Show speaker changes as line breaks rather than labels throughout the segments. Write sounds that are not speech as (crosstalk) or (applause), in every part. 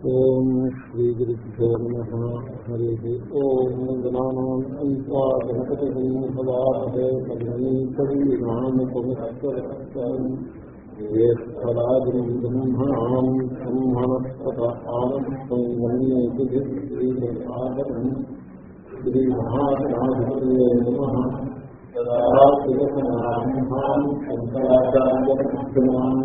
ఓం శ్రీ గురుభ్యో నమ హరి ఓం గణానాం అంతా గణపతి భవాదే కవీనాముపమిష్టం జ్యేష్ఠరాజం బ్రహ్మణాం బ్రహ్మణస్పత ఆనందం వన్యేతి శ్రీసాగరం శ్రీ మహాగణాధిపతయే నమ శివసనాం శంకరాచార్యమాన్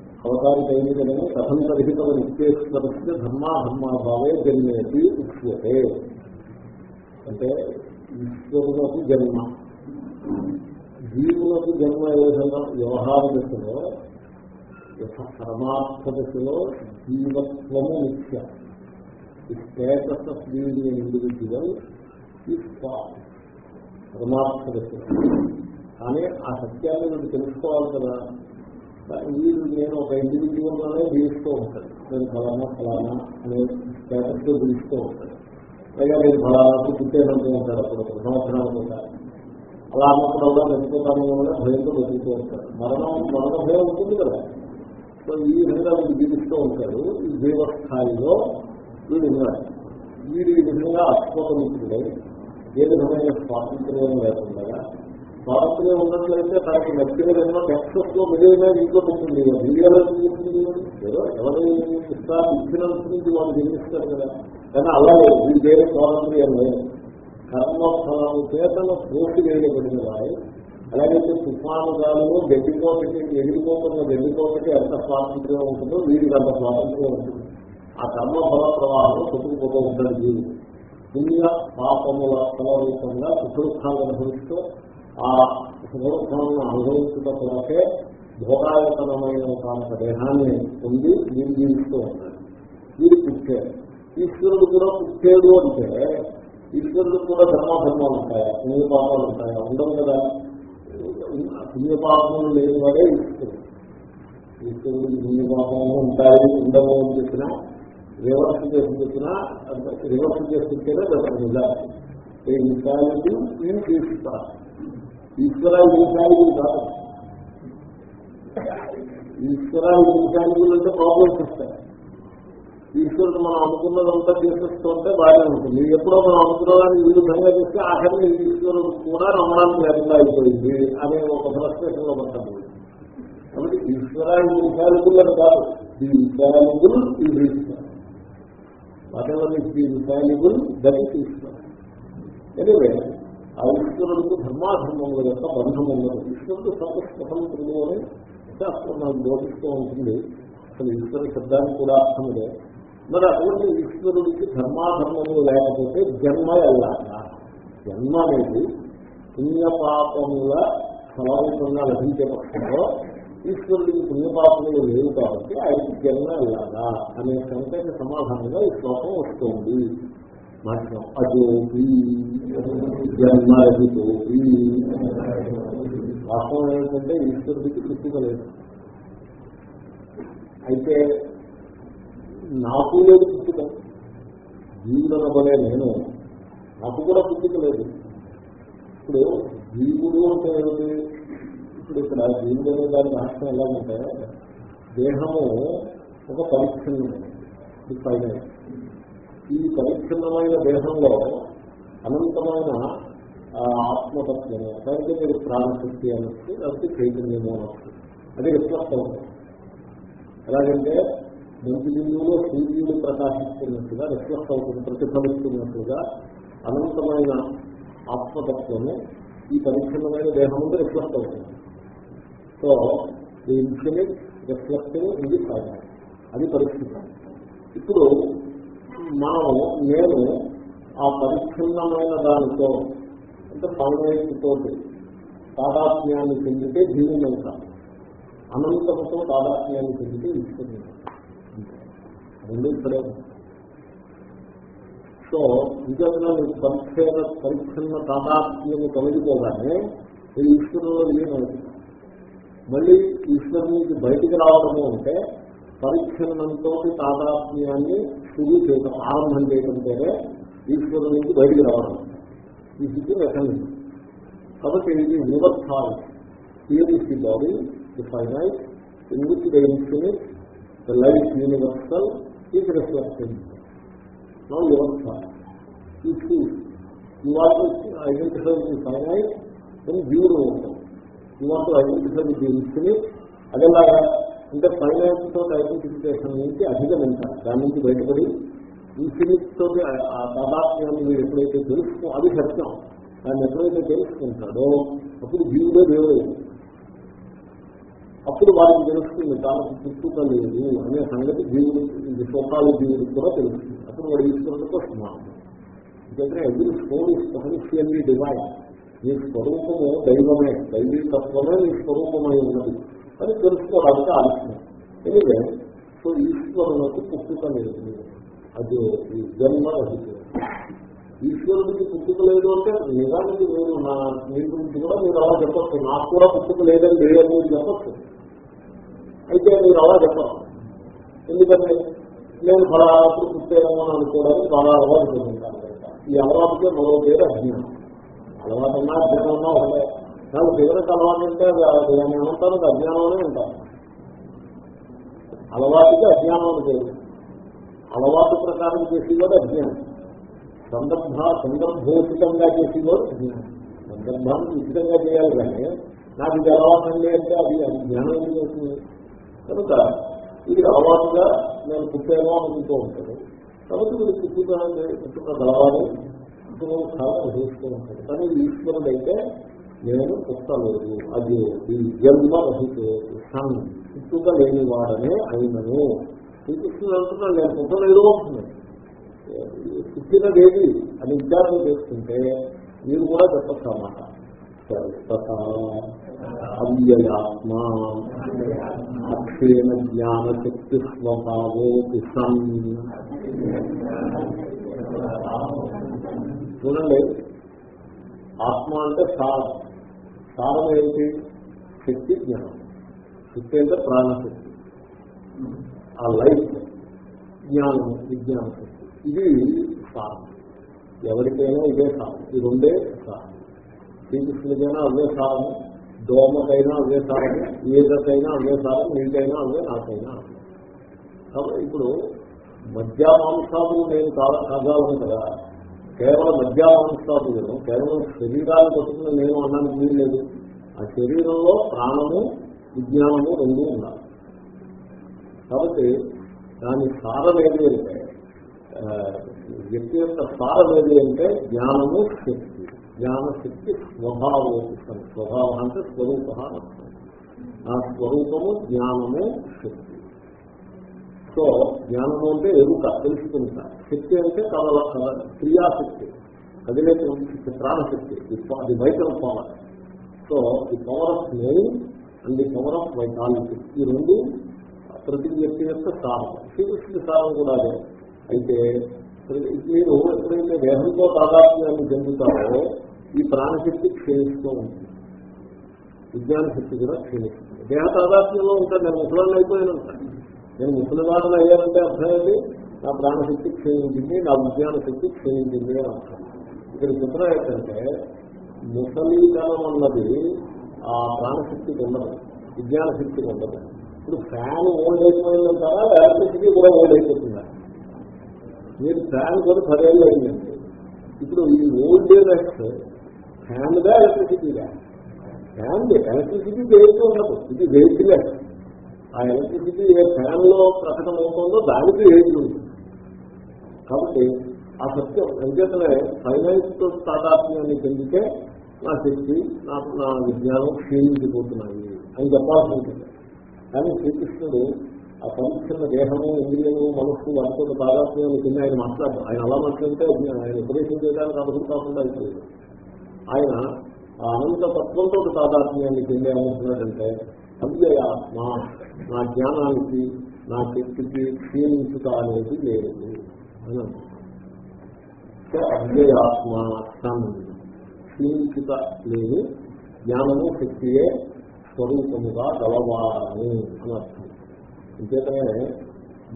అయింది కదండి కథం తరహిత నిత్యేశ్వరస్య ధర్మాధర్మాభావే జన్మేది ఉచ్యతే. అంటే ఈశ్వరులకు జన్మ. జీవులకు జన్మ ఏ విధంగా వ్యవహార దశలో పరమార్థ దశలో జీవత్వము నిత్య. ఈ స్టేటస్ ఆఫ్ బీయింగ్ ఇండివిజువల్ పరమార్థ దశలో కానీ ఆ సత్యాన్ని వీడు తెలుసుకోవాలి కదా. వీడు నేను ఒక ఇండివిజువల్ పిలుస్తూ ఉంటాను. నేను ఫలానా ఫలానా అనే స్టేటస్ పిలుస్తూ ఉంటాను. పైగా నేను ఫలానాకు పుట్టేనంటూ ఉంటాడు అప్పుడు సంవత్సరాలు ఉంటాడు అలా అన్నప్పుడల్లా చనిపోతాను కూడా భయంతో బతుకుతూ ఉంటాడు మరణం మరణ భయం ఉంటుంది కదా. సో ఈ విధంగా వీడు జీవిస్తూ ఉంటాడు. ఈ జీవస్థాయిలో వీడు ఉన్నాడు. వీడు ఈ విధంగా అస్వతంత్రుడై ఏ విధమైన స్వాతంత్ర్యం లేకుండా స్వాతంత్ర్యం ఉన్నట్లయితే తనకి నచ్చినదేమో టెక్సస్లో మిగిలిన ఇంట్లో ఉంటుంది మీడియాలో ఉంటుంది ఏదో ఎవరి? ఇష్టాలు ఇచ్చినంత నుంచి వాళ్ళు జన్మిస్తారు కదా. కానీ అలాగే ఈ దేవ స్వాతంత్ర్యం లేదు కర్మఫలం చేతను పూర్తి వేయబడిన వారు. అలాగైతే తుఫాను గాలు గడ్డిపోకటి ఎగిరిపోకుండా గడ్డిపోకటి ఎంత స్వాతంత్ర్యం ఉంటుందో వీడికి అంత స్వాతంత్ర్యం ఉంటుంది. ఆ కర్మఫల ప్రవాహంలో కొట్టుకుపోతూ ఉంటాడు జీవుడు పుణ్య పాపముల ఫలరూపంగా సుఖదుఖాలు అనుభవిస్తూ ఆ సుఖదుఖాలను అనుభవించడం కొరకే భోగాయతనమైన ఒక దేహాన్ని పొంది మీరు జీవిస్తూ ఉన్నారు మీరు పుట్టాడు ఈశ్వరుడు కూడా పుట్టాడు అంటే ఈశ్వరుడు కూడా ధర్మాధర్మాలు ఉంటాయా పుణ్యపాపాలు ఉంటాయా ఉండవు కదా పుణ్యపాపములు లేని వాడే ఈశ్వరుడు ఈశ్వరుడు పుణ్యపాపములు ఉంటాయి ఉండవు అని చెప్పినా రివర్స్ చేసి చెప్పినా రివర్స్ చేసి చెప్తేనే ఇలా ఈశాలిటీ నేను తీసుకుంటాను ఈశ్వర ఈశాలిటీ కాదు ఈశ్వర ఈశాలిటీలు అంటే ప్రాబ్లమ్స్ వస్తాయి ఈశ్వరుడు మనం అనుకున్నదంతా చేసేస్తుంటే బాగానే ఉంటుంది. ఎప్పుడో మనం అనుకున్నదాన్ని ఈ విధంగా చేస్తే ఆఖరి ఈశ్వరుడు కూడా నమ్మడానికి లేకుండా అయిపోయింది అనే ఒక ఫ్రస్ట్రేషన్లో పడుతుంది కాబట్టి ఈశ్వరాన్ని ఈశాలిబుల్ అని కాదు ది ఈశాలిబుల్ ఈ Ishwara whatever is the invaluable that is anyway ఆ ఈశ్వరుడికి ధర్మాధర్మముల యొక్క బంధం ఉన్నది ఈశ్వరుడు స్వతంత్రుడు అని శాస్త్రం నాకు బోధిస్తూ ఉంటుంది. అసలు ఈశ్వర శబ్దానికి కూడా అర్థం ఇదే మరి అటువంటి ఈశ్వరుడికి ధర్మాధర్మములు లేకపోతే జన్మ వెళ్ళాక జన్మ అనేది పుణ్యపాపముల ఫలరూపంగా లభించే పక్షంలో ఈశ్వరుడికి పుణ్యపాపములు లేవు కాబట్టి ఆయనకి జన్మ వెళ్ళాలా అనే సంకేత సమాధానంగా ఈ శ్లోకం వస్తుంది. మాట్లాం అజోపి జన్మరహితోపి వాస్తవం ఏంటంటే ఈశ్వరుడికి పుట్టుక లేదు. అయితే నాకు లేదు పుట్టిక. జీవుడనబడే నేను నాకు కూడా పుట్టుక లేదు. ఇప్పుడు జీవుడు అంటే ఏమిటి? ఇప్పుడు ఇక్కడ జీవుడు అనే దాని రాష్ట్రం ఎలా ఉంటే దేహము ఒక పరిచ్ఛిన్నమైనది. పైన. ఈ పరిచ్ఛిన్నమైన దేహంలో అనంతమైన ఆత్మతత్వము. దానికి మీరు ప్రాణశక్తి అనొచ్చు లేకపోతే చైతన్యము అనొచ్చు అది రిఫ్లెక్ట్ అవుతుంది ఎలాగంటే మంచి బిందువులో సూర్యుడు ప్రకాశిస్తున్నట్టుగా రిఫ్లెక్ట్ అవుతుంది ప్రతిఫలిస్తున్నట్టుగా అనంతమైన ఆత్మతత్వము. ఈ పరిచ్ఛిన్నమైన దేహం ముందు రిఫ్లెక్ట్ అవుతుంది సో ఈ ఇన్ఫినిట్ రిఫ్లెక్టివ్ ఇది సాధన అది పరిస్థితి. ఇప్పుడు మనం నేను ఆ పరిచ్ఛిన్నమైన దానితో అంటే ఫైనైట్ తాదాత్మ్యాన్ని చెందితే జీవనం అవుతాను అనంతముతో తాదాత్మ్యాన్ని చెందితే ఈశ్వరుని రెండు ఇక్కడే. సో నిజంగా నీకు పరిచ్ఛేద పరిచ్ఛిన్న తాదాత్మ్యము కలిగిపోగానే ఇది ఈశ్వరులో విలీనమవుతుంది మళ్ళీ ఈశ్వరునికి బయటికి రావడము అంటే పరిచ్ఛిన్నంతో తాదాత్మ్యాన్ని శురు చేయడం ఆరంభం చేయడం పేరే ఈశ్వరు నుంచి బయటికి రావడం. ఈ స్థితి మెకానిజం కాబట్టి ఇది universal here is the body the finite in which the infinite the life universal is reflecting now universal ఈ see you want identify the finite then జీవుడు ఉంటుంది you want identify the infinite అదేలాగా అంటే ఫైనాన్స్తో identification నుంచి అధిగమించాలి. దాని నుంచి బయటపడి infinite తోటి ఆ పదార్థాన్ని మీరు ఎప్పుడైతే తెలుసుకో అది సత్యం. దాన్ని ఎప్పుడైతే తెలుసుకుంటాడో అప్పుడు జీవుడే దేవుడు. అప్పుడు వారికి తెలుస్తుంది తాను పుట్టుక లేదు అనే సంగతి జీవుడు ఇది స్వకాలు జీవుడికి కూడా తెలుస్తుంది. అప్పుడు వాడు ఈశ్వరుడితో సమానం ఎందుకంటే every soul is potentially divine నీ స్వరూపము దైవమే. దైవీ తత్వమే నీ స్వరూపమై ఉన్నది. అని తెలుసుకోవడానికి ఆలోచన ఎనివే సో ఈశ్వరులకు పుట్టుక లేదు. అది ఈ జన్మ ఈశ్వరుడికి పుట్టుక లేదు అంటే నిజానికి నేను నా మీ గురించి కూడా మీరు అలా చెప్పచ్చు. నాకు కూడా పుట్టుక లేదని లేదని మీరు చెప్పచ్చు. అయితే మీరు అలా చెప్పరు. ఎందుకంటే నేను ఫలాప్పుడు పుట్టేమో అని అనుకోవడానికి బాగా అలవాటు చెందుతాను ఈ అలవాటుకే మరో పేరు అజ్ఞానం. అలవాటు ఉన్నా అజ్ఞానం ఉన్నా ఒకటే. నాకు చివరికి అలవాటు అంటే అది దాన్ని ఏమంటారు అది అజ్ఞానమే ఉంటాను అలవాటుకి అజ్ఞానం అని పేరు. అలవాటు ప్రకారం చేసేవాడు అజ్ఞానం. సందర్భ సందర్భోచితంగా చేసేవాడు అజ్ఞానం. సందర్భాన్ని ఉచితంగా చేయాలి కానీ నాకు ఇది అలవాటండి అంటే అది జ్ఞానం ఏం చేస్తుంది కనుక ఇది అలవాటుగా నేను పుట్టేమో అనుకుంటూ ఉంటాడు కాబట్టి వీడు పుట్టుక పుట్టుక గలవాలి పుట్టుక చాలా రహిస్తూ ఉంటాడు కానీ ఈశ్వరుడు అయితే నేను పుట్టలేదు. అది ఈ జన్మ రహిత సన్ పుట్టుక లేని వాడనే అయినను. శ్రీకృష్ణుడు అంటున్నాడు నేను పుట్టలేదు అంటున్నాడు పుట్టినదేది? అని విచారణ చేసుకుంటే మీరు కూడా చెప్పచ్చు అన్నమాట అవ్యయాత్మ. అక్షేణ జ్ఞానశక్తి స్వభావోపి సన్ చూడండి ఆత్మ అంటే సారం. సారం ఏంటి శక్తి జ్ఞానం. శక్తి అంటే ప్రాణశక్తి. ఆ లైఫ్ జ్ఞానం విజ్ఞాన. శక్తి ఇది సాధన ఎవరికైనా ఇదే సాధన ఇది ఉండే సాధన శ్రీకృష్ణుడికైనా అవే సాధన దోమకైనా అవే సాధన ఏదకైనా అవే సాధన నీకైనా అవే నాకైనా కాబట్టి ఇప్పుడు మధ్యామాంసాదులు నేను కాదాలను కదా. కేవలం మధ్యామాంసాదులను కేవలం శరీరాన్ని పట్టుకుని నేను అన్నాను వీలు లేదు. ఆ శరీరంలో ప్రాణము విజ్ఞానము రెండు ఉండాలి. కాబట్టి దాని సారం ఏది అంటే వ్యక్తి యొక్క సారం ఏది అంటే జ్ఞానము శక్తి. జ్ఞానశక్తి స్వభావోపిస్తాం స్వభావం అంటే స్వరూప నా స్వరూపము జ్ఞానము శక్తి. సో జ్ఞానము అంటే ఎరుక తెలుసుకుంటా. శక్తి అంటే కథల క్రియాశక్తి. కదిలేటువంటి ప్రాణశక్తి. The vital power so the power of mind and the power of vitality. ఈ రెండు ప్రతి వ్యక్తి యొక్క సారం శ్రీకృష్ణుడి సారం కూడా అదే. అయితే మీరు ఎప్పుడైతే దేహంతో తాదాత్మ్యాన్ని చెందుతారో ఈ ప్రాణశక్తి క్షీణిస్తూ ఉంటుంది. విజ్ఞాన శక్తి కూడా క్షీణిస్తుంది. దేహ తాదాత్మ్యంలో ఉంటాను నేను ముసలాన్ని అయిపోయాను నేను ముసలివాడని అయ్యానంటే అర్థం ఏంటి? నా ప్రాణశక్తి క్షీణించింది నా విజ్ఞాన శక్తి క్షీణించింది అని అర్థం. ఇక్కడ చిత్రం ఏంటంటే ముసలితనం అన్నది ఆ ప్రాణశక్తికి ఉండదు విజ్ఞాన శక్తికి ఉండదు. ఇప్పుడు ఫ్యాన్ ఓల్డ్ అయిపోయిందంటారా ఎలక్ట్రిసిటీ కూడా ఓల్డ్ అయిపోతుందా? మీరు ఫ్యాన్ కూడా సరైన అయిందండి ఇప్పుడు ఈ ఓల్డేనెస్ ఫ్యాన్గా ఎలక్ట్రిసిటీగా ఫ్యాన్ ఎలక్ట్రిసిటీ వెయిట్ ఉండదు ఇది వెయిట్లెస్ ఆ ఎలక్ట్రిసిటీ ఏ ఫ్యాన్లో ప్రకటన అవుతుందో దానికి వెయిట్ ఉంటుంది కాబట్టి ఆ సత్యం ఎందుకంటే ఫైనాన్స్తో తాదాత్మ్యాన్ని చెందితే నా శక్తి నాకు నా విజ్ఞానం క్షీణించిపోతున్నాయి అని చెప్పాల్సి ఉంటుంది. కానీ శ్రీకృష్ణుడు ఆ పరిచ్ఛిన్న దేహము ఇంద్రియము మనస్సు వాటితో తాదాత్మ్యాన్ని కింద ఆయన మాట్లాడతారు ఆయన అలా మాట్లాడితే ఆయన ఉపదేశం చేయడానికి అర్థం కాకుండా అయిపోయింది. ఆయన ఆ అనంత తత్వంతో తాదాత్మ్యాన్ని కింద ఏమంటున్నాడంటే అవ్యయాత్మ నా జ్ఞానానికి నా శక్తికి క్షీణించుట అనేది లేదు అని అవ్యయాత్మ క్షీణించుట లేని జ్ఞానము శక్తియే స్వరూపముగా గలవాడని అని అర్థం. అంతేకానే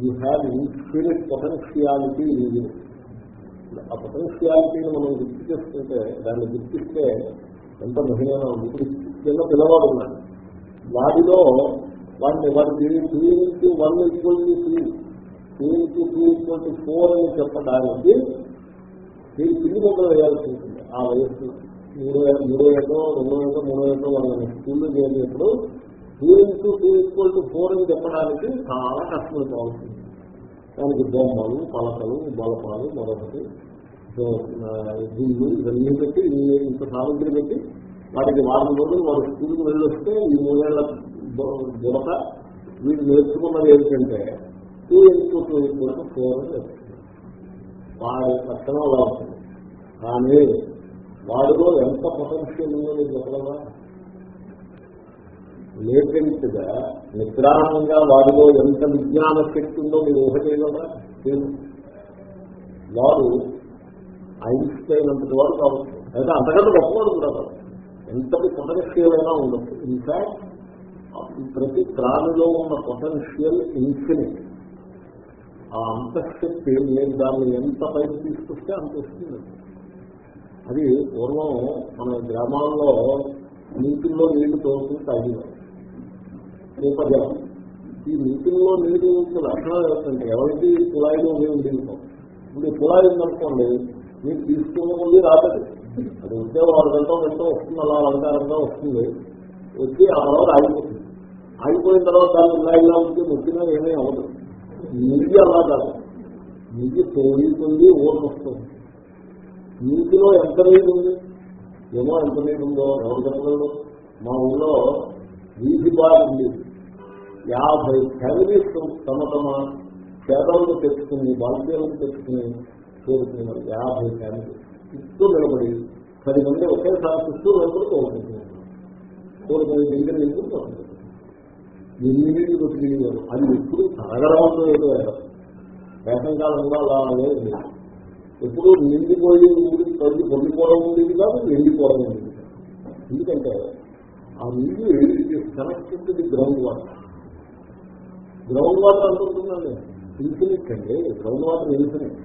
యూ హ్యావ్ ఇన్ఫినిట్ పొటెన్షియాలిటీ ఆ పొటెన్షియాలిటీని మనం గుర్తు చేసుకుంటే దాన్ని గుర్తిస్తే ఎంత మహిళగా ఉంది. ఇప్పుడు చిన్న పిల్లవాడు ఉన్నాడు. వాడిలో వాడిని వాడికి three into one equal to three three into two equal to four అని చెప్పడానికి మీరు పిల్లి మొక్కలు వేయాల్సి ఉంటుంది. ఆ వయస్సు మూడో మూడో ఏటో రెండో ఏటో మూడో ఏటో వాళ్ళని స్కూల్లో చేరినప్పుడు two into two equal to four అని చెప్పడానికి చాలా కష్టమైపోవాల్సింది దానికి బొమ్మలు పలకలు బలపాలు మరొకటి సో ఇవన్నీ పెట్టి ఇంత సామగ్రి పెట్టి వాటికి వారం రోజులు వారు స్కూల్కి వెళ్ళొస్తే ఈ మూడేళ్ళ బుడత వీళ్ళు నేర్చుకున్నది ఏంటంటే two into two equal to four అని చెప్తుంది. వాడి లక్షణం కానీ వాడిలో ఎంత పొటెన్షియల్ ఉందో మీకు చెప్పగలరా? లేటెంట్ నిద్రాణంగా వాడిలో ఎంత విజ్ఞాన శక్తి ఉందో మీరు ఊహ చేయగలరా? వారు ఐన్స్టైన్ అంతటి వారు కావచ్చు. అయితే అంతకంటే గొప్పవాడు కూడా కాదు. ఎంతటి పొటెన్షియల్ అయినా ఉండొచ్చు. ఇన్ఫాక్ట్ ప్రతి ప్రాణిలో ఉన్న పొటెన్షియల్ ఇన్ఫినిట్ ఆ అంతశక్తి నేను దాన్ని ఎంత పైకి తీసుకొస్తే అంత వస్తుంది. అది పూర్వం మన గ్రామాల్లో నీటిల్లో నీళ్ళు తోడుకుని తాగేవారు. దీపజలం ఈ నీటిల్లో నీరు లక్షణం ఏంటంటే ఎవరికి కుళాయిలో నీరు దిగుతాం ఇప్పుడు ఈ కుళాయి ఉందనుకోండి మీరు తీసుకున్న ముందు రాలేదు అది ఉంటే వాళ్ళ గంట గంట వస్తుంది అలా అలంకారంగా వస్తుంది. వచ్చి ఆ తర్వాత ఆగిపోతుంది. ఆగిపోయిన తర్వాత దాన్ని ఇలా ఇలా ఉంటే ముఖ్యంగా ఏమీ అవ్వదు. నిధి అలా కాదు నిధి తోడుతుంది ఓటు వస్తుంది. నీటిలో ఎంత నీరు ఉంది? ఏమో ఎంత నీరు ఉందో ఎవరు చెప్పగలరు? మా ఊళ్ళో వీధి బాగా ఉంది యాభై ఫ్యామిలీస్ తమ తమ చేతలను తెచ్చుకుని బాధ్యతలను తెచ్చుకుని చేరుకున్నారు యాభై ఫ్యామిలీస్ చుట్టూ నిలబడి పది మంది ఒకేసారి చుట్టూ నిలబడి కోరుకుంటున్నారు కోరుకునే దగ్గర నిలబడి ఎన్ని నీళ్ళు కొట్టుకునేవారు? అది ఎప్పుడు తరగడంలో ఏదో వేసంకాలంలో అలా లేదు. ఎప్పుడు నిండిపోయి ఊరికి తల్లి పొందిపోవడం ఉండేది కాదు ఎండిపోవడం ఉండేది ఎందుకంటే ఆ నీళ్ళు connected the ground water ground water అనుకుంటున్నాను ఇన్ఫినిట్ అండి. గ్రౌండ్ వాటర్ ఇన్ఫినిట్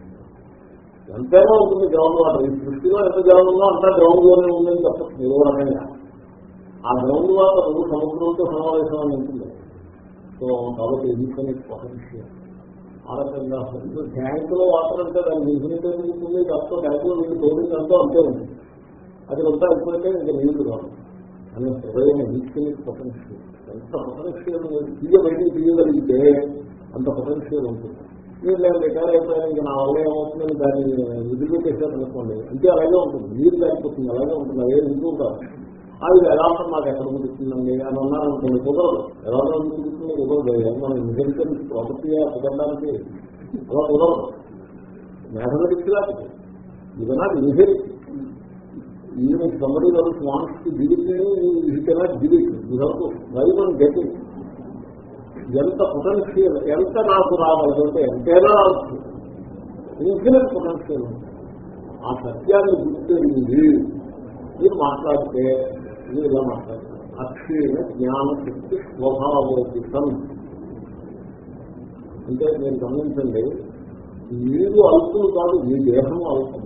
ఎంతైనా ఉంటుంది గ్రౌండ్ వాటర్ ఈ సృష్టిలో ఎంత గ్రౌండ్ ఉందో అంతా గ్రౌండ్లోనే ఉందని చెప్పచ్చు నిరోధకంగా ఆ గ్రౌండ్ వాటర్ సముద్రంతో సమావేశం అని ఉంటుంది. సో కాబట్టి ఇన్ఫినిట్ పొటెన్షియల్ ఆ రకంగా ట్యాంక్లో వాటర్ అంటే దాన్ని ఇన్ఫినిట్ ఉంటుంది దాంతో ట్యాంక్లో నీళ్ళు తోడింది అంతా అంతే ఉంది అది అంతా అయిపోతే ఇంకా నీళ్ళు కాదు అనే హృదయం ఇన్ఫినిట్ పొటెన్షియల్ ఎంత పొటెన్షియల్ తీయ బయటికి తీయగలిగితే అంత పొటెన్షియల్ ఉంటుంది. మీరు నేను రిటైర్ అయిపోయాను ఇంకా నా వల్ల ఏమవుతుందని దాన్ని విదిలిపెట్టేసారు అనుకోండి అంటే అలాగే ఉంటుంది. నీరు లేకపోతుంది అలాగే ఉంటుంది. అదే ఇంటూ కాదు అది యథార్థం నాకు ఎక్కడ కుదురుతుందండి? అని అన్నారనుకోండి కుదరదు. యథార్థం కుదురుతుంది కుదరదు. మనం ఇన్హెరిటెన్స్ ప్రాపర్టీ కుదరడానికి అలా కుదరదు. మ్యాథమెటిక్స్ లాంటి ఇది not inherit even somebody else wants to give it to cannot give it. You have to drive and get ఎంత పొటెన్షియల్ ఎంత నాకు రావాలంటే ఎంతైనా రావచ్చు. ఇన్ఫినిట్ పొటెన్షియల్ ఆ సత్యాన్ని గుర్తింది మీరు మాట్లాడితే అని ఇలా మాట్లాడతారు అక్షీణ జ్ఞానశక్తి స్వభావోచితం. అంటే నేను గమనించండి మీరు అల్పులు కాదు మీ దేహం అల్పం.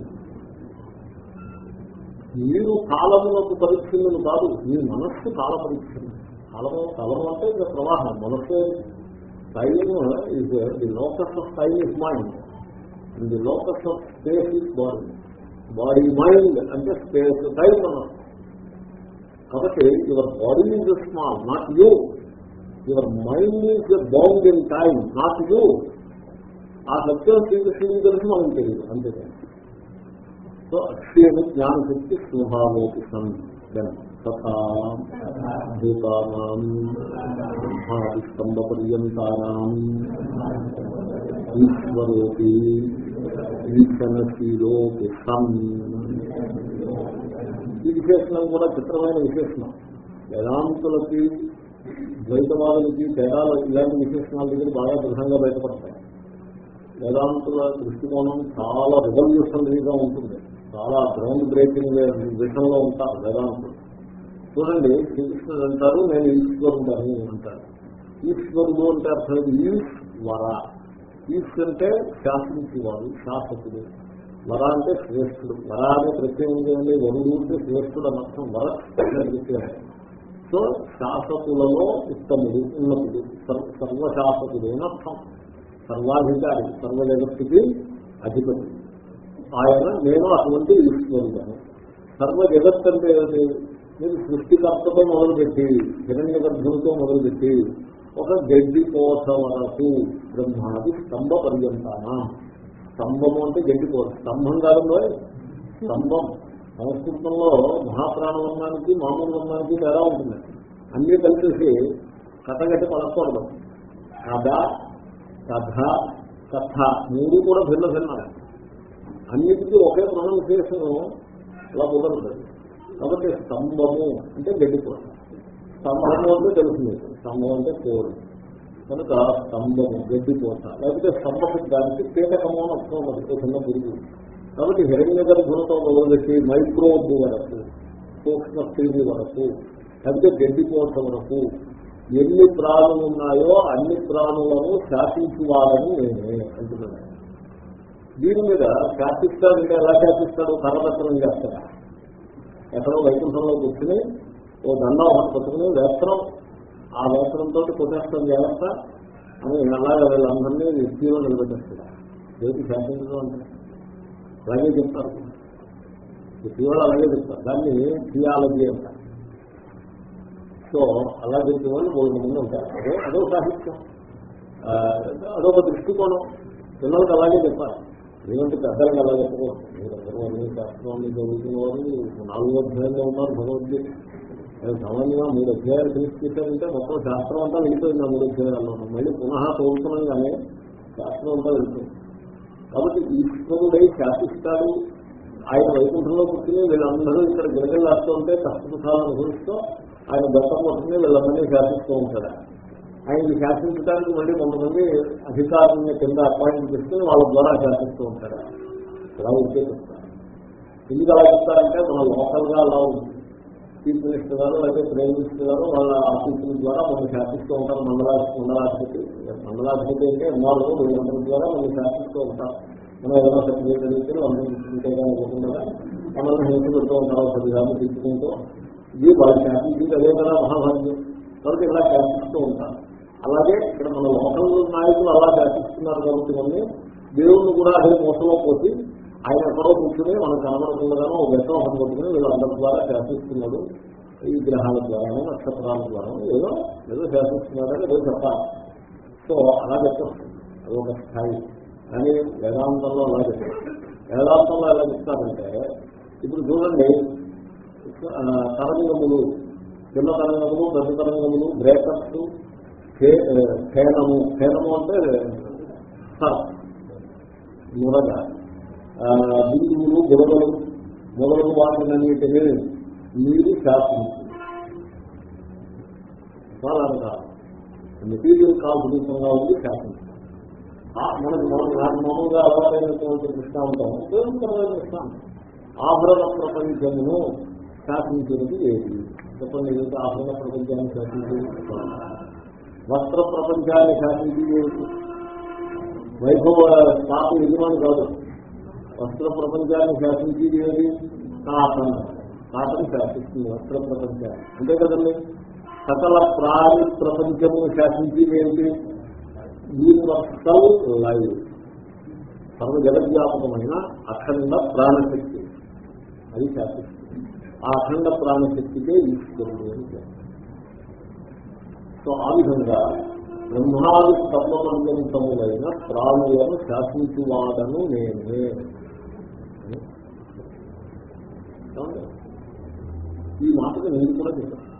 మీరు కాలములకు పరీక్షలు కాదు మీ మనస్సు కాల పరీక్షలు కాలము కాలము అంటే ఇంకా ప్రవాహం మనస్సు time is the locus of time is mind the locus of space is body body mind అంటే స్పేస్ టైం అన్నమాట కాబట్టి your body is small not you. Your mind is bound in time not you. ఆ సత్యం శ్రీకృష్ణుడికి తెలిసి మనం తెలియదు అంతేకాదు సో అక్షయము జ్ఞాన శక్తి స్నేహాలోకి తథా భూతానాం బ్రహ్మాదిస్తంభ పర్యంతానాం. ఈశ్వరోపి ఈశనశీలోపి సన్ విశేషణం కూడా చిత్రమైన విశేషణం. వేదాంతులకి ద్వైతవాదులకి తేడాలు ఇలాంటి విశేషణాల దగ్గర బాగా దృఢంగా బయటపడతాయి. వేదాంతుల దృష్టికోణం చాలా రిజల్యూషనరీగా ఉంటుంది. చాలా గ్రౌండ్ బ్రేకింగ్ విషయంలో ఉంటారు వేదాంతులు. చూడండి శ్రీకృష్ణుడు అంటారు నేను ఈశ్వరుడు అంటారు. ఈశ్వరుడు అంటే అర్థం ఈశ్వర. ఈశ్ అంటే శాసించేవాడు శాసకుడు. వర అంటే శ్రేష్ఠుడు. వర అనే ప్రత్యేకం వరుడు అంటే శ్రేష్ఠుడు అనర్థం వర ప్రత్యేకం సో శాసకులలో ఉత్తముడు ఉన్నతుడు సర్వశాసకుడు అనర్థం సర్వాధికారి సర్వ జగత్తుకి అధిపతి. ఆయన నేను అటువంటి ఈశ్వరుడను. సర్వ జగత్ అంటే ఏమిటి? మీరు సృష్టికర్తతో మొదలుపెట్టి హిరణ్య గర్భులతో మొదలుపెట్టి ఒక గడ్డి కోస వరకు బ్రహ్మాది స్తంభ పర్యంతానా? స్తంభము అంటే గడ్డి స్తంభం కాదంలో స్తంభం. సంస్కృతంలో మహాప్రాణవర్ణానికి మామూలు వర్ణానికి తేడా ఉంటుంది. అన్ని కలిసేసి కథగట్టి పడకూడదు కథ కథ కథ మూడు కూడా భిన్న భిన్న అన్నిటికీ ఒకే ప్రొనౌన్సియేషన్ అలా కుదరదు. కాబట్టి స్తంభము అంటే గడ్డికోట స్తంభము అంటే తెలుసు స్తంభం అంటే కోరు. కనుక స్తంభము గడ్డిపోత. లేకపోతే స్తంభకు దానికి కీటకము అని అర్థం ఉన్నది చిన్న గురువు. కాబట్టి హిరణ్య గర్భులతో మొదలుపెట్టి మైక్రోబ్ వరకు సూక్ష్మ స్థితి వరకు లేకపోతే గడ్డిపోత వరకు ఎన్ని ప్రాణులు ఉన్నాయో అన్ని ప్రాణులను శాసించువాలని నేనే అంటున్నాను. దీని మీద శాసిస్తాడు ఇంకా ఎలా శాసిస్తాడు? కర్రదత్తనం చేస్తాడు. ఎక్కడో వైకుంఠంలో కూర్చుని ఓ దండం పట్టుకుని వేస్త్రం ఆ వేస్త్రంతో కొట్టేస్తాం జాగ్రత్త. అని అలాగే వీళ్ళందరినీ వ్యక్తిలో నిలబెట్టేస్తున్నారు దేనికి శాసించడం అంటే? అలాగే చెప్తారు. వ్యక్తివాళ్ళు అలాగే చెప్తారు. దాన్ని థియాలజీ అంటారు. సో అలా చెప్పే వాళ్ళు మూడు మంది ఉంటారు. అదే అదో సాహిత్యం. అదొక దృష్టికోణం. పిల్లలకు అలాగే చెప్పాలి. ఎందుకంటే పెద్దలకు అలా చెప్పకూడదు. మీరు అందరూ అన్ని శాస్త్రాన్ని చదువుతున్న వాళ్ళు నాలుగో అధ్యాయంలో ఉన్నారు భగవద్గీత. నేను సామాన్యంగా మూడు అధ్యాయాలు తీసుకొచ్చారంటే మొత్తం శాస్త్రం అంతా వెళ్ళిపోయింది ఆ మూడు అధ్యాయాల్లో మళ్ళీ పునః చదువుతున్నాం కానీ శాస్త్రం అంతా వెళ్తుంది. కాబట్టి ఈశ్వరుడై శాసిస్తాడు. ఆయన వైకుంఠంలో కూర్చుని వీళ్ళందరూ ఇక్కడ గిరగలు రాస్తూ ఉంటే కష్టసుఖాలు అనుభవిస్తూ ఆయన దత్తం పట్టుకుని వీళ్ళందరినీ శాసిస్తూ ఉంటాడు ఆయనకి శాసించడానికి మళ్ళీ కొంతమంది అధికారులని కింద అపాయింట్ చేసుకుని వాళ్ళ ద్వారా శాసిస్తూ ఉంటారు. అలా ఉంటే చెప్తారు ఎందుకు అలా చెప్తారంటే మన లోకల్గా అలా ఉంది. చీఫ్ మినిస్టర్ లేకపోతే ప్రైమ్ మినిస్టర్ వాళ్ళ ఆఫీసుల ద్వారా మనం శాసిస్తూ ఉంటారు మండలాధి మండలాధిపతి. మండలాధిపతి అంటే ఎన్నో వీళ్ళందరి ద్వారా మనం శాసిస్తూ ఉంటారు. మనం ఏదైనా సర్టిఫికేట్ అడిగితే అందరూ తీసుకుంటే కానీ ఇవ్వకుండా మనల్ని హింస పెడుతూ ఉంటారు పదిసార్లు తీసుకుంటూ. ఇది వాళ్ళ శాసించింది అదే కదా మహాభాగ్యం. కాబట్టి ఇలా శాసిస్తూ ఉంటారు. అలాగే ఇక్కడ మన లోకల్ నాయకులు అలా శాసిస్తున్నారు కాబట్టి మళ్ళీ దేవుణ్ణి కూడా అదే మోసంలో పోసి ఆయన ఎక్కడో కూర్చుని మనం కనబడకుండగానో ఒక వ్యక్తం ఒకటి కొట్టుకుని వీళ్ళందరి ద్వారా శాసిస్తున్నాడు. ఈ గ్రహాల ద్వారా నక్షత్రాల ద్వారా ఏదో ఏదో శాసిస్తున్నాడని ఏదో చెప్పాలి. సో అలా చెప్పచ్చు అది ఒక స్థాయి. కానీ వేదాంతంలో అలా చెప్పారు వేదాంతంలో ఎలా చెప్తారంటే ఇప్పుడు చూడండి తరంగములు చిన్న తరంగములు పెద్ద తరంగములు బ్రేకప్స్ ఫేనము ఫేనము అంటే సర్, మురగ. బిందువులు బుడగలు మొదలగు వాటినన్నిటినీ మీరు శాసించారు మెటీరియల్ కాల్స్ రూపంగా ఉంది శాసించారు మనకు మనం నాకు మామూలుగా అలవాటైనటువంటి దృష్టాంతం ఉపయోగకరమైన దృష్టాంతం ఆభరణ ప్రపంచమును శాసించినది ఏది? చెప్పండి ఏదైతే ఆభరణ ప్రపంచాన్ని శాసించేది వస్త్ర ప్రపంచాన్ని శాసించేది ఏది? వైభవ పాప యజమాని కాదు. వస్త్ర ప్రపంచాన్ని శాసించేది ఏది? కాటన్. కాటన్ శాసిస్తుంది వస్త్ర ప్రపంచాన్ని అంతే కదండి? సకల ప్రాణి ప్రపంచము శాసించేది ఏమిటి? యూనివర్సల్ లైఫ్ సర్వ జగద్వ్యాపకమైన అఖండ ప్రాణశక్తి. అది శాసిస్తుంది. ఆ అఖండ ప్రాణశక్తికే ఈశ్వరుడు అని సో ఆ విధంగా బ్రహ్మాది సర్వపర్యంతములైన ప్రాణులను శాసించువాడను నేనే అని. ఏమండి? ఈ మాటకు నేను కూడా చెప్పాను.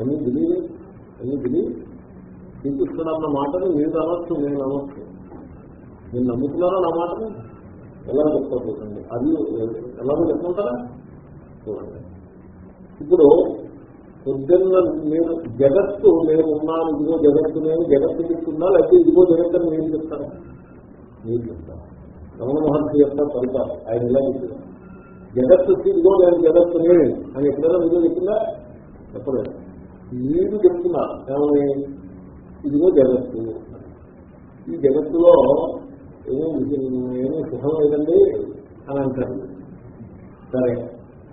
ఎన్ని బిలీవ్ ఎన్ని బిలీవ్? శ్రీకృష్ణుడు అన్న మాటను మీరు అనొచ్చు నేను అనొచ్చు. మీరు నమ్ముతున్నారా నా మాటను? ఎలా చెప్పుకోకండి? అది ఎలాగో చెప్పుకుంటారా? చూడండి. ఇప్పుడు పొద్దున్న నేను జగత్తు నేను ఉన్నాను ఇదిగో జగత్తు నేను జగత్తు చెప్తున్నా లేకపోతే ఇదిగో జగత్తు అని నేను చెప్తాను. నేను చెప్తాను. రమణ మహర్షి యొక్క ఫలితాలు. ఆయన ఇలా చెప్తున్నారు జగత్తు ఇదిగో నేను. జగత్తుని అని ఎప్పుడైనా మీరు చెప్పిందా చెప్పలేదు. మీరు చెప్తున్నారు ఏమని? ఇదిగో జగత్తు. ఈ జగత్తులో ఏమీ ఏమీ సుఖం లేదండి అని అంటారు. సరే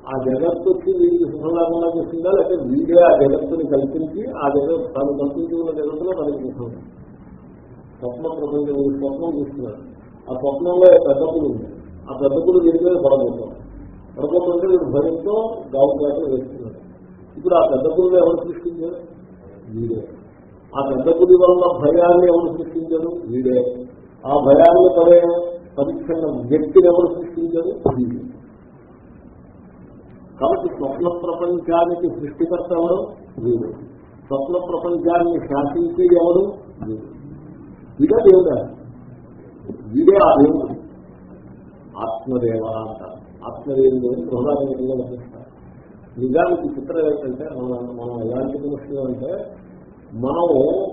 ఆ జగత్తు వచ్చి వీడికి సుఖం లేకుండా చేసిందా లేకపోతే వీడే ఆ జగత్తుని కల్పించి ఆ జగత్ తాను కల్పించి ఉన్న జగత్తులో తనకి సుఖం లేదు. స్వప్న ప్రపంచం ఈ స్వప్నం చూస్తున్నారు. ఆ స్వప్నంలో పెద్ద పులు ఉంది. ఆ పెద్ద పులు వీడి మీద పడబోతాం పడబోతుంటే వీడు భయంతో గావు వేస్తున్నాడు. ఇప్పుడు ఆ పెద్ద పులులు ఎవరు సృష్టించారు వీడే. ఆ పెద్ద పులి వల్ల భయాన్ని ఎవరు సృష్టించారు? వీడే. ఆ భయాన్ని పడే పరిచ్ఛన్న వ్యక్తిని ఎవరు సృష్టించారు? వీడే. కాబట్టి స్వప్న ప్రపంచానికి సృష్టికర్త ఎవరు? వీడు. స్వప్న ప్రపంచాన్ని శాసించేది ఎవరు? వీడు. వీడే దేవుడా? వీడే ఆ దేవుడు. ఆత్మదేవ అంటారు. ఆత్మదేవుడు అని బృహదారంగా నిజానికి చిత్రం ఏంటంటే మనం మనం ఎలాంటి దృష్టిలో అంటే మనం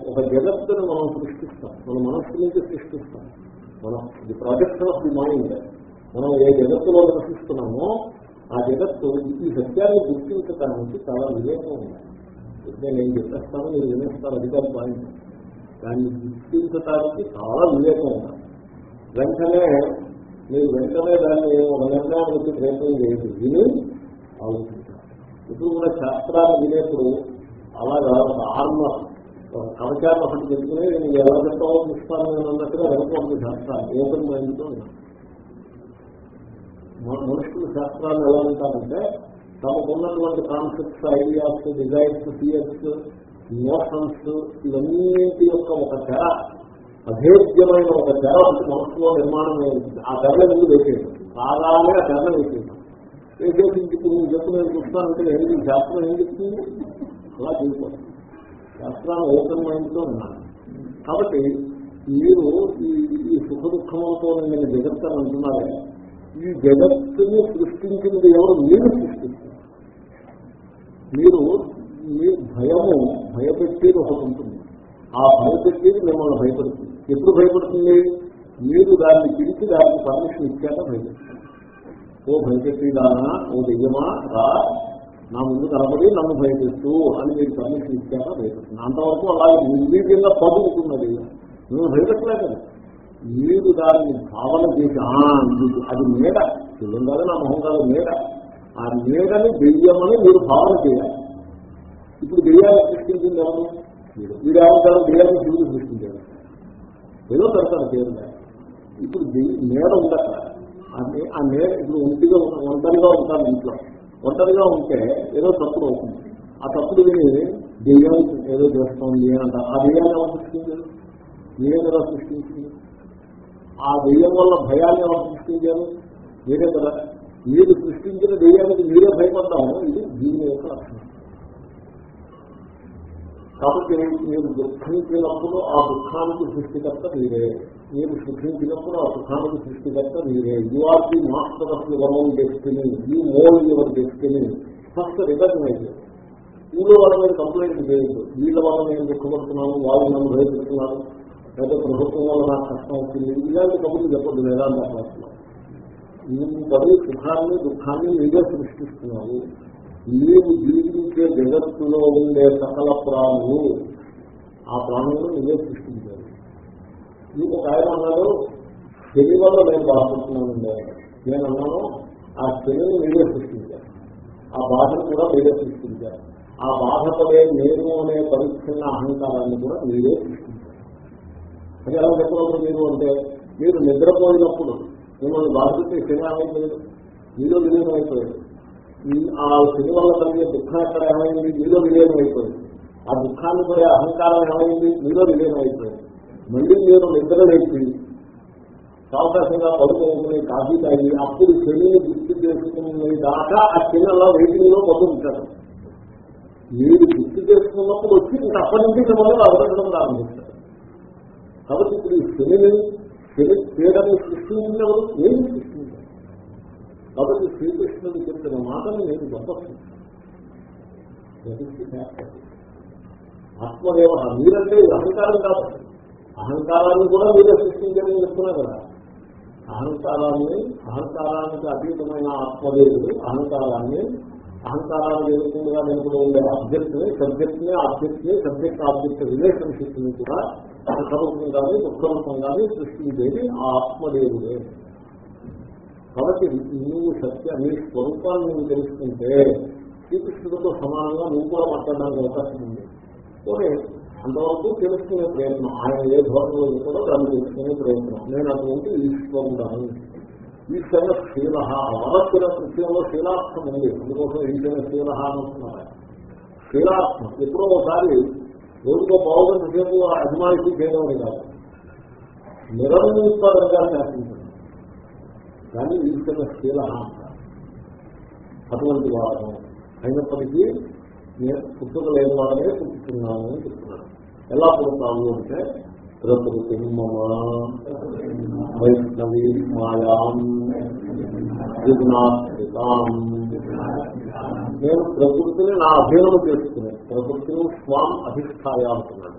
ఒక జగత్తును మనం సృష్టిస్తాం. మన మనస్సు నుంచి సృష్టిస్తాం. మనం ఇది ప్రాజెక్ట్ ఆఫ్ ది మైండ్. మనం ఏ జగత్తులో నివసిస్తున్నామో ఆ జగత్తు ఈ సత్యాన్ని గుర్తించడానికి చాలా వివేకం ఉంది. నేను ఏం చెప్పేస్తాను మీరు వినేస్తాను అధికారి పాయింట్ దాన్ని గుర్తించడానికి చాలా వివేకం ఉండాలి వెంటనే మీరు వెంటనే దాన్ని ఒక నిర్ణయం వచ్చి ప్రయత్నం చేయండి. విని ఆలోచించాలి. ఇప్పుడు కూడా శాస్త్రాన్ని వినేప్పుడు అలాగా ఒక ఆర్మ ఒక కవచాన్ని ఒకటి పెట్టుకుని నేను ఎలా చెప్తావో చూస్తాను నేను అన్నట్టుగా వెనక శాస్త్రాలు ఓపెన్ మైండ్తో మనుషులు శాస్త్రాలు ఎలా ఉంటారంటే తమకున్నటువంటి concepts ideas designs fears motions ఇవన్నిటి యొక్క ఒక తెర అభేద్యమైన ఒక ధర ఒకటి మనసులో నిర్మాణం ఆ తెరల ముందు వేసేయండి బాగానే ఆ తెరను వేసేయండి వేసేసి ఇప్పుడు నేను చెప్పు నేను చూస్తానంటే ఏంటి శాస్త్రం ఏం చెప్తుంది? అలా చేయకూడదు శాస్త్రాన్ని ఓపెన్ మైండ్తో ఉన్నాను కాబట్టి మీరు ఈ ఈ సుఖ దుఃఖములతో నేను జగత్తు అంటున్నారే. ఈ జగత్తుని సృష్టించినది ఎవరు? మీరు సృష్టిస్తారు మీరు మీ భయము భయపెట్టేది ఒకటి ఉంటుంది. ఆ భయపెట్టేది మిమ్మల్ని భయపడుతుంది ఎప్పుడు భయపడుతుంది? మీరు దాన్ని పిలిచి దానికి పర్మిషన్ ఇచ్చాక భయపెడుతుంది ఓ భయపెట్టేదానా ఓ దెయ్యమా? రా. నా ముందు కనబడి నన్ను భయపెట్టు అని మీరు పర్మిషన్ ఇచ్చాక భయపెడుతుంది అంతవరకు అలాగే నిర్వీర్యంగా పదుకుతున్నది నువ్వు భయపెట్టలేదు మీరు దాన్ని భావన చేసి "ఆ, అది మేడ. చెల్లం కాదు నా మొహం కాదు మేడ. ఆ మేడని దెయ్యమని మీరు భావన చేయాలి. ఇప్పుడు దెయ్యాన్ని సృష్టించింది ఎవరు? వీడు వీడు ఏమంటారు దెయ్యాన్ని శివుడు సృష్టించారు. ఏదో పెడతారు పేరు ఇప్పుడు దెయ్య- ఉండక ఆ మే- ఇప్పుడు ఒంటిగా ఒంటరిగా ఉంటాను ఇంట్లో. ఒంటరిగా ఉంటే ఏదో తప్పుడు అవుతుంది. ఆ తప్పుడు విని దెయ్యం ఏదో చేస్తోంది అని అంటారు. ఆ దెయ్యాన్ని ఎవరు సృష్టించారు? మీరే కదా సృష్టించింది ఆ దెయ్యం వల్ల భయాన్ని ఎవరు సృష్టించారు? మీరే కదా. మీరు సృష్టించిన దెయ్యానికి మీరే భయపడ్డాము ఇది దీని యొక్క లక్షణం. కాబట్టి మీరు దుఃఖించినప్పుడు ఆ దుఃఖానికి సృష్టికర్త మీరే మీరు సుఖించినప్పుడు ఆ సుఖానికి సృష్టికర్త మీరే you are the master of your own destiny you mould your destiny first recognise ఊళ్ళో వాళ్ళ మీద కంప్లైంట్ చేయొద్దు. వీళ్ళ వల్ల నేను దుఃఖపడుతున్నాను వాళ్ళు నన్ను భయపెడుతున్నారు. లేదా ప్రభుత్వం వల్ల నాకు కష్టం అవుతుంది. ఇలాంటి కబుర్లు చెప్పొద్దు వేదాంత క్లాసులో నువ్వు పది సుఖాన్ని దుఃఖాన్ని మీరే సృష్టిస్తున్నావు నీవు జీవించే జగత్తులో ఉండే సకల ప్రాణులు ఆ ప్రాణులను నువ్వే సృష్టించాలి నీకు ఒక ఆయన అన్నాడు శని వల్ల నేను బాధపడుతున్నానండి నేను అన్నాను ఆ శనిని మీరే సృష్టించారు ఆ బాధను కూడా మీరే సృష్టించారు ఆ బాధపడే నేను అనే పరిచ్ఛిన్న అహంకారాన్ని కూడా మీరే సృష్టించారు అది ఎలా చెప్పకూడదు మీరు అంటే మీరు నిద్రపోయినప్పుడు మిమ్మల్ని బాధితే శని ఏమైపోయాడు మీరు విలీనం అయిపోయాడు ఆ శని వల్ల కలిగే దుఃఖం ఎక్కడ ఏమైంది మీలో విలీనం అయిపోయింది ఆ దుఃఖాన్ని పోయే అహంకారం ఏమైంది మీలో విలీనం అయిపోయింది మళ్ళీ మీరు నిద్ర లేచి అవకాశంగా పడుకోకుండా కాఫీ తాగి అప్పుడు శనిని గుర్తు చేసుకునే దాకా ఆ శని అలా వెయిటింగ్లో పడుతుంటారు మీరు గుర్తు చేసుకున్నప్పుడు వచ్చి అప్పటి నుంచి మిమ్మల్ని అవగడం ప్రారంభిస్తారు కాబట్టి ఇప్పుడు ఈ శనిని శని పీడని సృష్టించినప్పుడు ఏం సృష్టించారు కాబట్టి శ్రీకృష్ణుడు చెప్పిన మాటను నేను గొప్పస్తున్నాను. ఆత్మదేవ మీరంటే అహంకారం కాదు. అహంకారాన్ని కూడా మీరే సృష్టించారని చెప్తున్నా కదా. అహంకారాన్ని అహంకారానికి అతీతమైన ఆత్మదేవుడు అహంకారాన్ని అహంకారాన్ని ఎదుర్కొండగా నిలుపులో ఉండే ఆబ్జెక్ట్ని సబ్జెక్ట్ని ఆబ్జెక్ట్ని సబ్జెక్ట్ ఆబ్జెక్ట్ రిలేషన్షిప్ని కూడా సుఖరూపంగానే దుఃఖరూపంగానే సృష్టించేది ఆ ఆత్మదేవుడే. కాబట్టి నువ్వు సత్య నీ స్వరూపాన్ని నువ్వు తెలుసుకుంటే శ్రీకృష్ణుడితో సమానంగా నువ్వు కూడా మాట్లాడడానికి అవకాశం ఉంది. పోనీ అంతవరకు తెలుసుకునే ప్రయత్నం ఆయన ఏ ధోరణిలో కూడా దాన్ని తెలుసుకునే ప్రయత్నం. నేను అటువంటి ఈశ్వరుడాను. ఈశ్వర శీల వరస్సుల విషయంలో శీలార్థం ఉంది. అందుకోసం ఈశ్వర శీల అంటున్నారు. శీలార్థం ఎప్పుడో ఒకసారి రోజుకో పావుగంట సేపు అభిమానిస్తూ చేయడం కాదు. నిరంతరంగా శాసించడం కానీ ఈశ్వర శీల అటువంటి వాదం అయినప్పటికీ నేను పుట్టుక లేని వాడనే పుట్టుతున్నాను అని చెప్తున్నాను ఎలా పుడతావు అంటే ప్రకృతి వైష్ణవి మాయాం నేను ప్రకృతిని నా అధీనం చేసుకున్నాను ప్రకృతిని స్వాం అధిష్టాయా అంటున్నాను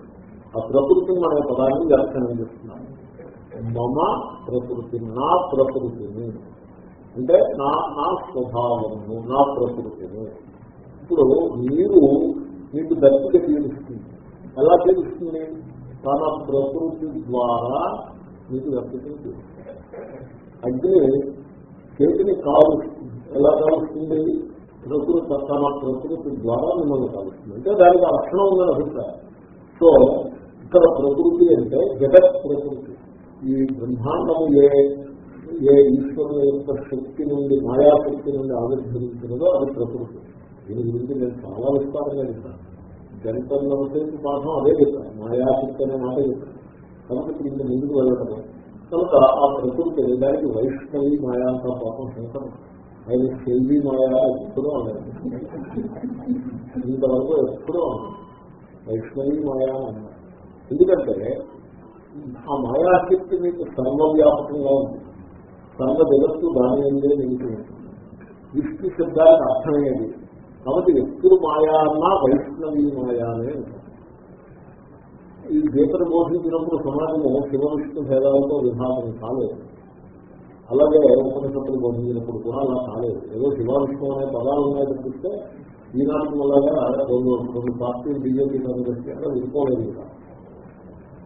ఆ ప్రకృతిని అనే పదాన్ని వ్యాఖ్యానం చేస్తున్నాను. మమ ప్రకృతి నా ప్రకృతిని. అంటే నా నా స్వభావము నా ప్రకృతిని. ఇప్పుడు మీరు మీకు దర్శక తీరుస్తుంది ఎలా తీరుస్తుంది తన ప్రకృతి ద్వారా మీకు దర్శకం తీరుస్తుంది అగ్ని చేతిని కాలుస్తుంది. ఎలా కాలుస్తుంది? ప్రకృతి తన ప్రకృతి ద్వారా మిమ్మల్ని కాలుస్తుంది. అంటే దానికి లక్షణం ఉందని అభిప్రాయం. సో ఇక్కడ ప్రకృతి అంటే జగత్ ప్రకృతి. ఈ బ్రహ్మాండము ఏ ఏ ఈశ్వరుని యొక్క శక్తి నుండి మాయాశక్తి నుండి ఆవిర్భవించినదో అది ప్రకృతి. దీని గురించి నేను చాలా విస్తారంగా చెప్పాను. గణితంలో వచ్చేసి పాఠం అదే చెప్పాను. మాయాశక్తి అనే మాట చెప్పాను. కాబట్టి ఇంత ముందుకు వెళ్ళటం కనుక ఆ ప్రకృతి దానికి వైష్ణవి మాయా అంతా పాపం శంకరం. ఆయన శైలి మాయా ఎప్పుడూ అన్నారు ఇంతవరకు ఎప్పుడూ అన్నారు వైష్ణవి మాయా అన్నారు. ఎందుకంటే ఆ మాయాశక్తి మీకు సర్వవ్యాపకంగా ఉంది. సర్వ జగత్తు దాని ఉందే నిలిచి విష్ణు శబ్దానికి అర్థమయ్యేది కాబట్టి ఎప్పుడు మాయా అన్నా వైష్ణవి మాయా అనే ఈ గీతను బోధించినప్పుడు సమాజము శివ విష్ణు భేదాలతో విభాగం కాలేదు. అలాగే ఉపనిషత్తులు బోధించినప్పుడు కూడా అలా కాలేదు. ఏదో శివ విష్ణు అనే పదాలు ఉన్నాయి తప్పిస్తే ఈనాటి వల్లగా రెండు రెండు పార్టీలు బీజేపీ కాంగ్రెస్ అక్కడ విడిపోలేదు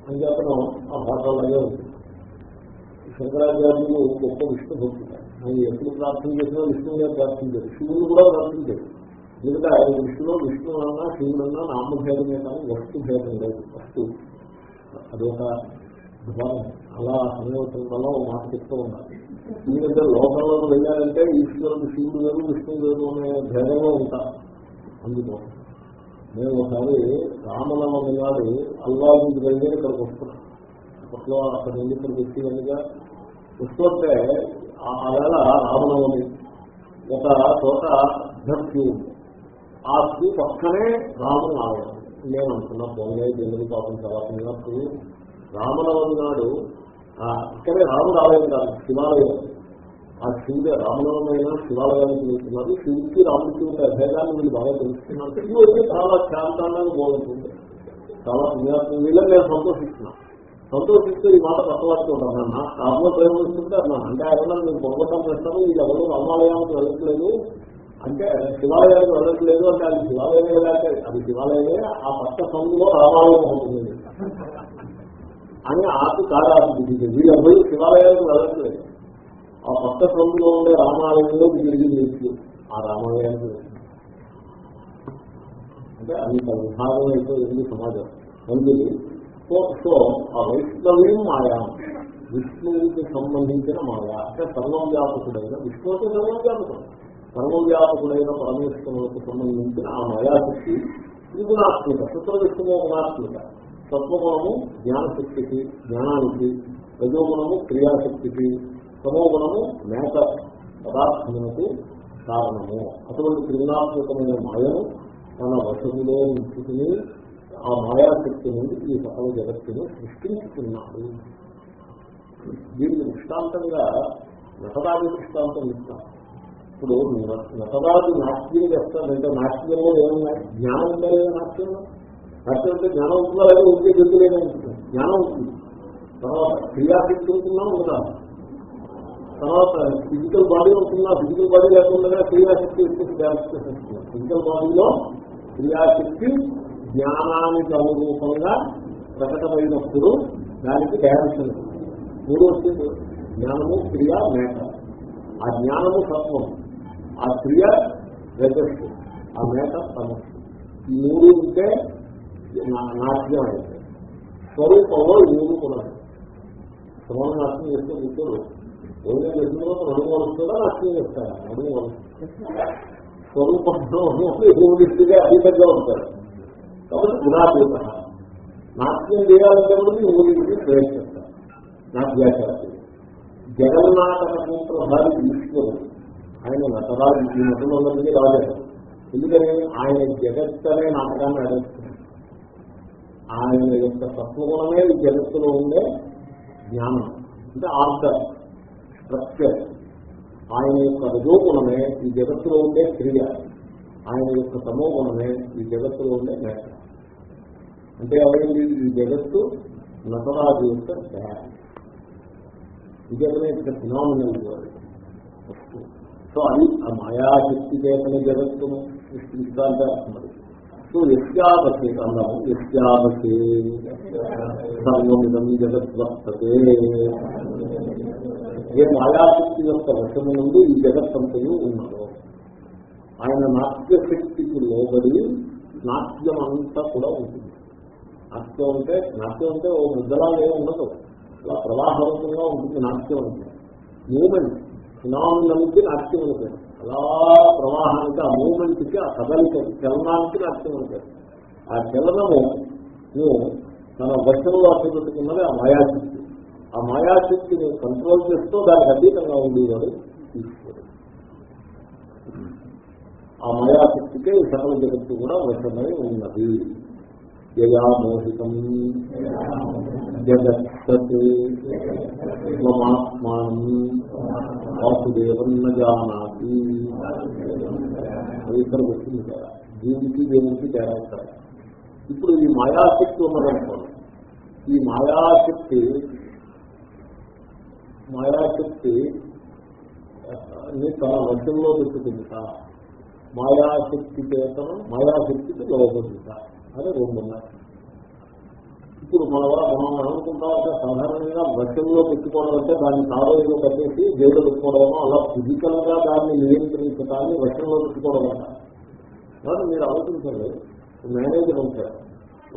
అని చెప్పడం ఆ భాషలాగే ఉంటుంది శంకరాచార్యులు గొప్ప విష్ణు భక్తులు. ఆయన ఎప్పుడు ప్రార్థన చేసినా విష్ణువుగా ప్రార్థన ప్రార్థించారు శివుడు కూడా ప్రార్థన ప్రార్థించారు ఎందుకంటే ఆయన విష్ణులో విష్ణు అన్నా శివుడన్నా నామభేదమే కానీ వస్తు భేదం లేదు. వస్తు. అదొక అలా సమయోచన వల్ల ఒక మాట చెప్తూ ఉన్నారు ఎందుకంటే లోకంలోకి వెళ్ళారంటే ఈశ్వరుడు శివుడు వేరు విష్ణువు వేరు అనే భేదంలో ఉంటారు అందుకోసం నేను ఒకసారి రామనవమి నాడు అల్లా వెళ్ళి ఇక్కడికి వస్తున్నాను అప్పట్లో అక్కడ నుండి ఇక్కడికి వచ్చేదానిగా వస్తుంటే ఆ వేళ రామనవమి ఒక చోట అభ్యర్థి ఆ స్త్రీ పక్కనే రాముడు ఆలయం నేను అనుకున్నా పోలే దేవుడి పాపం తర్వాత రామనవమి నాడు ఇక్కడే రాముడు ఆలయం కాదు శివాలయం. ఆ శివుడు రామనవమైన శివాలయానికి వెళ్తున్నారు. శివుడికి రాముడికి ఉండే అభేదాన్ని వీళ్ళు బాగా తెలుస్తున్నారు శివుడు చాలా శాంతంగా బాగుంటుంది చాలా పుణ్యాత్మ వీళ్ళని నేను సంతోషిస్తున్నాను సంతోషిస్తే ఈ మాట పక్కవాడుతూ ఉంటాను అన్న రాములో ప్రేమిస్తుంటే అన్నా అంటే ఆయన నేను పొగటం చేస్తాను వీళ్ళు ఎవరు రామాలయానికి వెళ్ళట్లేదు. అంటే శివాలయానికి వెళ్ళట్లేదు అంటే అది శివాలయమే లేకపోతే అది శివాలయమే. ఆ పక్క సందులో రామాలయం అవుతుంది అని ఆకు కారాపించింది వీళ్ళెవరు శివాలయానికి వెళ్ళట్లేదు. ఆ పక్క సందులో ఉండే రామాలయంలో తిరిగి లేదు ఆ రామాలయానికి అంటే అది విభాగం అయితే ఉంది సమాజం. మంచిది సో సో ఆ వైష్ణవీం మాయా. విష్ణువుకి సంబంధించిన మాయా. అంటే సర్వవ్యాపకుడైన విష్ణువుకి సర్వవ్యాపకుడు. సర్వవ్యాపకుడైన పరమేశ్వరులకు సంబంధించిన ఆ మాయాశక్తి త్రిగుణాత్మిక శుక్ర విష్ణువు గుణాత్మిక. సత్వగుణము జ్ఞానశక్తికి జ్ఞానానికి రజోగుణము క్రియాశక్తికి తమోగుణము మేత పదార్థములకు కారణము. అటువంటి క్రిమినాత్మకమైన మాయను తన వసతిలో ఉంచుకుని ఆ మాయాశక్తి నుండి ఈ సకల జగత్తును సృష్టించుకున్నాడు. దీనికి దృష్టాంతంగా నటరాజు దృష్టాంతం ఇస్తాం ఇప్పుడు నటరాజు నాట్యం చేస్తాడంటే నాట్యంలో ఏమున్నాయి జ్ఞానం ఉందా లేదా నాట్యంలో నాట్యం అంటే జ్ఞానం ఉంటుందా లేదా? ఉంటే గెలుతులేదా జ్ఞానం ఉంటుంది తర్వాత క్రియాశక్తి ఉంటుందా? ఉండాలి తర్వాత ఫిజికల్ బాడీ ఉంటుందా ఫిజికల్ బాడీ లేకుండా క్రియాశక్తి వచ్చేసి చేసేస్తుంది ఫిజికల్ బాడీలో క్రియాశక్తి జ్ఞానానికి అనురూపంగా ప్రకటమైనప్పుడు దానికి డైరెక్షన్ మూడు వచ్చింది జ్ఞానము క్రియ మేక ఆ జ్ఞానము సత్వం ఆ క్రియ రజస్సు ఆ మేక సమస్య ఈ మూడు ఉంటే నాట్యం అయితే స్వరూపంలో ఈ మూడు కూడా స్వరం నాట్యం చేస్తే కూర్చోరు. రోజు చేసిన తర్వాత నడుము వస్తుందా నాట్యం చేస్తారు. నడుము స్వరూపంలో మూడిగా అతీతంగా ఉంటారు. కాబట్టి గుణాతీత. నాట్యం చేయాలంటే కూడా ఈ మూడింటికి ప్రవేశిస్తారు. నాట్యాచార్యులు. జగన్నాటక సూత్రధారి ఈశ్వరుడు ఆయన నటరాజు ఈ నటులందరికీ రాలేదు. ఎందుకని? ఆయన జగత్ అనే నాటకాన్ని ఆడేస్తున్నారు ఆయన యొక్క తత్వగుణమే జగత్తులో ఉండే జ్ఞానం. అంటే ఆర్డర్ స్ట్రక్చర్ ఆయన యొక్క రజోగుణమే ఈ జగత్తులో ఉండే క్రియ. ఆయన యొక్క తమోగుణమే ఈ జగత్తులో ఉండే నేత అంటే ఎవరైంది? ఈ జగత్తు నటరాజు యొక్క తయారు విజయమే ఫినామినల్ సో అది ఆ మాయాశక్తి చేతని జగత్తును సృష్టించాలంటే అర్థమది సో యస్యాపసే అన్నాము. యస్యాపసే సర్వమిదం జగత్ వర్తతే ఏ మాయాశక్తి యొక్క వశము నుండి ఈ జగత్తంతయు ఉన్నాడు ఆయన నాట్యశక్తికి లోబడి నాట్యం అంతా కూడా ఉంటుంది. నాట్యం అంటే నాట్యం అంటే ఓ ముద్దలా ఏమి ఉండదు. ఇలా ప్రవాహవంతంగా ఉంటుంది నాట్యం అంటే. మూమెంట్ ఫినామినల్కి నాట్యం అంటే అలా ప్రవాహానికి ఆ మూమెంట్కి ఆ కదలిక చలనానికి నాట్యం అంటే ఆ చలనము నువ్వు తన వశంలో అడ్డుపెట్టుకున్నది ఆ మాయాశక్తి. ఆ మాయాశక్తిని కంట్రోల్ చేస్తూ దానికి అతీతంగా ఉండేవాడు ఈశ్వరుడు. ఆ మాయాశక్తికే ఈ సకల జగత్తు కూడా వశమై ఉన్నది. యయా జగత్మాత్మానం జగత్ వాసుదేవం న జానాతి. అది ఇక్కడ వచ్చింది కదా. దీనికి దేవునికి తేడా ఇక్కడ. ఇప్పుడు ఈ మాయాశక్తి ఉన్నదనుకోండి. ఈ మాయాశక్తి మాయాశక్తి ని తన వశంలో పెట్టుకుంటా మాయాశక్తి చేతను మాయాశక్తికి లోపడుతా అని రెండు ఇప్పుడు మన మనం అనుకుంటాం అంటే సాధారణంగా వశంలో పెట్టుకోవడం అంటే దాన్ని తారోజులో కట్టేసి జైలు పెట్టుకోవడం అలా ఫిజికల్గా దాన్ని నియంత్రించడాన్ని వశంలో పెట్టుకోవడం కానీ మీరు ఆలోచించండి మేనేజర్ ఉంటారు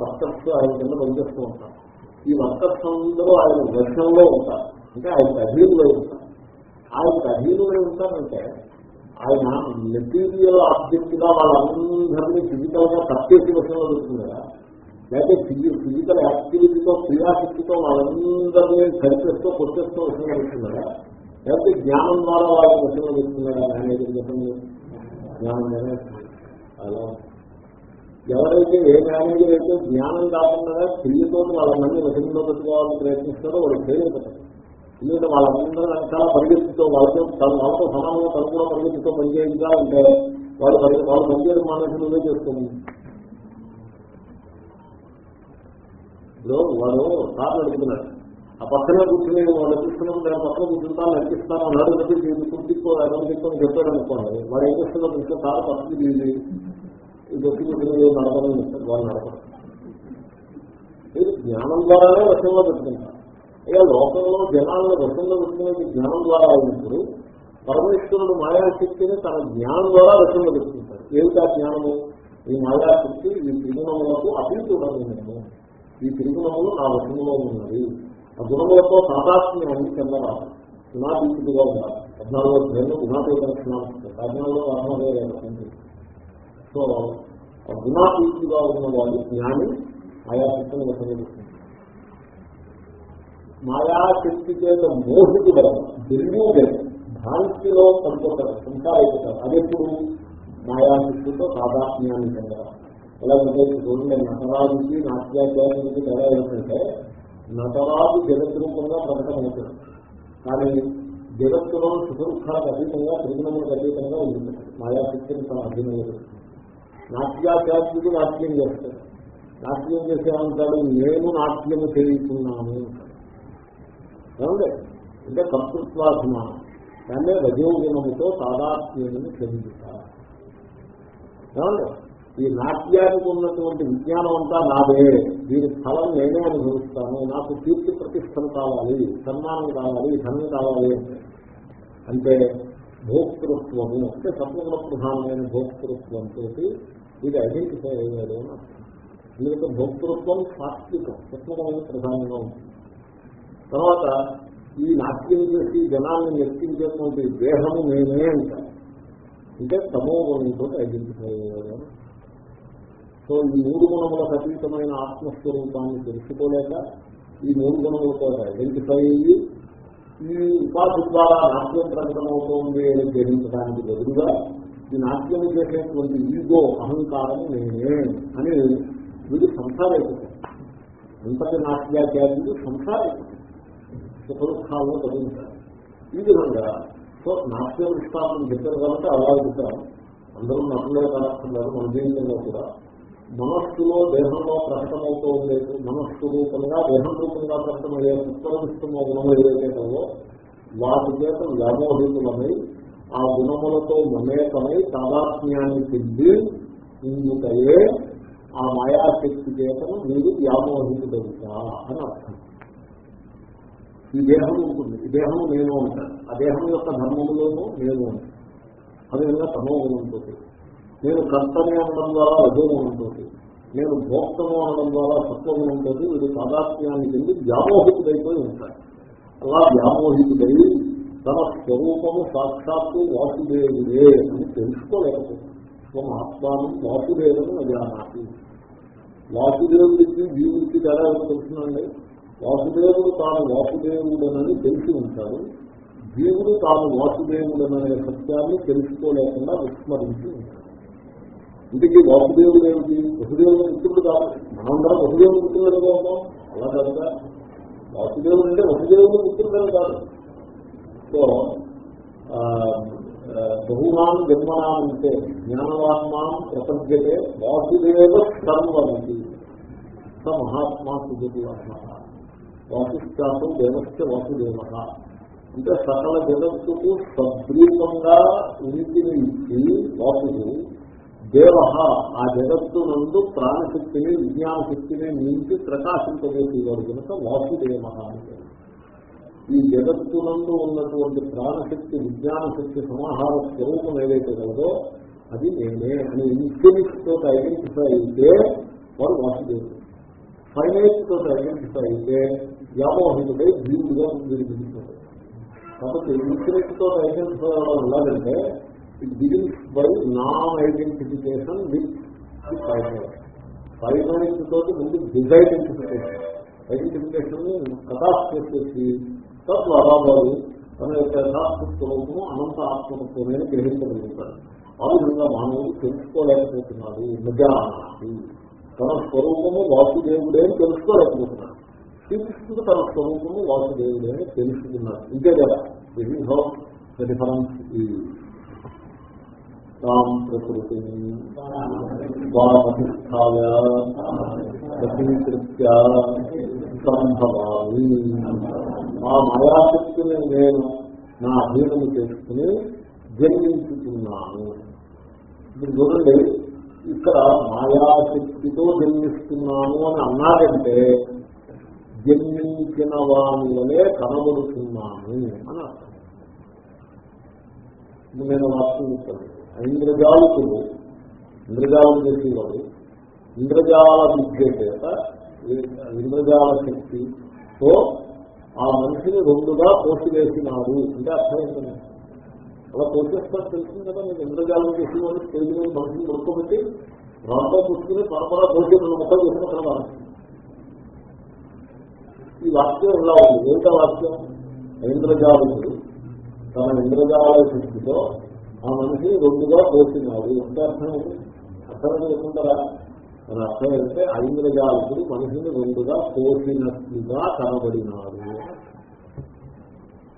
వర్కర్స్ ఆయన కింద పనిచేస్తూ ఉంటారు. ఈ వర్కర్స్ అందరూ ఆయన వశంలో ఉంటారు. అంటే ఆయనకు అధీనులై ఉంటారు. ఆయనకు అధీనులై ఉంటారంటే ఆయన మెటీరియల్ ఆబ్జెక్ట్గా వాళ్ళందరినీ ఫిజికల్గా కట్టేసి వశంలో కదా. లేకపోతే ఫిజికల్ యాక్టివిటీతో క్రియాశక్తితో వాళ్ళందరినీ కలిపేస్తూ కొట్టేస్తూ వశంలో పెడుతున్నారా లేకపోతే జ్ఞానం ద్వారా వాళ్ళకి వశంలో పెడుతున్నారా అనేది వశంలో జ్ఞానం అలా ఎవరైతే ఏ మేనేజర్ అయితే జ్ఞానం కాకుండా క్రియతో మంది వశంలో పెట్టుకోవాలని ప్రయత్నిస్తారో వాళ్ళు చేయలేకపోతారు ఎందుకంటే వాళ్ళందరూ చాలా పరిగెత్తుతో వాళ్ళతో తన వాళ్ళతో సమానంగా తను కూడా పరిగెత్తుతో పనిచేయగా ఉంటే వాళ్ళు వాళ్ళు పనిచేయడం మానేసి చేస్తుంది ఇప్పుడు వాడు సార్ నడుపుతున్నాడు. ఆ పక్కనే కూర్చుని వాడు నడిపిస్తున్నాం దాని పక్కన కూర్చుంటాను నడిపిస్తాను అన్నాడు నడిపి కుర్తిక్కో అర్థం తీసుకొని చెప్పాడు అనుకోండి. వాడు ఏం చేస్తున్నాడు ఇంకా సార్ పక్కకి తీసి ఇది వచ్చి కూర్చుని నడపడం వాళ్ళు నడపడం. జ్ఞానం ద్వారానే వశంలో పెట్టుకుంటారు అయ్యా లోకంలో జనాలను వశంలో పెట్టుకునేది జ్ఞానం ద్వారా అయినప్పుడు పరమేశ్వరుడు మాయాశక్తిని తన జ్ఞానం ద్వారా వశంలో పెట్టుకుంటాడు. ఏమిటా జ్ఞానము? ఈ మాయాశక్తి ఈ త్రిగుణములకు అతీతుడమైనము ఈ త్రిగుణములు నా వశంలో ఉన్నది ఆ గుణములతో సాధాత్మ్యాన్ని చెందరాదు. గుణాతీతుడుగా ఉండాలి. పద్నాలుగో రెండు గుణాతీత లక్షణాలు పద్నాలుగో పద్నాలుగు సో ఆ గుణాతీతుడుగా ఉన్న వాళ్ళు జ్ఞాని మాయాశక్తిని వశంలో పెట్టుకుంటారు మాయాశక్తి చేత మోహితుడు దుర్యోగం భ్రాంతిలో పడిపోతారు సంసారైపోతారు అదెప్పుడు మాయాశక్తితో సాధాత్మ్యాన్ని చెందడం ఎలాగంటే చూడండి నటరాజుకి నాట్యాచార్యుడికి తేడా ఏంటంటే నటరాజు జగత్ రూపంగా ప్రకటమవుతుంది కానీ జగత్తులో సుఖదుఖాలకు అతీతంగా త్రిగుణములకు అతీతంగా ఉంటుంది. మాయాశక్తిని తన అధీనంలో పెడుతుంది నాట్యాచార్యుడు నాట్యం చేస్తాడు. నాట్యం చేసేమంటాడు నేను నాట్యము చేయుతున్నాను ఏమంటే అంటే కర్తృత్వాభిమానం. దాన్నే రజోగుణముతో తాదాత్మ్యమని చెందుతారు ఏమండి? ఈ నాట్యానికి ఉన్నటువంటి విజ్ఞానం అంతా నాదే. దీని స్థలం నేనే అనుభవిస్తాను. నాకు కీర్తి ప్రతిష్టలు కావాలి సన్మానం కావాలి ధనం కావాలి అంటే. అంటే భోక్తృత్వము. అంటే సత్వగుణ ప్రధానమైన భోక్తృత్వంతో ఇది ఐడెంటిఫై అయ్యాడు అని అర్థం. ఎందుకంటే భోక్తృత్వం సాత్వికం. సత్వగుణమైన ప్రధానంగా ఉంటుంది. తర్వాత ఈ నాట్యం చేసి జనాన్ని నెత్తించేటువంటి దేహము నేనే అంటారు. అంటే తమో గుణంతో ఐడెంటిఫై సో ఈ మూడు గుణములకు అతీతమైన ఆత్మస్వరూపాన్ని తెలుసుకోలేక ఈ మూడు గుణములతో ఐడెంటిఫై అయ్యి ఈ ఉపాధి ద్వారా నాట్యం ప్రకటనవుతోంది అని గ్రహించడానికి బదులుగా ఈ నాట్యం చేసేటువంటి ఈగో అహంకారం నేనే అని వీడు సంసారైపోతాడు అంతటి నాట్యాచార్యుడు సంసారైపోతాడు సుఖదుఖాలను కలిగించాలి ఈ విధంగా సో నాట్య దృష్టాంతం చెప్పారు కాబట్టి అలా చెప్తారు అందరూ నటులే కానట్టున్నారు మన జీవితంలో కూడా మనస్సులో దేహంలో ప్రకటమవుతూ ఉండేది మనస్సు రూపంగా దేహం రూపంగా ప్రకటమయ్యే పుష్పరిస్తున్న గుణములు ఏదైతే కలవో వాటి చేత వ్యామోహితులమై ఆ గుణములతో మమేకమై తాదాత్మ్యాన్ని చెంది ఇందుకయే ఆ మాయాశక్తి చేతను మీరు వ్యామోహితుడవుతా అని అర్థం. ఈ దేహం ఉంటుంది. ఈ దేహం నేను ఉంటాను ఆ దేహం యొక్క ధర్మములోనూ నేను ఉంటాను అదేవిధంగా సమూహం ఉంటుంది నేను కర్తనే అనడం ద్వారా రజోగుణంతో నేను భోక్తము అనడం ద్వారా సత్వగుణంతో వీడు తాదాత్మ్యాన్ని చెంది వ్యామోహితుడైపోయి ఉంటాడు. అలా వ్యామోహితుడై తన స్వరూపము సాక్షాత్తు వాసుదేవుడే అని తెలుసుకోలేకపోతుంది. స్వం ఆత్మానం వాసుదేవుని అజానాతి వాసుదేవుడికి జీవుడికి తేడా ఏమో తెలుసునండి వాసుదేవుడు తాను వాసుదేవుడనని తెలిసి ఉంటాడు. జీవుడు తాను వాసుదేవుడననే సత్యాన్ని తెలుసుకోలేకుండా విస్మరించి ఉంటాడు. ఇంటికి వాసుదేవుడు ఏమిటి? వసుదేవుడు మిత్రుడు కాదు. మనందరం వసుదేవుడు మిత్రులు ఉంటాం అలా కదా వాసుదేవుడు అంటే వసుదేవుడు మిత్రుడు కాదు. సో బహుమాన్ జన్మనా అంటే జ్ఞానవాత్మానం ప్రపంచతే వాసుదేవ సర్వమితి. స మహాత్మా సుజతి వాసిష్టాసు దేవస్థ వాసుదేవ. అంటే సకల జగత్తుకు సద్రూపంగా ఉనికిని ఇచ్చి వాసుడు దేవ ఆ జగత్తు నందు ప్రాణశక్తిని విజ్ఞాన శక్తిని నిలిచి ప్రకాశింపజేసేవాడు కనుక వాసుదేవ అంటే ఈ జగత్తునందు ఉన్నటువంటి ప్రాణశక్తి విజ్ఞాన శక్తి సమాహార స్వరూపం ఏదైతే కలదో అది నేనే అని ఇన్ఫినిట్తో ఐడెంటిఫై అయితే వాడు వాసుదేవుడు. ఫైనైట్తో ఐడెంటిఫై అయితే వ్యామోహితుడై జీవుడుగా విడిపిస్తాడు కాబట్టి ఇన్ఫినిట్ లైసెన్స్ ఉండాలంటే it begins by non identification with finite finite తోటి ముందు డిజైడెంటిఫికేషన్ ఐడెంటిఫికేషన్ కటాఫ్ చేసేసి తద్వారా వారు తన యొక్క యథార్థ స్వరూపము అనంత ఆత్మత్వమే గ్రహించగలుగుతారు ఆ విధంగా మానవుడు తెలుసుకోలేకపోతున్నాడు నిజానాది తన స్వరూపము వాసుదేవుడే అని తెలుసుకోలేకపోతున్నాడు శ్రీకృష్ణుడు తన స్వరూపము వాసుదేవుడు అని తెలుసుకున్నాడు. ఇంతే కదా? దిస్ హౌ ద డిఫరెన్స్ ఈ తాం ప్రకృతి సంభవామి. ఆ మాయాశక్తిని నేను నా అధీనము చేసుకుని జన్మించుకున్నాను ఇప్పుడు చూడండి ఇక్కడ మాయాశక్తితో జన్మిస్తున్నాను అని అన్నారంటే జన్మించిన వాని వలె కనబడుతున్నాను అని అర్థం. నేను వాస్తవం ఇంద్రజాలకులు ఇంద్రజాలం చేసేవాడు ఇంద్రజాల విద్య చేత ఇంద్రజాల శక్తితో ఆ మనిషిని రెండుగా పోసివేసినాడు అంటే అర్థమైంది అలా పోసేస్తారు తెలిసింది కదా మీరు. ఇంద్రజాలం చేసేవాడు స్టేజ్ మీద మనిషిని దొరకబెట్టి రాంతో పుచ్చుకుని పరపరా పోషించిన మొక్క చేసిన తర్వాత. ఈ వాక్యం ఇలా ఉంది. ఏమిటా వాక్యం? ఇంద్రజాలకుడు తన ఇంద్రజాల శక్తితో ఆ మనిషి రెండుగా పోసినాడు ఎంత అర్థం అర్థం చెప్పుకుంటారా మన అర్థం అయితే ఐంద్రజాలకుడు మనిషిని రెండుగా పోసినట్లుగా కనబడినాడు.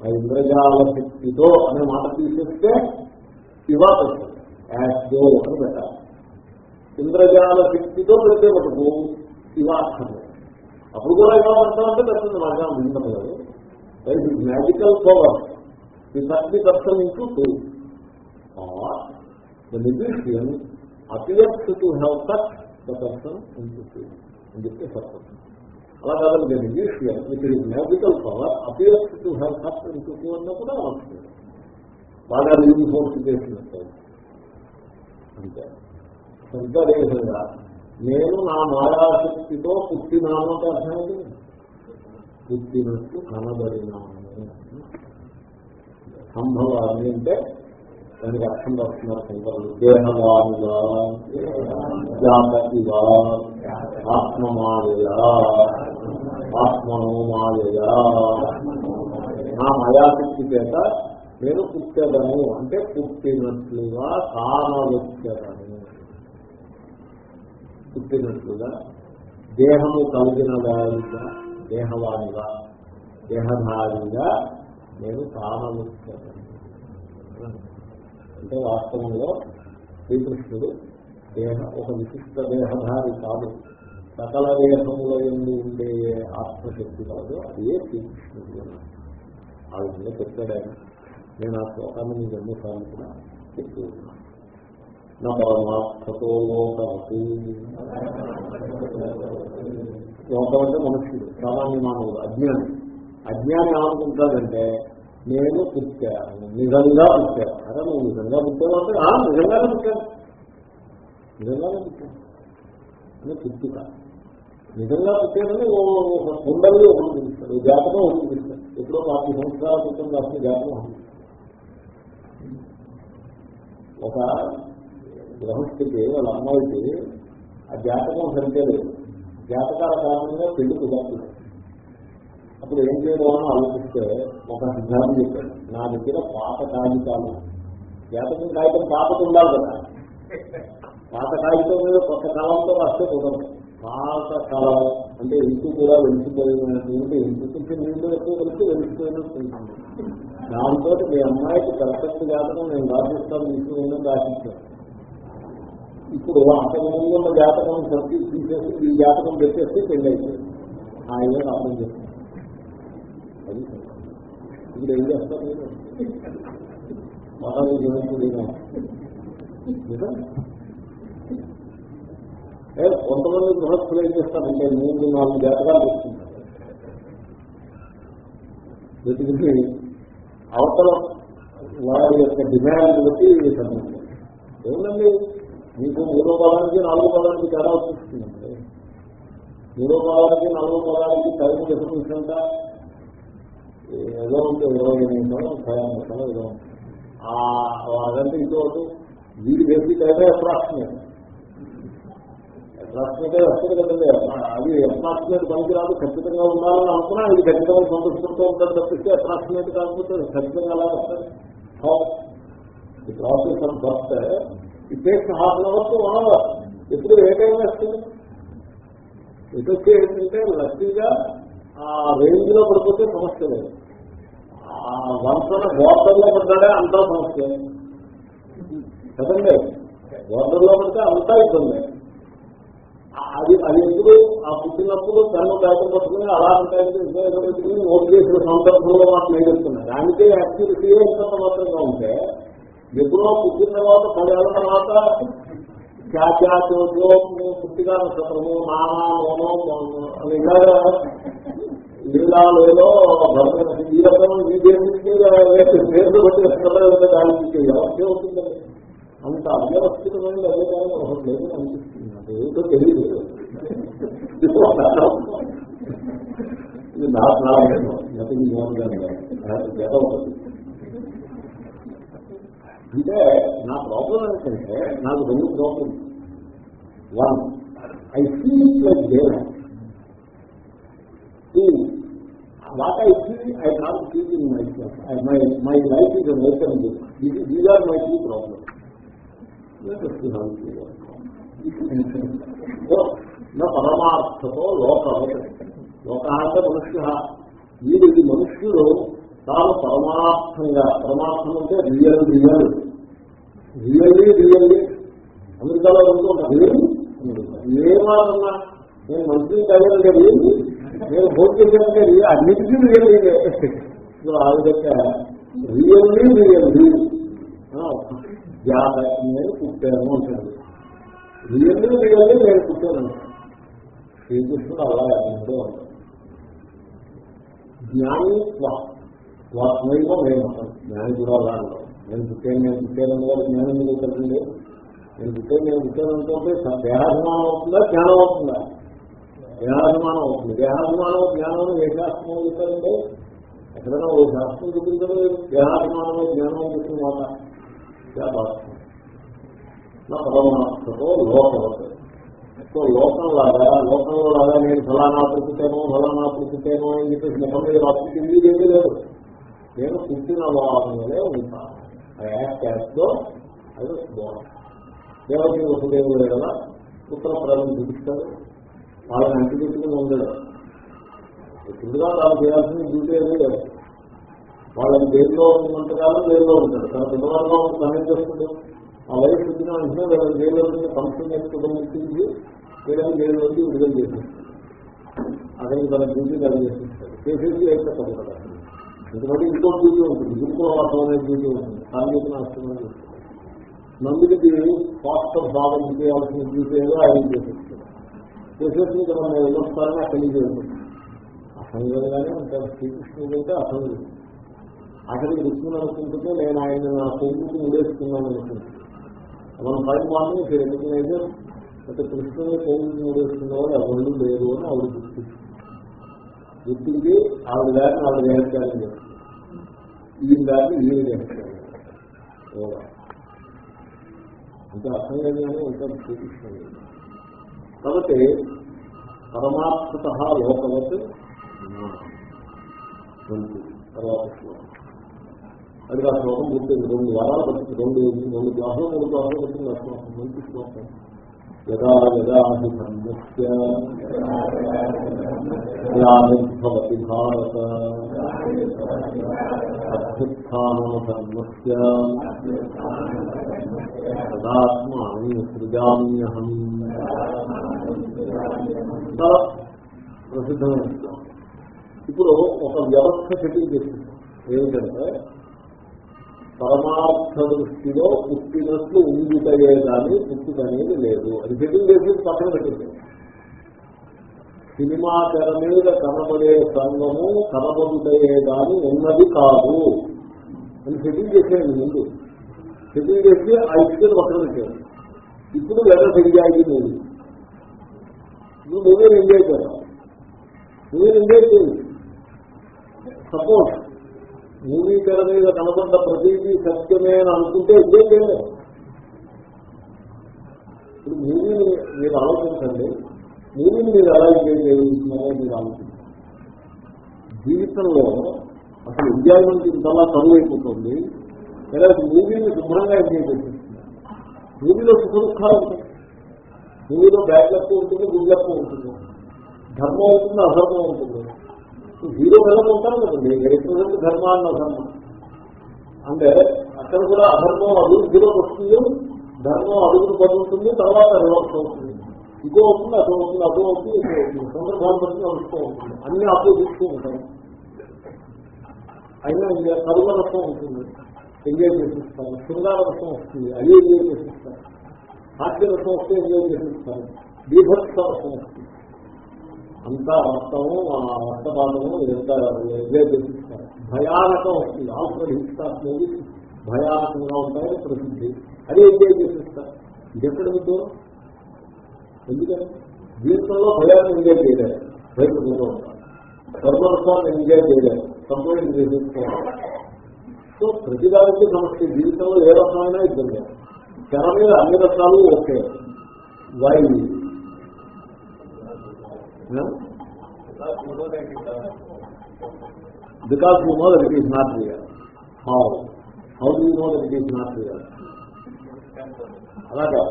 ఆ ఇంద్రజాల శక్తితో అనే మాట తీసేస్తే శివ పెట్టాలి అని పెట్టాలి ఇంద్రజాల శక్తితో పెట్టే మటుకు శివార్థము. అప్పుడు కూడా ఎలా అంటే దర్శనం బాగా వింటాం కాదు. మ్యాజికల్ పవర్ ఈ కట్ దర్శనం person into two the musician appears to have cut the person into two అని చెప్పి సత్వం అలా కాదు the musician with is magical power appears to have cut into two అన్న కూడా అవసరం బాగా రీఇన్ఫోర్స్ చేసినట్టు. అంతే. సరిగ్గా అదేవిధంగా నేను నా మాయాశక్తితో పుట్టినాను అంటే అర్థమైంది పుట్టినట్టు కనబడినాను. సంభవాన్ని అంటే దానికి అర్థం వస్తున్నారు శంకరులు దేహవానుగా జాతకిగా ఆత్మమాయయా ఆత్మనో నా మాయాశక్తి చేత నేను పుట్టేదను అంటే పుట్టినట్లుగా కానవచ్చదను. పుట్టినట్లుగా దేహము కలిగిన వారిగా దేహవానిగా దేహధారిగా నేను కానవచ్చదను అంటే వాస్తవంలో శ్రీకృష్ణుడు దేహ ఒక విశిష్ట దేహధారి కాదు. సకల దేహముల ఎందు ఉండే ఆత్మశక్తి కాదు అదే శ్రీకృష్ణుడు అన్నారు. ఆ విధంగా చెప్పాడు ఆయన. నేను ఆ శ్లోకాన్ని మీకు ఎన్నోసార్లు కూడా చెప్తూ ఉన్నాను. నమాత్మతో పరమాత్మతో లోకమతి లోకం అంటే మనుష్యుడు సామాన్య మానవుడు అజ్ఞాని. అజ్ఞాని ఏమనుకుంటాడంటే నేను పుట్టాను నిజంగా పుట్టాను. అదే నువ్వు నిజంగా పుట్టావు అంటే "ఆ, నిజంగానే పుట్టాను. నిజంగానే పుట్టాను. అని పుట్టుక. నిజంగా పుట్టాడని ఓ ఒకటి పిలుస్తాడు ఓ జాతకం ఒకటి పిలుస్తాడు. ఎప్పుడో పార్టీ సంవత్సరాల క్రితం రాసిన జాతకం ఒకటి. ఒక గృహస్థికి వాళ్ళ అమ్మాయికి ఆ జాతకం సరిగ్గా లేదు జాతకాల కారణంగా పెళ్ళి కుదరలేదు. అప్పుడు ఏం చేయడం ఆలోచిస్తే ఒక సిద్ధాంతం చెప్పాడు. నా దగ్గర పాత కాగితాలు జాతకం కాగితం పాతకు ఉండాలి కదా. పాత కాగితం మీద కొత్త కాలంతో రాస్తే కుదరదు. పాత కాలం అంటే ఇంటి కూడా వెలిసిపోయినటువంటి ఇంటి నుంచి నీళ్ళు ఎక్కువ కలిసి వెలిసిపోయినట్టు దాంతో మీ అమ్మాయికి కరెక్ట్ జాతకం నేను రాసిస్తాను తీసుకుని రాసిస్తాను. ఇప్పుడు అతని ముందు ఉన్న జాతకం సర్కి తీసేసి ఈ జాతకం పెట్టేస్తే పెళ్ళి అయిపోయింది. ఆయన అర్థం చేస్తుంది ఇప్పుడు ఏం చేస్తారు మీరు? మహారాజు జీవించుడైనా కొంతమంది గృహస్థులు ఏం చేస్తారంటే మూడు నాలుగు జాతకాలు తీసుకుంటారు వెతికి అవతల వారి యొక్క డిమాండ్ బట్టి సంబంధించి ఏముందండి? మీకు మూడో పదానికి నాలుగో పదానికి తేడా వచ్చేస్తుందండి మూడో పదానికి నాలుగో పదానికి టైం డెఫినేషన్ అంతా ఏదో ఉంటే ఇరవై నిమిషాలు ముప్పై నిమిషాలు ఏదో అదంటే ఇంకోటి. వీడి వ్యక్తి అయితే అప్రాక్సిమేట్ అప్రాక్సిమేట్ వస్తుంది కదండి. అది అప్రాక్సిమేట్ పనికి రాదు ఖచ్చితంగా ఉండాలని అనుకున్నా ఇది ఖచ్చితంగా సంతృష్టితో ఉంటుంది తప్పిస్తే అప్రాక్సిమేట్ కాకపోతే ఖచ్చితంగా అలా వస్తుంది ఈ ప్రాసెస్ అని birth it takes half an hour to one hour ఎప్పుడు ఏ టైం వేస్తుంది? ఇటు వచ్చి ఏంటంటే లక్కీగా ఆ రేంజ్లో పడిపోతే సమస్య లేదు. ఆ వంశన బోర్డర్లో పడ్డాడే అంతా సమస్య. కదండి బోర్డర్లో పడితే అంతా ఇబ్బంది. అది అది ఎందుకు ఆ పుట్టినప్పుడు తను పేపర్ పట్టుకుని అలా పెట్టుకుని నోట్ చేసిన సందర్భంలో మాకు నేర్చుకున్నాను దానికే యాక్టివిటీ ఎంత మాత్రంగా ఉంటే ఎప్పుడో పుట్టిన తర్వాత పదేళ్ళ తర్వాత చాచా పుట్టిగా నక్షత్రము నానా నోనో అని ఇలాగా లీలాలో ఈ రకం ఈ దేనికి పేర్లు బట్టి దానికి వ్యవస్థ అవుతుందండి అంత అవ్యవస్థితమైన అదే కానీ ఒకటి లేదు అనిపిస్తుంది. నాకు ఏమిటో తెలియదు ఇది నాకు నాలుగు నటింగ్ జత అవుతుంది అంటే నా ప్రాబ్లం ఏంటంటే నాకు రెండు problems one I feel like Dev two what I feel I not feel in my my my life is nature these are my two problems నా పరమార్థతో లోక లోక అంటే మనుష్య. వీడు ఈ మనుష్యుడు తాను పరమార్థంగా. పరమార్థం అంటే రియల్ రియల్ రియల్లీ రియల్లీ. అమెరికాలో ఉంటూ ఉంటారు ఏమన్నా నేను మంత్రి తగ్గదు రియల్ నేను భోజనం చేయాలంటే అన్నిటికీ రియల్లీ ఆ విధంగా రియల్లీ రియల్లీ. జాత నేను పుట్టాను అంటాడు రియల్లీ రియల్లీ నేను పుట్టాను. శ్రీకృష్ణుడు అలా ఎంతో జ్ఞాని స్వాత్మైవ నేను జ్ఞాని కూడా అలా అంటాం నేను పుట్టాను నేను పుట్టాను వాడు జ్ఞానం ఎందుకు కలిగింది నేను పుట్టాను నేను పుట్టాను దేహాభిమానం అవుతుందా? జ్ఞానం అవుతుందా? దేహాభిమానం అవుతుంది. దేహాభిమానం జ్ఞానం ఏ శాస్త్రం చెప్తారండి? ఎక్కడైనా ఓ శాస్త్రం చూపించడం దేహాభిమానం జ్ఞానం చెప్పిన మాట. నా పరమాత్మతో లోకవత సో లోకంలాగా లోకంలో లాగా నేను ఫలానా పుట్టుతాను ఫలానా పుట్టుతాను అని చెప్పేసి నిబంధన రాష్ట్రకి ఏమీ లేదు నేను పుట్టిన వారంలోనే ఉంటాను. ఆ యాక్ట్లో అది బాగుంది. దేవకి వసుదేవుడు కదా పుత్ర ప్రాణం చూపిస్తారు వాళ్ళని అంటి పెట్టుకుని ఉండడు. ఎప్పుడుగా తాను చేయాల్సిన డ్యూటీ అనేది లేదు. వాళ్ళని జైల్లో ఉన్నంతకాలం జైల్లో ఉంటాడు. తన పిల్లవాళ్ళలో సహాయం చేస్తుంది ఆ వయసు వచ్చిన వెంటనే వీళ్ళని జైల్లో నుంచి ఫంక్షన్ చేసుకోవడం ముట్టించి వీళ్ళని జైల్లో నుంచి విడుదల చేసేస్తాడు. అతనికి తన డ్యూటీ తను చేసేస్తాడు. చేసేసి ఏం చెప్పదు ఎందుకంటే ఇంకో డ్యూటీ ఉంటుంది. ఇంకో వాసం అనే డ్యూటీ ఉంటుంది. సాంకేతిక నష్టం నందుడికి కాస్ట్ ఆఫ్ భావం చేయాల్సిన డ్యూటీ ఏదో ఆయన చేసేస్తాడు. చేసేసి ఇక్కడ మనం వెళ్ళొస్తారని అక్కడి నుంచి వెళ్తుంది అసంగంగానే ఉంటారు శ్రీకృష్ణుడు అయితే అసంగం అక్కడికి రుక్మిణి అనుకుంటుంటే నేను ఆయన నా కొడుకు ముడేసుకున్నాను అనుకుంటున్నాను మనం పైన మార్నింగ్ మీరు ఎందుకైతే అంటే కృష్ణుని కొడుకు వాళ్ళు ఎవరు లేరు అని ఆవిడ గుర్తిస్తుంది గుర్తించి ఆవిడ దారిని ఆవిడ వ్యాఖ్యానం చెప్తుంది ఈయన దారిని ఈయన వ్యాఖ్యానం అంటే అసంగంగానే ఉంటారు చూపిస్తుంది కాబట్టి పరమాత్మత లోకవత్ తర్వాత శ్లోకం. అది ఆ శ్లోకం పుట్టింది రెండు వారాలు పట్టింది. రెండు రెండు క్లాసులు మూడు క్లాసులు పట్టింది ఆ శ్లోకం. మంచి శ్లోకం. యదా యదా హి గ్లానిర్భవతి భారత అభ్యుత్థానమ ధర్మస్య తదాత్మాని సృజామ్యహం ప్రసిద్ధమైన ఇప్పుడు ఒక వ్యవస్థ సెటిల్ చేసింది ఏమిటంటే పరమార్థ దృష్టిలో పుట్టినట్లు ఉందిటయే కానీ పుట్టుదనేది లేదు. అది సెటిల్ చేసి పక్కన పెట్టింది సినిమా తెర మీద కనబడే సంఘము కనబడే దాని ఉన్నది కాదు అని సెటిల్ చేసేది ముందు. సెటిల్ చేసి ఆ ఇసుకను పక్కన పెట్టాడు ఇప్పుడు లెటర్ ఎంజాయ్ మూవీ నువ్వు. నువ్వే ఎంజాయ్ చేయాలి నువ్వే ఎంజాయ్ చేయాలి సపోజ్ మూవీ తెర మీద కనబడ్డ ప్రతిదీ సత్యమే అని అనుకుంటే ఇదే చేయలేదు ఇప్పుడు మూవీని మీరు ఆలోచించండి. మూవీని మీరు ఎలా ఎంజాయ్ చేయగలుగుతున్నారో మీరు ఆలోచించారు జీవితంలో అసలు ఎంజాయ్మెంట్ ఇంతలా తరువు అయిపోతుంది. లేదా మూవీని శుభ్రంగా ఎంజాయ్ చేసేస్తున్నారు మూవీలో సుఖ దుఃఖాలు ఉంటాయి. మూవీలో బ్యాడ్ లెక్క ఉంటుంది గుడ్ లెక్క ఉంటుంది. ధర్మం ఉంటుంది అధర్మం ఉంటుంది. హీరో ధర్మం ఉంటారు కదండి. రిప్రజెంట్ ధర్మ అన్న ధర్మం. అంటే అక్కడ కూడా అధర్మం అభివృద్ధిలోకి వస్తుంది. ధర్మం అభివృద్ధి పొందుతుంది తర్వాత రివర్స్ అవుతుంది. ఇదో అవుతుంది అదో అవుతుంది అదో అవుతుంది ఇదో అవుతుంది సందర్భాన్ని బట్టి నడుస్తూ ఉంటుంది. అన్ని ఆపోజిస్తూ ఉంటాయి. అయినా ఇంకా కరుణ రసం ఉంటుంది. ఎంజాయ్ చేసిస్తాను శృంగార రసం వస్తుంది. అది ఎంజాయ్ చేసిస్తాను హాస్య రసం వస్తే ఎంజాయ్ చేసిస్తాను బీభత్స రసం వస్తుంది. అంతా రక్తము రక్తపాతము ఇదంతా ఎంజాయ్ చేసిస్తాను భయానకం వస్తుంది. ఆల్ఫ్రెడ్ హిస్టార్ మూవీస్ భయానకంగా ఉంటాయని ప్రసిద్ధి. అది ఎంజాయ్ చేసిస్తాను ఇది ఎక్కడ మీకు ఎందుకని? జీవితంలో భయాన్ని ఎంజాయ్ చేయలేదు భయపడుతూ ఉంటారు ధర్మరసాన్ని ఎంజాయ్ చేయలేదు కంప్లైంట్ చేసేసుకోవాలి సో ప్రతిదానికి సమస్య. జీవితంలో ఏ రకమైన ఇబ్బంది. తెర మీద అన్ని రకాలు okay. Why because you know that it is not real how how do know that it is not real అలాగా.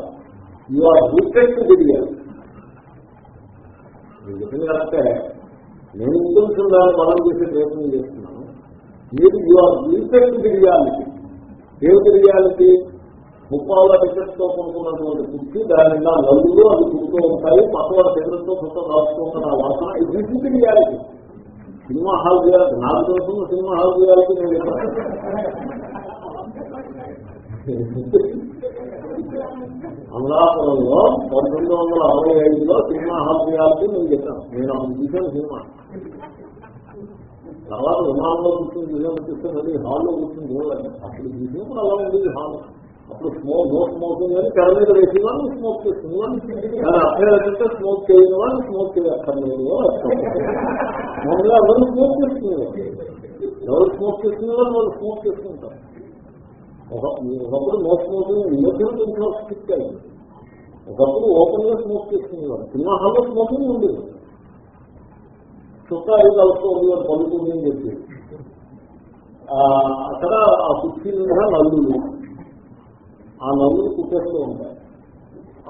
You are rooted to the real నేను చెప్పింది కరెక్టే నేను ఇంకొంచెం దాన్ని మనం చేసే ప్రయత్నం చేస్తున్నాను. మీరు you are rooted to the reality ఏమిటి రియాలిటీ ముప్పావుల టికెట్తో కొనుక్కున్నటువంటి కుర్చీ దాని నిండా నలుగురు అది కుడుతూ ఉంటాయి పక్కవాడ టికెట్తో పుస్తకం రాసుకుంటున్న ఉంటారు. ఆ వాసన ఇది రియాలిటీ సినిమా హాల్ చేయాలి నాకు తెలుసు సినిమా హాల్ చేయాలి నేను అమలాపురంలో పంతొమ్మిది వందల అరవై ఐదులో సినిమా హాల్ చేయాలని నేను చెప్పాను. నేను అప్పుడు చూశాను సినిమా. తర్వాత విమానంలో కూర్చొని చూసాను చూస్తే మళ్ళీ హాల్లో కూర్చొని చూడలేదు అప్పుడు చూసినప్పుడు అలా ఉండేది హాల్ అప్పుడు స్మోక్ నో స్మోకింగ్ అని తెర మీద వేసిన వాళ్ళు స్మోక్ చేస్తుంది వాళ్ళు స్మోక్ చేయని వాళ్ళు స్మోక్ చేయక్కర్లేదు. మామూలుగా అందరూ స్మోక్ చేస్తున్నారు? ఎవరు స్మోక్ చేస్తున్నారు? వాళ్ళు స్మోక్ చేస్తుంటారు. ఒకప్పుడు నో స్మోకింగ్ ఈ మధ్యన కొంచెం అయింది. ఒకప్పుడు ఓపెన్గా స్మోక్ చేసుకునేవారు. సినిమా హాల్లో స్మోకింగ్ ఉండేది. చుట్టా ఐదు కలుస్తూ ఉంది అని పలుకుంది అని చెప్పి. అక్కడ ఆ కుర్చీ మీద నల్లులు ఆ నవ్వులు కుట్టేస్తూ ఉంటాయి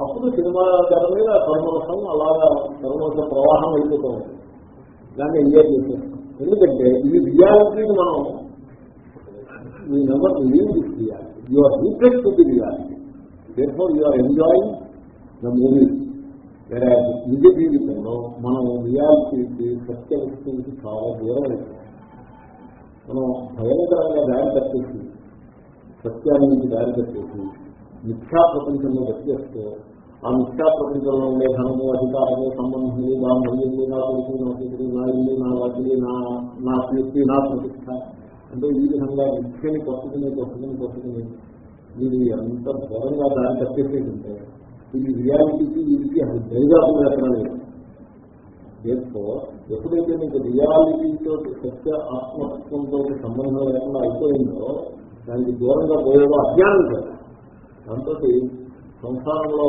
అప్పుడు సినిమా తెర మీద కర్మరసం అలాగా కర్మరస ప్రవాహం అయిపోతూ ఉంటుంది. దాన్ని ఎంజాయ్ చేసేస్తాం. ఎందుకంటే ఈ రియాలిటీని మనం మీ never leave this reality you are rooted to the reality therefore you are enjoying the movie వేరే నిజ జీవితంలో మనం రియాలిటీకి సత్య వస్తువుకి చాలా దూరం అయిపోతాం మనం భయంకరంగా దారి తప్పేసి సత్యాన్ని దారి తప్పేసి మిథ్యా ప్రపంచంలో వచ్చేస్తే ఆ మిథ్యా ప్రపంచంలో ఉండే ధనము అధికారము సంబంధం నా మళ్ళీ నా కొడుకు నా కూతురు నా ఇల్లు నా వడ్డీ నా నా కీర్తి నా ప్రతిష్ట అంటే ఈ విధంగా విద్యని పట్టుకుని పట్టుకుని పట్టుకుని మీరు ఎంత ఘోరంగా దాన్ని తప్పేసేదంటే ఇది రియాలిటీకి వీరికి అది దైవాత్మ ఎక్కడ దేంతో ఎప్పుడైతే మీకు రియాలిటీతో సత్య ఆత్మతత్వంతో సంబంధం లేకుండా అయిపోయిందో దానికి దూరంగా పోయేదో అజ్ఞానం కదా. దాంతో సంసారంలో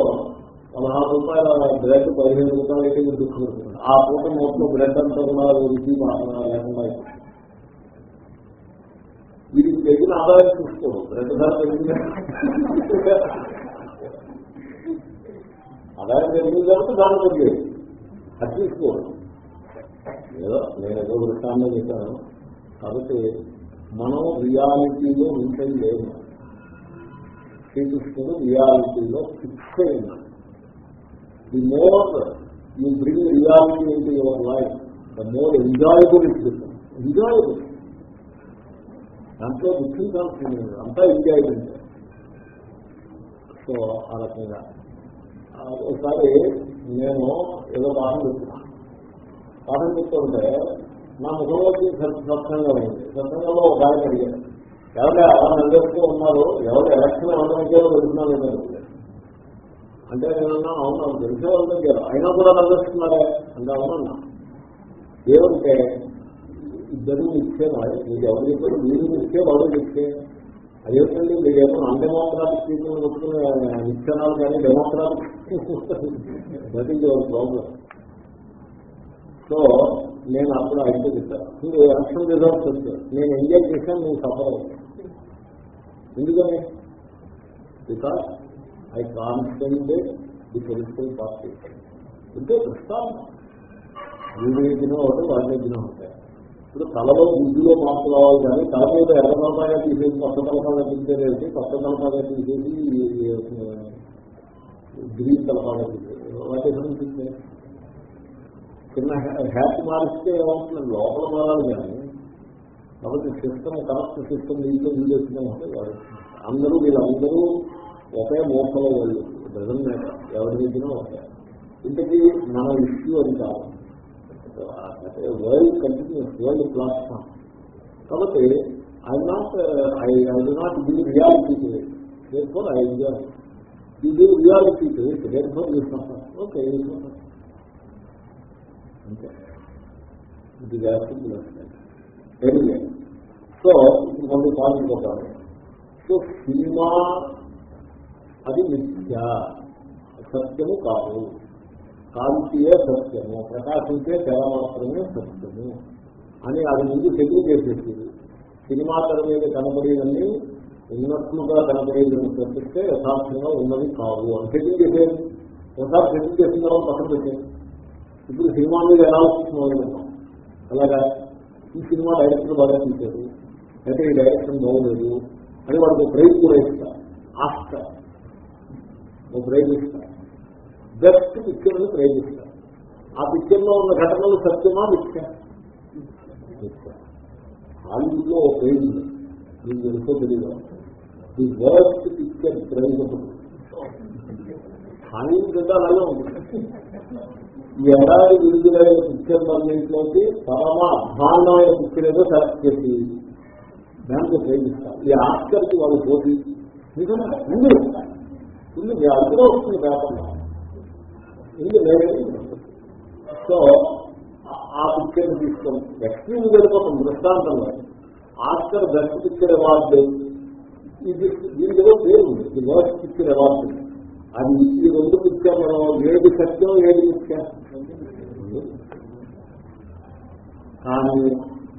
పదహారు రూపాయల బ్రెడ్ పదిహేను రూపాయలు అయితే మీరు దుఃఖపడుతుంది ఆ పూట మొత్తం బ్రెడ్ అంతా కూడా రుచి లేకుండా వీరికి తగిన ఆదాయం చూసుకోరు బ్రెడ్ ధర పెరిగింది ఆదాయం పెరిగింది కాబట్టి దాని పెరిగేది అది తీసుకోరు ఏదో నేను ఏదో వృత్తాన్ని చెప్పాను. కాబట్టి మనం రియాలిటీలో ఉంటే లేదు శ్రీకృష్ణుడు రియాలిటీలో ఫిక్స్ అయినాడు the more you bring reality into your life the more enjoyable it enjoyable దాంట్లో దుఃఖించాల్సింది అంతా ఎంజాయ్మెంట్ సో ఆ రకంగా. ఒకసారి నేను ఏదో పాఠం చెప్తున్నాను పాఠం చెప్తుంటే నా ముఖంలో సత్సంగా ఉంది సత్సంగంలో ఒక ఆయన అడిగారు ఎవరు అలా నిలబెడుతూ ఉన్నారు? ఎవరు ఎలక్షన్ ఎవరికే వెళ్తున్నారు లేదండి అంటే నేనన్నా అవునా తెలిసే వాళ్ళు దగ్గర అయినా కూడా నడుస్తున్నారే అంటే అవునన్నా ఏమంటే ఇద్దరు ఇచ్చే మీరు ఎవరు చెప్పారు? మీరు ఇచ్చే వాళ్ళు ఇచ్చే. అదేంటండి మీరు ఏమన్నా అన్డెమోక్రాటిక్ పీపుల్ వస్తున్న నిత్యనాలు కానీ democratic that is your problem so నేను అప్పుడు అయితే చెప్పాను మీరు ఎలక్షన్ రిజల్ట్స్ వచ్చారు నేను ఎంజాయ్ చేశాను నువ్వు సఫర్ అవుతాను ఎందుకని? Because I consented the political party అంటే దృష్టాంతం వీడి దినం ఒకటి వాళ్ళ దినం ఇప్పుడు తలలో బుద్ధిలో మార్పు రావాలి కానీ తల మీద ఎర్ర తలపాగా తీసేసి కొత్త తలపాగా తీసేది కొత్త తలపాగా తీసేసి గ్రీన్ తలపాగా తీసేది వాటి చిన్న హ్యాప్ మారిస్తే ఏమవుతుంది లోపల మారాలి కానీ. కాబట్టి సిస్టమ్ కరెక్ట్ సిస్టమ్ దీంట్లో వీళ్ళు ఉంటే అందరూ వీళ్ళందరూ ఒకే మోసలో వాళ్ళు డజన్ మేటర్ ఎవరి దగ్గర ఒకే. ఇంతకీ మన ఇష్యూ అని కాదు. వరల్డ్ కంటిన్యూస్ వరల్డ్ ప్లాట్ఫామ్ కాబట్టి I not I I do not give reality to it therefore I enjoy you give reality to it therefore you suffer okay you suffer అంతే ఇది వ్యాప్తి ఎనివే సో ఇప్పుడు మనం point చెప్పాలి so cinema అది మిథ్య. సత్యము కాదు. కాంతియే సత్యము ప్రకాశించే తెర మాత్రమే సత్యము అని అది ముందు సెటిల్ చేసేసి సినిమా తెర మీద కనబడేవన్నీ ఉన్నట్లుగా కనబడేదని ప్రశ్నిస్తే యథార్థంగా ఉన్నది కాదు అని సెటిల్ చేసేది. ఒకసారి సెటిల్ చేసిన తర్వాత పక్కన పెట్టేది. ఇప్పుడు సినిమా మీద ఎలా వస్తుంది అలాగా? ఈ సినిమా డైరెక్టర్ బాగా తీశారు. అయితే ఈ డైరెక్షన్ బాగోలేదు అని వాడికి బ్రేక్ కూడా ఇస్తారు ఆస్కర్. బ్రేక్ ప్రైజ్ ఇస్తారు బెస్ట్ పిక్చర్ అని ప్రైజ్ ఇస్తారు ఆ పిక్చర్లో ఉన్న ఘటనలు సత్యమా మిథ్య? హాలీవుడ్లో ఒక పేజ్ మీకు తెలుసో తెలియదు. The worst picture prizable Hollywood అంటే అలాగే ఉంది. ఈ ఏడాది విడుదలైన పిక్చర్ అన్నింటిలోకి పరమ అధ్వాన్నమైన పిక్చర్ ఏదో సెలెక్ట్ చేసి దానికి ప్రేమిస్తారు ఈ ఆస్కర్కి వాళ్ళు పోటీ నిజమే ఉంది. ఉంది. మీ అందులో వస్తుంది పేపర్లో. ఇది లేదు సో ఆ పిక్చర్ తీసుకొని ఎక్స్ట్రీమ్ వెళ్ళిపోతాం దృష్టాంతంలో ఆస్కర్ బెస్ట్ పిక్చర్ అవార్డు ఇది దీని ఏదో పేరు ఉంది ఈ వర్స్ట్ పిక్చర్ అవార్డు అది ఈ రెండు పిక్చర్ మనం ఏది సత్యం ఏది మిథ్య? కానీ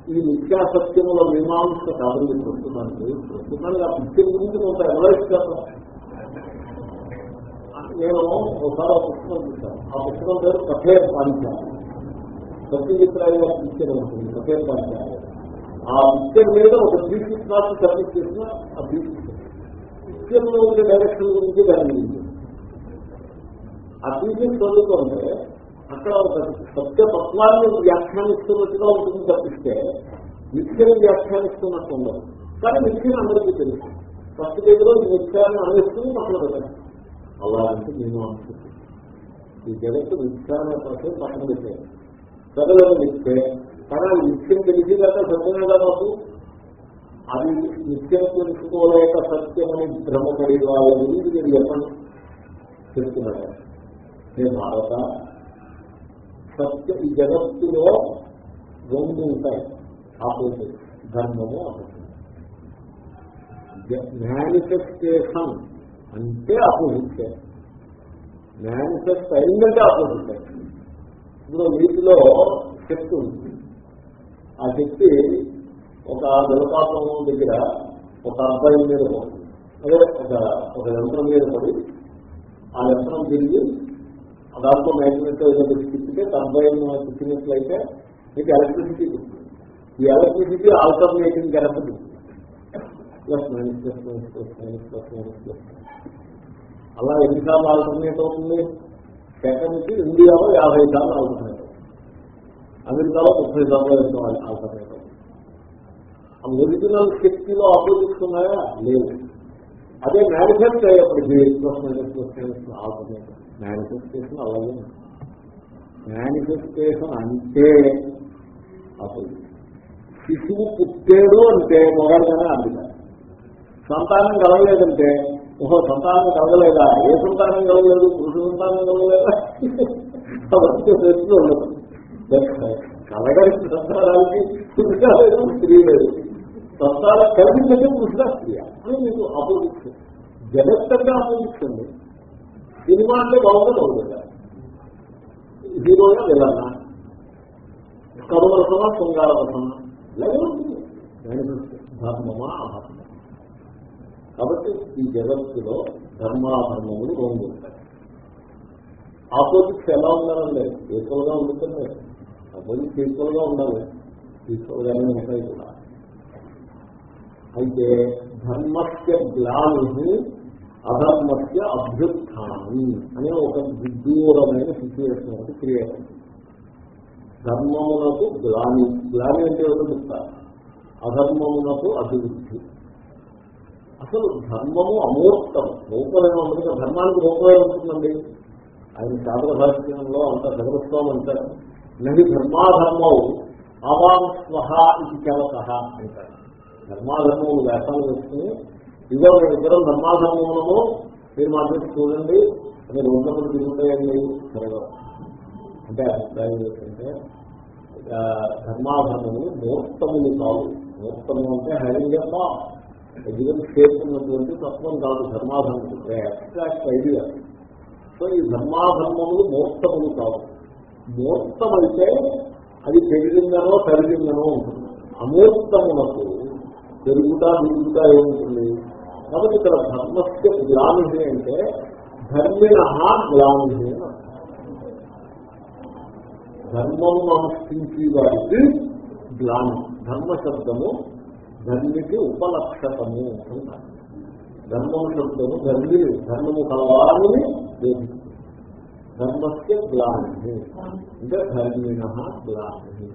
ఈ మిథ్యా సత్యముల మీమాంస కాదు ప్రస్తుతానికి ప్రస్తుతానికి ఆ పిక్చర్ గురించి కొంత ఎవరైతే చేస్తాం నేను ఒకసారి ఒక పుస్తకం చూశాను. ఆ పుస్తకం పేరు కథేర్ పాంచాలి సత్యజిత్రాయి గారి పిక్చర్ ఉంటుంది కథేర్ పాంచాలి ఆ పిక్చర్ మీద ఒక బీసీ క్లాస్ సబ్మిట్ చేసిన ఆ బీసీ పిక్చర్లో ఉండే డైరెక్షన్ గురించి దాని ఆ బీసీ చదువుతుంటే అక్కడ ఒక సత్య సత్యతత్వాన్ని వ్యాఖ్యానిస్తున్నట్టుగా ఉంటుంది తప్పిస్తే నిత్యం వ్యాఖ్యానిస్తున్నట్టు ఉండదు. కానీ నిత్యం అందరికీ తెలుసు. ఫస్ట్ దగ్గర నిత్యాన్ని అందిస్తుంది పక్కన పెట్టాను అలాంటి నేను అనుకుంటున్నాను ఈ జగత్తు విజ్ఞాన ప్రశ్న పక్కన పెట్టాను ప్రజలను నిత్తే కానీ నిత్యం తెలిసేదాకా సత్యమేదా మాకు అది నిత్యం తెలుసుకోలేక సత్యమని భ్రమపడి వాళ్ళ గురించి నేను చెప్పండి. చెప్తున్నాడు. నేను భారత సత్య ఈ జగత్తులో రెండు ఉంటాయి. ఆపోజిట్ ధర్మము మేనిఫెస్టేషన్ అంటే ఆపోజిట్ మేనిఫెస్ట్ అయిందంటే ఆపోజిట్ ఇప్పుడు వీటిలో శక్తి ఉంది. ఆ శక్తి ఒక జలపాతం దగ్గర ఒక అబ్బాయి మీద పడుతుంది అదే ఒక ఒక యంత్రం మీద పడి ఆ యంత్రం తిరిగి దాంట్లో మ్యాగ్నెట్ తిప్పితే టర్బైన్ తిప్పినట్లయితే మీకు ఎలక్ట్రిసిటీ ఈ electricity alternating current plus minus plus minus plus minus plus minus plus అలా ఎన్నిసార్లు ఆల్టర్నేట్ అవుతుంది? సెకండ్కి ఇండియాలో యాభై సార్లు ఆల్టర్నేట్ అమెరికాలో ముప్పై సార్లు ఎంతో ఆల్టర్నేట్ అవుతుంది. ఆ ఒరిజినల్ శక్తిలో ఆపోజిట్స్ ఉన్నాయా? లేవు. అదే manifest అయ్యేప్పటికీ plus minus plus minus alternate manifestation అలాగే మేనిఫెస్టేషన్ అంటే అసలు శిశువు పుట్టాడు అంటే మొగాడుగానే అందుక సంతానం కలగలేదంటే ఓహో సంతానం కలగలేదా? ఏ సంతానం కలగలేదు? పురుష సంతానం కలగలేదా? అవన్నీ ప్రశ్నలు ఉండదు కలగలిసిన సంతానానికి పురుష లేదు స్త్రీ లేదు. సంతానం కలిగిందంటే పురుష స్త్రీ. అని మీకు అపోజిక్స్ జగత్తంగా ఆపోజిట్ ఉంది సినిమా అంటే బాగుంది బాగుంది హీరోగా వెళ్ళాలా కరువరసమా శృంగారవసమా ఇలాగే ఉంటుంది. ధర్మమా అధర్మమా? కాబట్టి ఈ జగత్తులో ధర్మాధర్మములు రెండు ఉంటాయి ఆపోజిట్స్ ఎలా ఉండాలండి? ఈక్వల్గా ఉంటుంది ఆపోజిట్స్ ఈక్వల్గా ఉండాలి. ఈక్వల్ గానే ఉంటాయి కూడా. అయితే ధర్మస్య గ్లాని అధర్మస్య అభ్యుత్థానం అనే ఒక విదూరమైన సిచ్యువేషన్ ఒకటి క్రియేట్ అవుతుంది ధర్మమునకు గ్లాని గ్లాని అంటే ఎవరు చెప్తారు? అధర్మమునకు అభివృద్ధి. అసలు ధర్మము అమూర్తం. రూపమే ఉంటుంది ధర్మానికి రూపమే ఉంటుందండి. ఆయన శాస్త్ర భాష్యంలో అంత ధర్మత్వం అంటారు. నది ధర్మాధర్మం అవాంస్వహ ఇది కేవత అంటారు. ధర్మాధర్మములు వ్యాసాలు వేసుకుని ఇదో మేము ఇద్దరం ధర్మాధర్మములను మీరు మాట్లాడి చూడండి మీరు ఉన్నప్పుడు తిరుగుతాయండి సరిగా అంటే అభిప్రాయం ఏంటంటే ధర్మాధర్మములు మూర్తములు కావు మూర్తము అంటే హైరింగ్ జీవన్ చేస్తున్నటువంటి తత్వం కాదు ధర్మాధర్మం. అబ్స్ట్రాక్ట్ ఐడియా సో ఈ ధర్మాధర్మములు మూర్తములు కావు. మూర్తమైతే అది పెరిగిందనో తరిగిందనో ఉంటుంది. అమూర్తమునకు పెరుగుతా దిగుతా ఏముంటుంది? కాబట్టి ఇక్కడ ధర్మస్య గ్లామి అంటే ధర్మిణ అని ధర్మము అనుష్ఠించి వారికి గ్లామి ధర్మశబ్దము శబ్దము ధర్మికి ఉపలక్షతము అంటారు. ధర్మము శబ్దము ధర్మి ధర్మము కలవాలని ధర్మస్య గ్లాని. అంటే ధర్మిణ గ్లాని.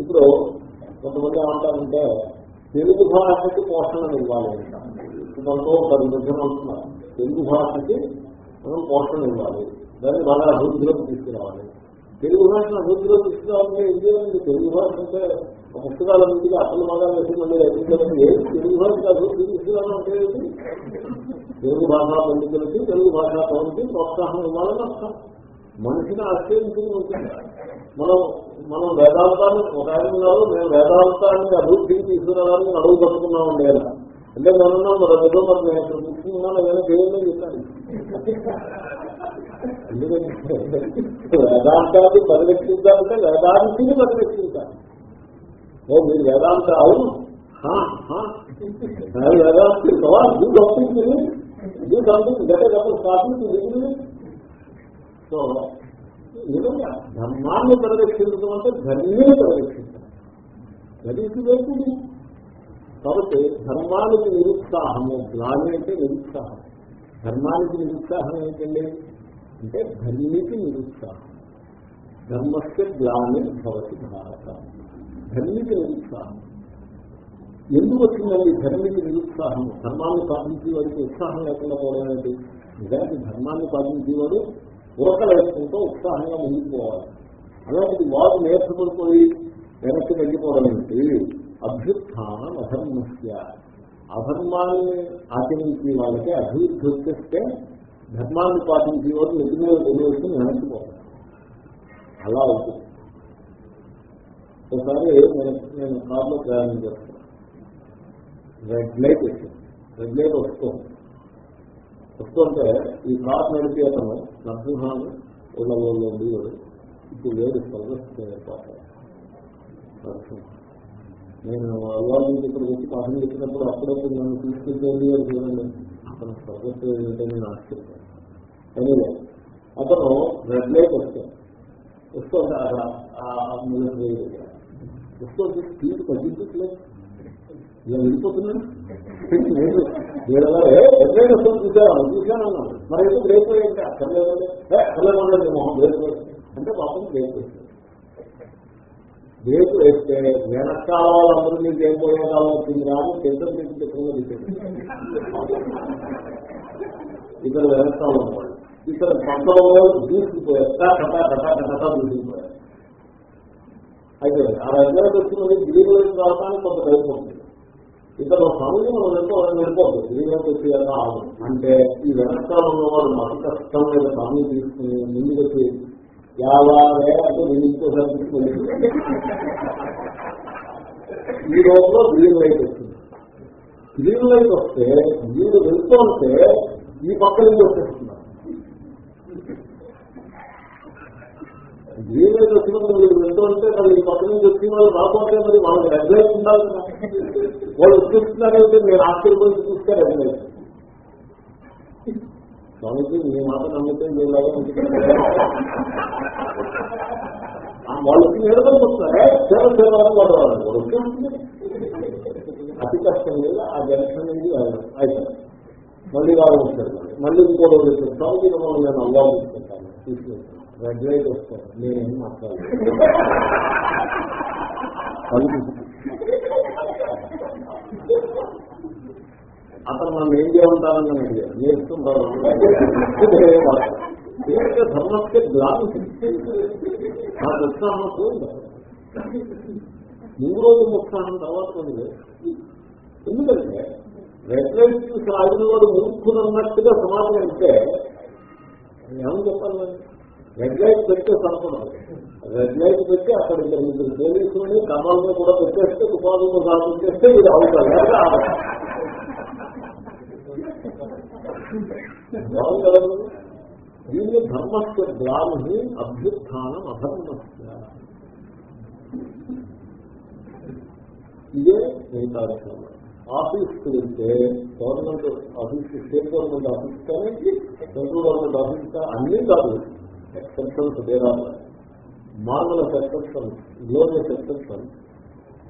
ఇప్పుడు కొంతమంది ఏమంటారంటే తెలుగు భాషకి పోషణ ఇవ్వాలి అంటారు. మనతో పది విభజన అవుతున్నారు తెలుగు భాషకి మనం పోషణ ఇవ్వాలి. దాన్ని బాగా అభివృద్ధిలోకి తీసుకురావాలి. తెలుగు భాషను అభివృద్ధిలో తీసుకురావాలంటే ఏం చేయాలి? తెలుగు భాష అంటే పుస్తకాల నుంచి అసలు బాగా వేసి మళ్ళీ రచించాలని తెలుగు భాష కాదు. తీసుకురావాలంటే అంటే తెలుగు భాషా పండితులకి తెలుగు భాషా పౌరులకి ప్రోత్సాహం ఇవ్వాలని అర్థం. మనిషిని ఆశ్రయించుకుని ఉంటుంది. మనం మనం వేదాంతాన్ని ఒక ఆయన ఉన్నారు మేము వేదాంతాన్ని అభివృద్ధికి తీసుకురావడానికి అడుగు పట్టుకున్నాం ఉండేలా అంటే మనం మరి ఏదో మరి నేను ఇక్కడ కూర్చున్నాను ఏదైనా దేవుని చెప్పాను ఎందుకంటే వేదాంతాన్ని పరిరక్షించాలంటే వేదాంతిని పరిరక్షించాలి. ఓ మీరు వేదాంత అవును. వేదాంతి యూ సంథింగ్ యూ సంథింగ్ గత గత స్థాపించి సో నిజంగా ధర్మాన్ని పరిరక్షించడం అంటే ధర్మీని పరిరక్షించడం. గదికి వేసింది కాబట్టి ధర్మానికి నిరుత్సాహము గ్లాని అంటే నిరుత్సాహం. ధర్మానికి నిరుత్సాహం ఏంటండి? అంటే ధర్మికి నిరుత్సాహం. ధర్మస్య గ్లాని భవతి భారత. ధర్మికి నిరుత్సాహం. ఎందుకు వచ్చిందండి ధర్మికి నిరుత్సాహం? ధర్మాన్ని పాటించే వాడికి ఉత్సాహం లేకుండా పోవడం ఏంటి? నిజానికి ధర్మాన్ని పాటించేవాడు ఉరకలేసుకుంటూ ఉత్సాహంగా ముందుకు పోవాలి. అలాంటిది వాడు నేర్చుకుపోయి వెనక్కి తగ్గిపోవడం ఏంటి? అభ్యుత్థానం అధర్మస్య. అధర్మాన్ని ఆచరించే వాళ్ళకి అభివృద్ధి వచ్చేస్తే ధర్మాన్ని పాటించే వాళ్ళు ఎదురు వదిలేసుకుని వెనక్కి పోతారు అలా అవుతుంది. ఒకసారి నేను కార్లో ప్రయాణం చేస్తాను రెడ్ లైట్ వచ్చింది రెడ్ లైట్ వస్తుంది వస్తుంటే ఈ కార్ నడిపే అతను నరసింహాన్ని ఉన్న ఉంది ఇప్పుడు వేరు సర్వస్పోతాడు నరసింహ నేను అల్లా ఇక్కడ వచ్చి పాఠం చెప్పినప్పుడు అప్పుడప్పుడు నన్ను తీసుకెళ్ళి అని చూడండి అతను సర్వస్వ ఏంటని నేను ఆశ్చర్యం ఎనివే అతను రెడ్ లైట్ వస్తాడు వస్తుంటే ఆ స్పీడ్ తగ్గించట్లేదు ఇలా వెళ్ళిపోతున్నాను నేను ఎప్పుడైనా వస్తుంది చూసాను చూశాను మరి ఎందుకు బ్రేక్ ఏంటి మొహం బ్రేక్ అంటే పాపం బ్రేక్ బ్రేక్ వేస్తే వెనకాల వాళ్ళందరూ మీకు ఏం పోయే వచ్చింది రాని పెద్ద మీకు చెప్పిన ఇక్కడ వెనకాల ఇక్కడ పక్కన దూసుకుపోయారు కటా కటా కటా దూసుకుపోయారు అయితే ఆ రంగానికి వచ్చి మళ్ళీ గిరిలోకి రావడానికి కొంత ప్రయత్నం ఉంది ఇతర సమయం మనం ఎంతో వెళ్ళిపోతుంది గిరిలోకి వచ్చి అంటే ఈ వెనకాల ఉన్నవాడు మత కష్టం మీద సమయం తీసుకుని ముందుకు వచ్చి యాభై అంటే ఇంకోసారి ఈ రోజులో గ్రీన్ లైట్ వచ్చింది గ్రీన్ లైట్ వస్తే మీరు వెళ్తూ ఉంటే ఈ పక్క నుంచి వచ్చేస్తున్నారు. గ్రీన్ లైట్ వచ్చినప్పుడు వీడు వెళ్తూ మరి ఈ పక్క నుంచి వచ్చిన వాళ్ళు రాకపోతే మరి వాళ్ళకి రెడ్ లైట్ ఉండాలి కదా. వాళ్ళు చూస్తున్నారంటే నేను ఆశ్చర్యపోయి చూస్తే రెడ్ లైట్ స్వామికి మీ మాట నమ్మితే మీలాగా వాళ్ళు వచ్చి నేర్పడి వస్తున్నారే సేవ సేవాలని వాళ్ళు వచ్చేస్తుంది అతి కష్టం లేదు. ఆ జంక్షన్ అనేది అయిపోయింది మళ్ళీ వాళ్ళు వచ్చారు. మళ్ళీ ఇంకో రోజు వచ్చారు. స్వామికి మిమ్మల్ని నేను అల్లా తీసుకుంటాను తీసుకుంటాను రెడ్ లైట్ వస్తాను నేనేం మాట్లాడలేదు. అతను మనం ఏం చేయమంటారని నేను అడిగాను. నేర్చుకుంటారు ధర్మస్కే గ్లాసు నాకు ఉత్సాహం పోయింది మూడు రోజుల ఉత్సాహం తర్వాత ఉంది. ఎందుకంటే రెఫరెన్స్ సాగిన వాడు మూర్ఖులు అన్నట్టుగా సమాజం అంటే ఏమని చెప్పాలి రెడ్ లైట్ పెడితే సరిపడదు రెడ్ లైట్ పెట్టి అక్కడ ఇద్దరు ముగ్గురు పోలీసులని కమాల్లో కూడా పెట్టేస్తే తుపాకులతో సాధించేస్తే ఇది అవుతారు లేదా బాగుంది దీన్ని ధర్మస్య గ్లాని అభ్యుత్నం అధర్మస్య. ఇదే మిగతా విషయంలో ఆఫీస్కి వెళ్తే government office state government office కానీ సెంట్రల్ గవర్నమెంట్ ఆఫీస్ కానీ అన్నీ కాదు. ఎక్సెప్షన్స్ వేరాలి మార్మల్ ఎక్సెప్షన్స్ గ్లోరియస్ ఎక్సెప్షన్స్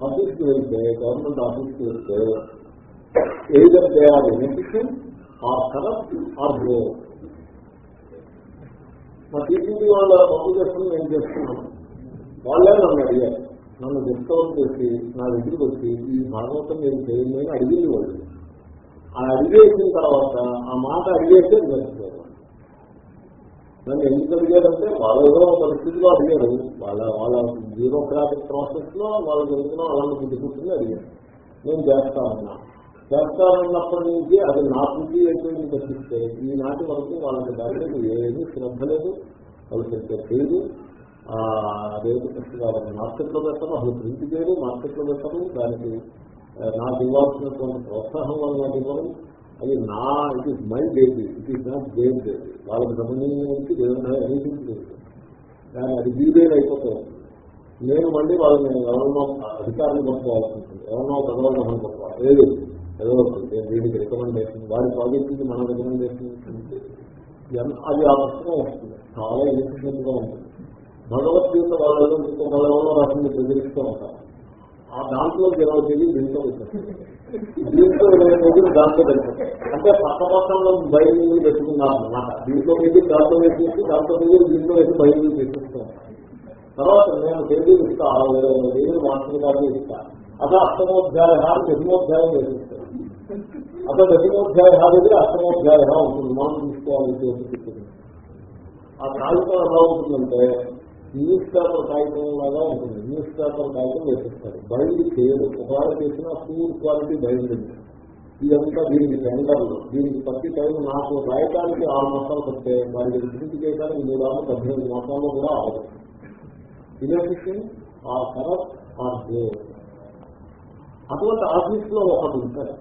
ఆఫీస్కి వెళ్తే గవర్నమెంట్ ఆఫీస్కి వెళ్తే ఏదైనా చేయాలి efficient or corrupt or grow మా టీసీబీ వాళ్ళ పప్పు చేస్తున్న నేను చేస్తున్నాను వాళ్ళే నన్ను అడిగారు. నన్ను డిస్కవర్ చేసి నా దగ్గరికి వచ్చి ఈ భాగవతం నేను చేయండి అని అడిగింది వాళ్ళు. ఆ అడిగేసిన తర్వాత ఆ మాట అడిగేస్తే నిలబెట్టుకోవాలి నన్ను ఎందుకు అడిగారంటే వాళ్ళ ఏదో పరిస్థితిలో అడిగారు. వాళ్ళ వాళ్ళ బ్యూరోక్రాటిక్ ప్రాసెస్లో వాళ్ళకి ఎందుకునో అలాంటి బుద్ధి పుట్టింది అడిగారు. నేను చేస్తానన్నా. చేస్తానన్నప్పటి నుంచి అది నా బుద్ధి అయిపోయింది తప్పిస్తే ఈనాటి వరకు వాళ్ళకి దానికి ఏది శ్రద్ధ లేదు. వాళ్ళు చెప్పే పేరు అదేంటి పుస్తకాలు మార్కెట్లో పెట్టడం అసలు ప్రింట్ చేయరు మార్కెట్లో పెట్టడం దానికి నాకు ఇవ్వాల్సినటువంటి ప్రోత్సాహం వల్ల నాకు ఇవ్వరు అది నా it is my baby it is not their baby వాళ్ళకి సంబంధించి దేవుడు ఎనీథింగ్ లేదు. కానీ అది బీబేలు అయిపోతుంది నేను మళ్ళీ వాళ్ళని ఎవరినో అధికారులు పంపుకోవాల్సి ఉంటుంది ఎవరినో పెద్దవాళ్ళని పంపుకోవాలి లేదు. ఏదో ఒకటి దీనికి రికమెండేషన్ వాడి ప్రాజెక్టుకి మన రికమెండేషన్ ఎన్- అది ఆ పుస్తకం వస్తుంది. చాలా ఎఫిషియెంట్గా ఉంటుంది. భగవద్గీత వాళ్ళు ఇంకొక ఎవరో రాసింది ప్రచురిస్తూ ఉంటారు ఆ దాంట్లో ఇరవై తేదీ దీంట్లో పెట్టారు దీంట్లో ఇరవై దాంతో దాంట్లో అంటే పక్క పక్కన బయలు పెట్టుకున్నాం అన్నమాట. దీంట్లో మీద దాంతో వేసేసి దాంతో మీద దీంట్లో వేసి బయలు పెట్టిస్తూ ఉంటారు తర్వాత నేను తేదీలు ఇస్తా ఆ ఇరవై ఇస్తా. అదే అష్టమోధ్యాయ దశమోధ్యాయం వేసిస్తాను అదే దశమోధ్యాయ దగ్గర అష్టమోధ్యాయ ఉంటుంది. మనం తీసుకోవాలి ఆ కాగితం ఎలా ఉంటుందంటే న్యూస్ పేపర్ కాగితం లాగా ఉంటుంది. న్యూస్ పేపర్ కాగితం వేసిస్తారు. బయలు చేయదు ఒకవేళ చేసిన పూర్ క్వాలిటీ బయలుదేరి ఇదంతా దీనికి టెండర్లు. దీనికి ప్రతి టైం నాకు రాయటానికి ఆరు మాసాలు పడితే వారికి విధి చేయడానికి మూడు ఆరు పద్దెనిమిది మాసాల్లో కూడా ఆరు ఇన్ఎఫిషియన్ ఆ కరప్ ఆ అటువంటి ఆఫీస్లో ఒకటి ఉంటారు.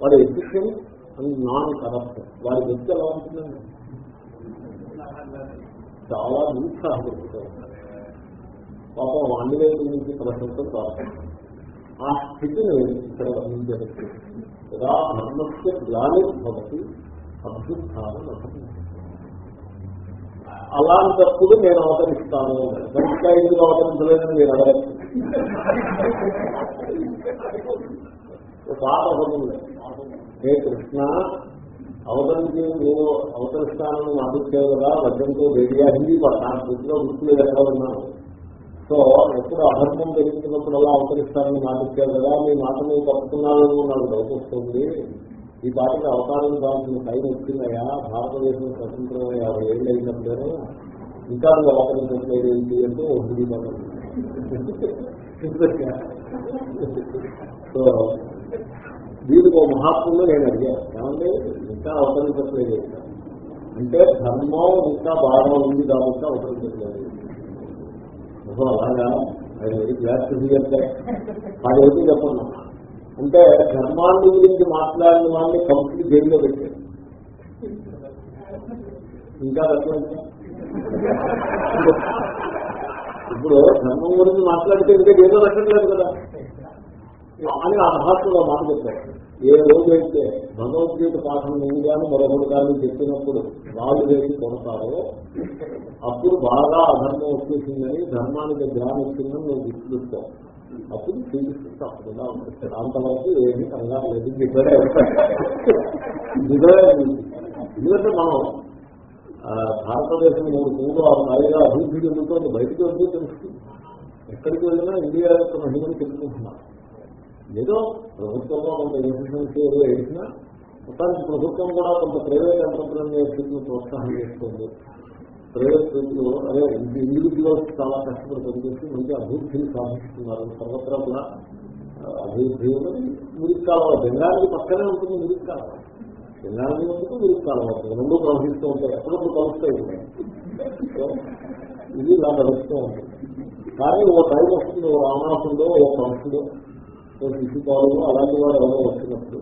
వాడు ఎఫిషియన్ అండ్ నాన్ కరప్ట్ వారి వ్యక్తి ఎలా ఉంటుందండి? చాలా నిరుత్సాహపడుతూ ఉంటారు పాపం వాణి వైపు నుంచి ప్రశంసలు కాదు. ఆ స్థితిని ఇక్కడ వర్ణించవచ్చు. యదా ధర్మస్య గ్లానిర్భవతి అభ్యుత్థానం అలాంటప్పుడు నేను అవతరిస్తాను గంటగా ఎందుకు అవతరించలేదని మీరు అడగచ్చు ఒక పాట ఉంటుంది కృష్ణ అవతలికి నువ్వు అవతరిస్తానని మాటిచ్చావు కదా వడ్డంతో రేడియా హిందీ పాట నా స్థితిలో గుర్తులు ఎక్కడ ఉన్నాను? సో ఎప్పుడు అధర్మం జరిగినప్పుడు అలా అవతరిస్తానని మాటిచ్చావు కదా మీ మాట నువ్వు తప్పుతున్నాను నాకు డౌట్ వస్తుంది. ఈ పాటకి అవతారం కావాల్సిన టైం వచ్చిందయా భారతదేశం స్వతంత్రం యాభై ఏళ్ళు అయినప్పుడు ఇంకా నువ్వు అవతరించట్లేదు ఏంటి అంటే ఓ హిందీ (laughs) సో దీనికి ఒక మహాత్ములు నేను అడిగాను ఏమంటే ఇంకా అవతరించట్లేదు అంటే ధర్మం ఇంకా బాగా ఉంది కాబట్టి అవతరించట్లేదు ఓహో, అలాగా? అది చెప్పండి అంటే ధర్మాన్ని గురించి మాట్లాడిన వాళ్ళని కంప్లీట్ జైల్లో పెట్టారు ఇంకా పెట్టలేదు ఇప్పుడు ధర్మం గురించి మాట్లాడితే ఇంకా జైల్లో పెట్టట్లేదు కదా. అని ఆ మహాత్ములు మాట చెప్పారు. ఏ రోజైతే భగవద్గీత పాఠం నేను కానీ మరొకటి కానీ చెప్పినప్పుడు వాళ్ళు వేసి కొడతారో అప్పుడు బాగా అధర్మం వచ్చేసిందని ధర్మానికి ధ్యానం వచ్చిందని నేను గుర్తుపెట్టుకో. అప్పుడు శ్రీకృష్ణ తప్పకుండా ఉంటుంది అంతవరకు ఏమీ కంగారు లేదు. నిజమే ఎందుకంటే మనం భారతదేశం మూడు మూడు ఆరు స్థాయిగా అభివృద్ధి చెందుతుంది బయటకు వెళ్తే తెలుస్తుంది. ఎక్కడికి వెళ్ళినా ఇండియా యొక్క మహిళను తెలుసుకుంటున్నారు ఏదో ప్రభుత్వంలో కొంత ఎఫిషియన్సీ ఏదో వేసినా మొత్తానికి ప్రభుత్వం కూడా కొంత ప్రైవేట్ ఎంటర్ప్రీనియర్షిప్ను ప్రోత్సాహం చేస్తుంది ప్రైవేట్ వ్యక్తులు అదే ఇండివిజువల్స్ చాలా కష్టపడి పనిచేసి మంచి అభివృద్ధిని సాధిస్తున్నారు. సర్వత్రా కూడా అభివృద్ధి ఉన్నది మురికి కాలువ బెంగాలీ పక్కనే ఉంటుంది మురికి కాలువ బెంగాలీ ఉంటుంది మురికి కాలువ రెండు ప్రవహిస్తూ ఉంటాయి. ఎప్పుడప్పుడు కలుస్తాయి ఇది ఇలా నడుస్తూ ఉంటుంది. కానీ ఓ టైం వస్తుంది ఓ రామాసుడో ఓ కంసుడో ఓ శిశుపాలు అలాంటి వారు ఎవరో వచ్చినప్పుడు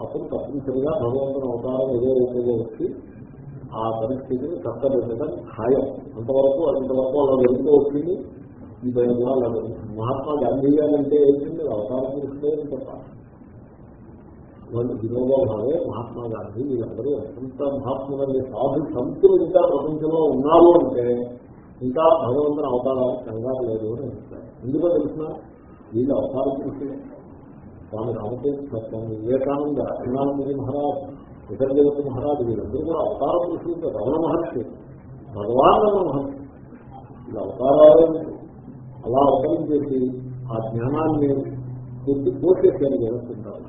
అప్పుడు తప్పనిసరిగా భగవంతుని అవతారం ఏదో రూపంలో వచ్చి ఆ పరిస్థితిని చక్కబెట్టడం ఖాయం. అంతవరకు అంతవరకు అలా వెళ్తూ వచ్చింది. ఈ భయంగా అలా జరుగుతుంది. మహాత్మా గాంధీ గారు అంటే ఏంటంటే అవతారం పురుషులే చెప్పాలి. వాళ్ళు వినోబా భావే మహాత్మా గాంధీ వీళ్ళందరూ ఎంత మహాత్ములని సాధు సంతులు ఇంకా ప్రపంచంలో ఉన్నారు అంటే ఇంకా భగవంతుని అవతారాలు కంగారు లేదు అని అంటారు ఎందుకో తెలిసిన వీళ్ళు అవతార స్వామి రామకృష్ణ స్వామి వివేకానంద అభినానందజీ మహారాజ్ ఇతర దేవత మహారాజు వీళ్ళందరూ కూడా అవతార పురుషులు రమణ మహర్షి భగవాన్ రమణ మహర్షి. వీళ్ళ అవతారాలు అలా అవతరించేసి ఆ జ్ఞానాన్ని కొద్ది పోసేసారు జరుగుతుంటారు.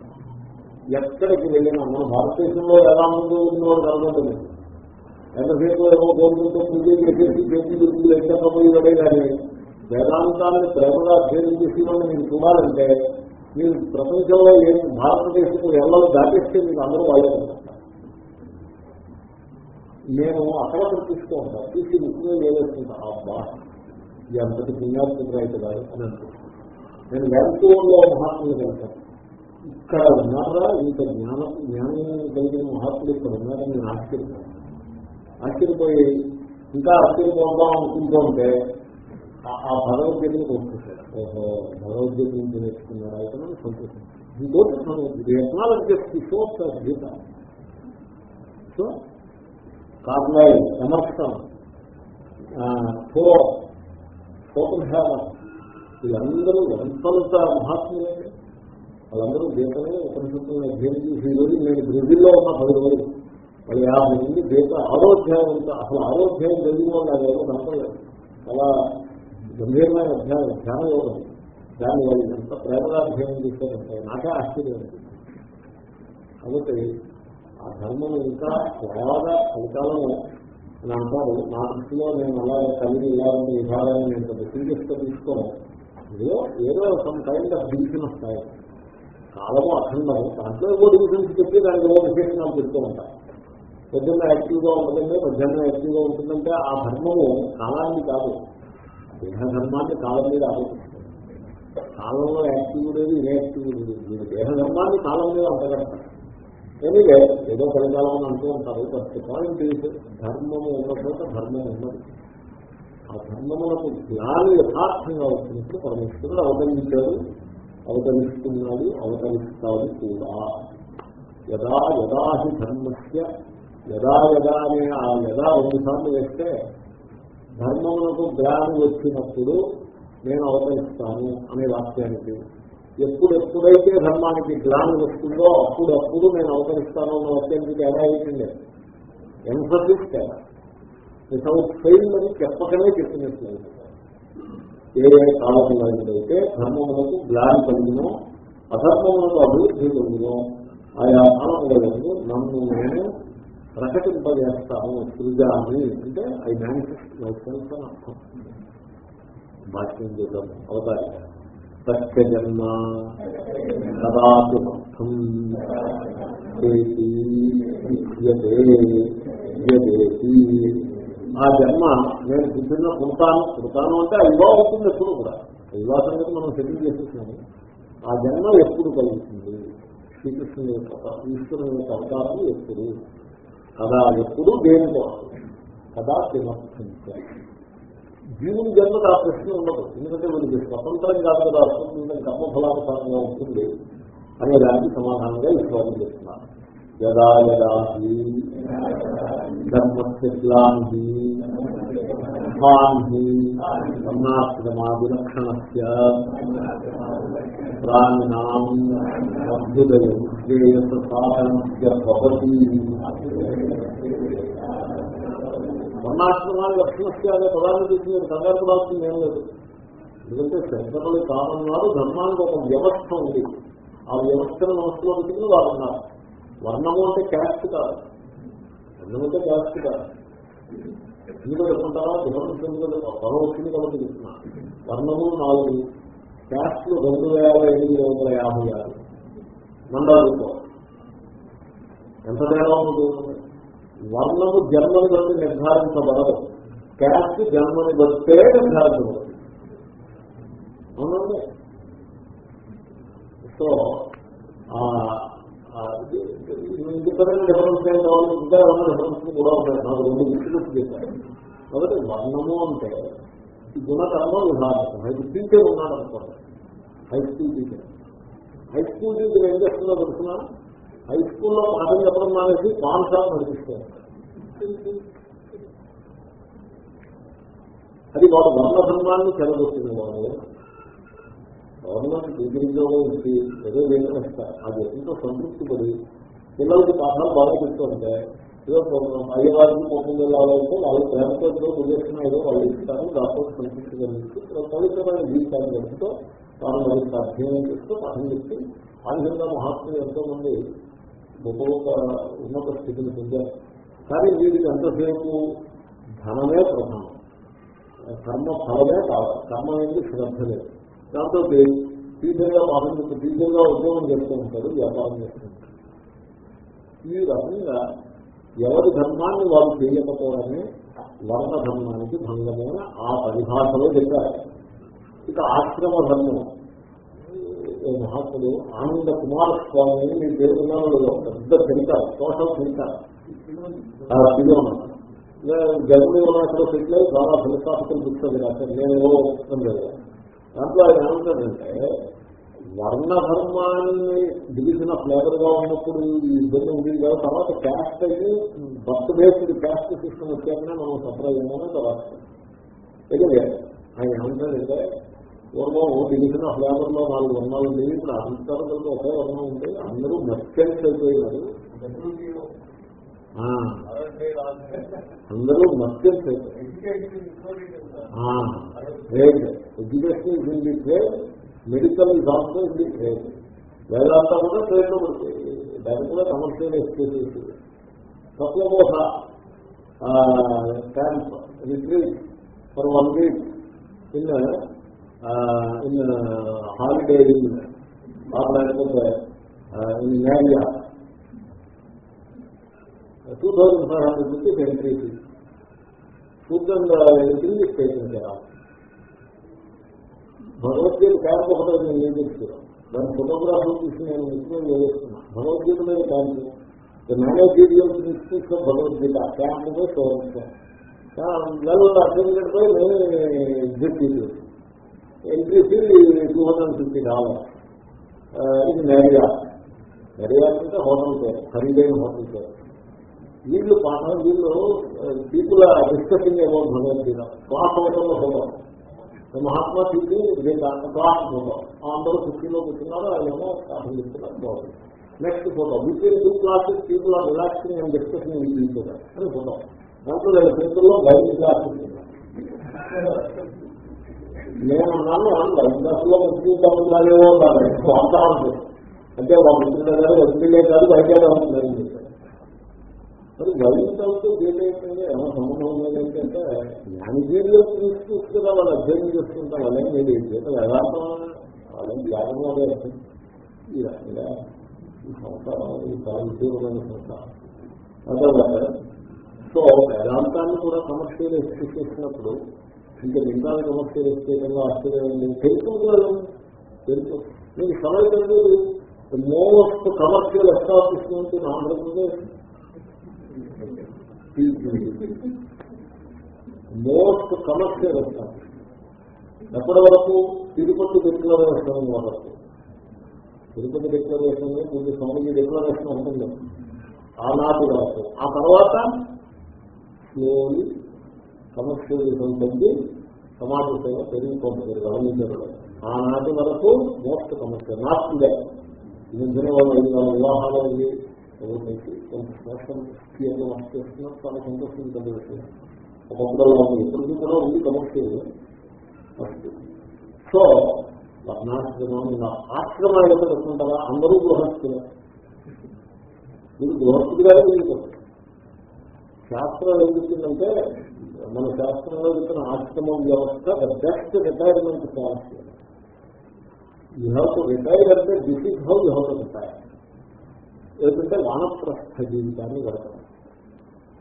ఎక్కడికి వెళ్ళినా మన భారతదేశంలో ఎలా ఉందో ఉందో కలగలేదు ఎంతసేపు ఏమో కోరుకుంటూ పూజ చేసేసి చేసి దుర్గులు ఎక్కకపోయి ఇవ్వడే కానీ వేదాంతాన్ని ప్రేమగా అధ్యయనం చేసి వాళ్ళు మీరు చూడాలంటే మీరు ప్రపంచంలో ఏం భారతదేశంలో ఎవరో దాటిస్తే మీకు అందరూ వాళ్ళే నేను అక్కడ తీసుకో ఉంటాను తీసి ముఖ్యంగా వేవేసుకుంటా అబ్బా ఇది అంతటి పుణ్యాత్మకుడు అయితే కాదు అని అనుకుంటాను నేను వ్యాప్తిలో మహాత్ములు కలిసాను ఇక్కడ ఉన్నారా? ఇంత జ్ఞానం జ్ఞానం కలిగిన మహాత్ములు ఇక్కడ ఉన్నారని నేను ఆశ్చర్యపోయాను. ఆశ్చర్యపోయి ఇంకా ఆశ్చర్యపోదాం అనుకుంటూ ఉంటే ఆ భగవద్గీతను కోరుకుంటాడు ఓహో భగవద్గీత నుంచి నేర్చుకున్నాడు అయితే సంతోషం ఇంకోటి టెక్నాలజీ గీత సో కార్నైల్ సమర్థం థో ఫోకన్ వీళ్ళందరూ ఎంతంత మహాత్ములండి వాళ్ళందరూ గీతనే ఉపనిషత్తులను అధ్యయనం చేసి ఈరోజు నేను బ్రెజిల్లో ఉన్న పది రోజులు. మరి యాభై మంది గీత ఆరోధ్యాయం అసలు ఆరోధ్యాయం జరిగిన వాళ్ళు అదేమో ఎవరో కనపడలేదు చాలా గంభీరమైన అధ్యాయం ధ్యాన యోగం దాన్ని వాళ్ళు ఎంత ప్రేమగా అధ్యయనం చేశారంటే నాకే ఆశ్చర్యం కాబట్టి ఆ ధర్మం ఇంకా బాగా ఫలితాలను అని అంటారు. నా దృష్టిలో నేను అలా కలిగి ఇలా ఉండే విధానాన్ని నేను పెద్ద సీరియస్గా తీసుకోను. ఏదో ఏదో సమ్ కైండ్ ఆఫ్ డివిజన్ వస్తాయి. కాలము అఖండము. దాంట్లో ఏవో డివిజన్స్ చెప్పి దానికి ఏవో విశేషణాలు చెప్తూ ఉంటాయి పొద్దున్న యాక్టివ్గా ఉంటుందంటే మధ్యాహ్నం యాక్టివ్గా ఉంటుందంటే ఆ ధర్మము కాలాన్ని కాదు. దేహధర్మాన్ని కాలం మీద ఆలోచిస్తుంది కాలంలో యాక్టివ్ లేదు ఇన్యాక్టివ్ లేదు మీరు దేహధర్మాన్ని కాలం మీద అంతగడతారు ఎనివే ఏదో ఫలితాలను అంటూ ఉంటారు ఫస్ట్ పాయింట్ ధర్మము ఉన్న చోట ధర్మం ఉన్నది. ఆ ధర్మములకు జ్ఞాని యథార్థంగా వచ్చినప్పుడు పరమేశ్వరుడు అవతరించాడు అవతరిస్తున్నాడు అవతరిస్తాడు కూడా. యదా యదా హి ధర్మస్య యదా యదా అనే ఆ యదా రెండుసార్లు వేస్తే ధర్మములకు జ్ఞానం వచ్చినప్పుడు నేను అవతరిస్తాను అనే వాక్యానికి. ఎప్పుడెప్పుడైతే ధర్మానికి గ్లాని వస్తుందో అప్పుడప్పుడు నేను అవతరిస్తాను అన్న వాక్యానికి తేడా ఏంటండి ఎంఫసిస్ తేడా. వితౌట్ ఫెయిల్ అని చెప్పకనే చెప్పినట్లు ఏ ఏ కాలంలో అయితే ధర్మములకు గ్లాని కలిగినో అధర్మములకు అభివృద్ధి కలిగినో ఆయా కాలంలో నన్ను నేను ప్రకటింపజేస్తాను సృజాన్ని అంటే ఐ మేనిఫెస్ట్ సెల్ఫ్ అని అర్థం. భాష్యం చేద్దాం. అవతారి సత్యజన్మ కదాతుమర్థం ఆ జన్మ నేను పుట్టిన పుడతాను పుడతాను అంటే అవివా అవుతుంది ఎప్పుడు కూడా. అవివా సంగతి మనం సెటిల్ చేసేసాము ఆ జన్మ ఎప్పుడు కలుగుతుంది? శ్రీకృష్ణుని యొక్క ఈశ్వరుని యొక్క అవతారం ఎప్పుడు? కదా ఎప్పుడు దేనికో కదా తినర్థం జీవుని జన్మకు ఆ ప్రశ్న ఉండదు. ఎందుకంటే వీళ్ళకి స్వతంత్రం కాదు కదా స్వతంత్రం కర్మఫలానుసారంగా ఉంటుంది అనే దానికి సమాధానంగా విశ్వాసం చేస్తున్నారు. యదా యదా ధర్మస్లాంహి వర్ణాశ్రమాదిలక్షణ ప్రాణినాం అభ్యుదయం వర్ణాశ్రమాన్ని లక్ష్మస్య అనే పదాన్ని చూసి మీరు కంగారు పడాల్సింది ఏం లేదు. ఎందుకంటే శంకరులు కామన్నారు ధర్మానికి ఒక వ్యవస్థ ఉంది. ఆ వ్యవస్థను మనసులో పెట్టుకుని వారు ఉన్నారు. వర్ణము అంటే క్యాస్ట్ కాదు. వర్ణం అంటే క్యాస్ట్ కాదు. ఎందుకు చెప్పుకుంటారా డిఫరెన్స్ ఎందుకంటే పదం వచ్చింది కాబట్టి చెప్తున్నా. వర్ణము నాలుగు. క్యాస్ట్లు రెండు వేల ఎనిమిది వందల యాభై ఆరు. మండలంతో ఎంత తేడా ఉంటుంది వర్ణము జన్మని బట్టి నిర్ధారించబడదు. క్యాస్ట్ జన్మని బట్టే నిర్ధారించబడదు. అవునండి? సో ఇండిపెండెంట్ డిఫరెన్స్ ఏం కావాలి? ఇంకా ఉన్న డిఫరెన్స్ కూడా ఉంటాయి. నాకు రెండు విషయాలు చేశారు కాబట్టి వర్ణము అంటే గుణకర్మ విధానం. హై టీచర్ ఉన్నాడు అనుకోండి high school teacher high school teacher ఏం చేస్తుందో తెలుసున్నా హై స్కూల్లో పాఠం చెప్పడం మానేసి పాన్ షాప్ నడిపిస్తారు అది వాడు వర్ణ ధర్మాన్ని చెడగొట్టింది వాడు. గవర్నమెంట్ డిగ్రీలో ఉంచి ఏదో వేయడం అది ఎంతో సంతృప్తి పడి పిల్లలకి పాఠాలు బాగా చెప్తుంటే ఏదో అయ్యవారికి పొద్దున్న వెళ్ళాలంటే వాళ్ళు ప్రేమతో ఏదో ఏదో వాళ్ళు ఇస్తారు దాంతో సంతృప్తి కలిగిస్తూ పవిత్రమైన జీవితాన్ని గడుపుతూ తాను మరింత అధ్యయనం చేస్తూ పాఠం చెప్పి ఆ విధంగా మహాత్ములు ఎంతో మంది గొప్ప గొప్ప ఉన్నత స్థితిని పొందారు. కానీ వీరికి ఎంతసేపు ధనమే ప్రధానం. కర్మ ఫలమే కావాలి కర్మ అనేది శ్రద్ధ లేదు. దాంతో టీచర్గా పాఠం చెప్పి టీచర్గా ఉద్యోగం చేస్తూ ఉంటారు వ్యాపారం చేస్తూ ఉంటారు. ఈ రకంగా ఎవరి ధర్మాన్ని వాళ్ళు చేయకపోవడమే వర్ణ ధర్మానికి భంగమైన ఆ పరిభాషలో చెప్పారు. ఇక ఆశ్రమ ధర్మం ఈ మహాత్ముడు ఆనంద కుమారస్వామి మీ పేరు పెద్ద తింటారు సోషల్ తింటారు జగన్ ఉన్నప్పుడు సెటిల్ అయి చాలా ఫిలసాఫికల్ బుక్స్ అది రాశారు. నేను ఏదో పుస్తకం లేదు దాంట్లో ఆయన ఏమంటాడంటే వర్ణధర్మాన్ని డివిజన్ ఆఫ్ లేబర్గా ఉన్నప్పుడు ఈ ఇబ్బంది ఉండేది కదా. తర్వాత క్యాస్ట్ అయితే బర్త్ బేస్డ్ క్యాస్ట్ సిస్టమ్ వచ్చాకనే మనం సఫర్ అయ్యామని తర్వాత ఆయన ఏమంటాడంటే పూర్వం డివిజన్ ఆఫ్ లేబర్లో నాలుగు వర్ణాలు ఉండేవి ఇప్పుడు అంతర్గతంలో ఒకే వర్ణం ఉంది అందరూ మెర్చెంట్స్ అయిపోయినారు అందరూ మెర్చెంట్స్ అయిపోయారు. Trade education is in the trade medical is also in the trade Vedanta కూడా ట్రేడ్లో పడుతుంది దానికి కూడా commercial experience తత్వబోధ camp retreat for one week in in Holiday Inn లేకపోతే in area two thousand five hundred rupees entry fee. Food and English patient Bhagavad Gita camp ఒకటో నేను ఏం చెప్తున్నాను దాని ఫోటోగ్రాఫర్ తీసి నేను నిత్యం వేస్తున్నాను భగవద్గీత మీద camp. Managerial institute of Bhagavad Gita camp మీద చూడండి అర్థం పై నేను JIT entry fee two hundred fifty dollar ఇది నేరియా నేరియా అంటే హోటల్ పేరు ఖరీదైన హోటల్ పేరు. వీళ్ళు పాఠం వీళ్ళు people discussing about Bhagavad Gita class అవడంలో హోదాం. మహాత్మా తీసి క్లాస్ హోదాం. అందరూ కుర్చీలో కూర్చున్నారు ఆయనేమో పాఠం చెప్తున్నారు బాగుంది next photo with two classes people are relaxing and discussing అని ఫోటో దాంట్లో రెండు చేతుల్లో వైద్య క్లాసెస్ నేను అన్నాను వైద్య ఉండాలేమో వచ్చేదాలేవో అంతా ఉంటుంది అంటే మా మిత్రుల కాదు వదిలే కాదు వైద్యాలు ఉంటుందని చెప్పారు మరి వైద్యులతో జీవితంలో ఏమో సంబంధం ఉన్నది ఏంటంటే జ్ఞానజీవిలో తీసుకురా వాళ్ళు అధ్యయనం చేసుకుంటాం వాళ్ళేం లేదు. జీవితం యథార్థం వాళ్ళేం త్యాగంగా లేదు ఈ రకంగా ఈ సంసారం ఈ చాలా ఉద్యోగమైన అదే సో వేదాంతాన్ని కూడా సమస్యలు ఎక్స్ప్రెస్ చేసినప్పుడు ఇంకా లింగాన్ని కమర్షియల్ చేయడంలో ఆశ్చర్యం తెలుసుకుంటున్నాను తెలుసు. మీకు సమయం most commercial establishment in Andhra Pradesh. Most commercial establishment. ఎప్పటి వరకు? తిరుపతి డిక్లరేషన్ వరకు. తిరుపతి డిక్లరేషన్ కొంచెం స్వామిజీ డిక్లరేషన్ ఉంటుంది. ఆనాటి వరకు. ఆ తర్వాత స్లోలీ సమస్యలు తగ్గి సమాజ సేవ పెరిగిపోతుంది గమనించడం ఆనాటి వరకు మోస్ట్ సమస్య నాట్ టుడే నిజంగా వాళ్ళు వివాహాలు అయ్యి ఎవరికైతే కొంత సోషల్ స్కీమ్లో చేస్తున్నారు చాలా సంతోషం కలిగి ఒకప్పుడు వాళ్ళు ఇప్పటికీ కూడా ఉంది సమస్య సో వర్ణాశ్రమం ఆశ్రమం ఎంత పెట్టుకుంటారా? అందరూ గృహస్థులే. మీరు గృహస్థుడిగానే మిగిలిపోతారు శాస్త్రం ఏం చెప్పిందంటే మన శాస్త్రంలో చెప్పిన ఆశ్రమం వ్యవస్థ the best retirement policy you have to retire అంటే this is how you have to retire ఏంటంటే వానప్రస్థ జీవితాన్ని గడపడం.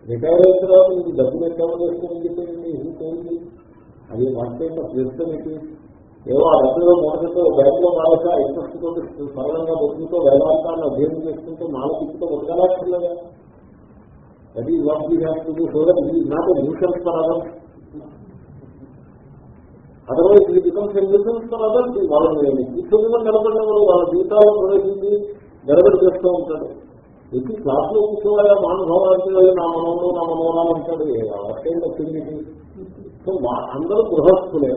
రిటైర్ అయిన తర్వాత మీకు డబ్బులు ఎక్కడ చేసుకోమని చెప్పేది ఇంకేంటి అది వర్క్ ప్రస్తుతం ఏవో ఆ డబ్బులో మొదటితో బ్యాంకులో మారక ఇంట్రెస్ట్ తోటి సరళంగా బతుకుతో వేదాంతాన్ని అధ్యయనం చేసుకుంటూ మాలపిచ్చితో బతకలేకపోతున్నాయా అది what we have to do so that ఇది not nuisance for others otherwise ఇది becomes a nuisance for others వాళ్ళని కూర్చొని నిలబడిన వాళ్ళు వాళ్ళ జీవితాల్లో ప్రవేశించి గడబడి చేస్తూ ఉంటాడు. ఎక్కి క్లాసులో కూర్చోవాలా మానభావాలు నా మనవుడు నా మనోరాలు అంటాడు అర్థం వచ్చింది సో అందరూ గృహస్థులే.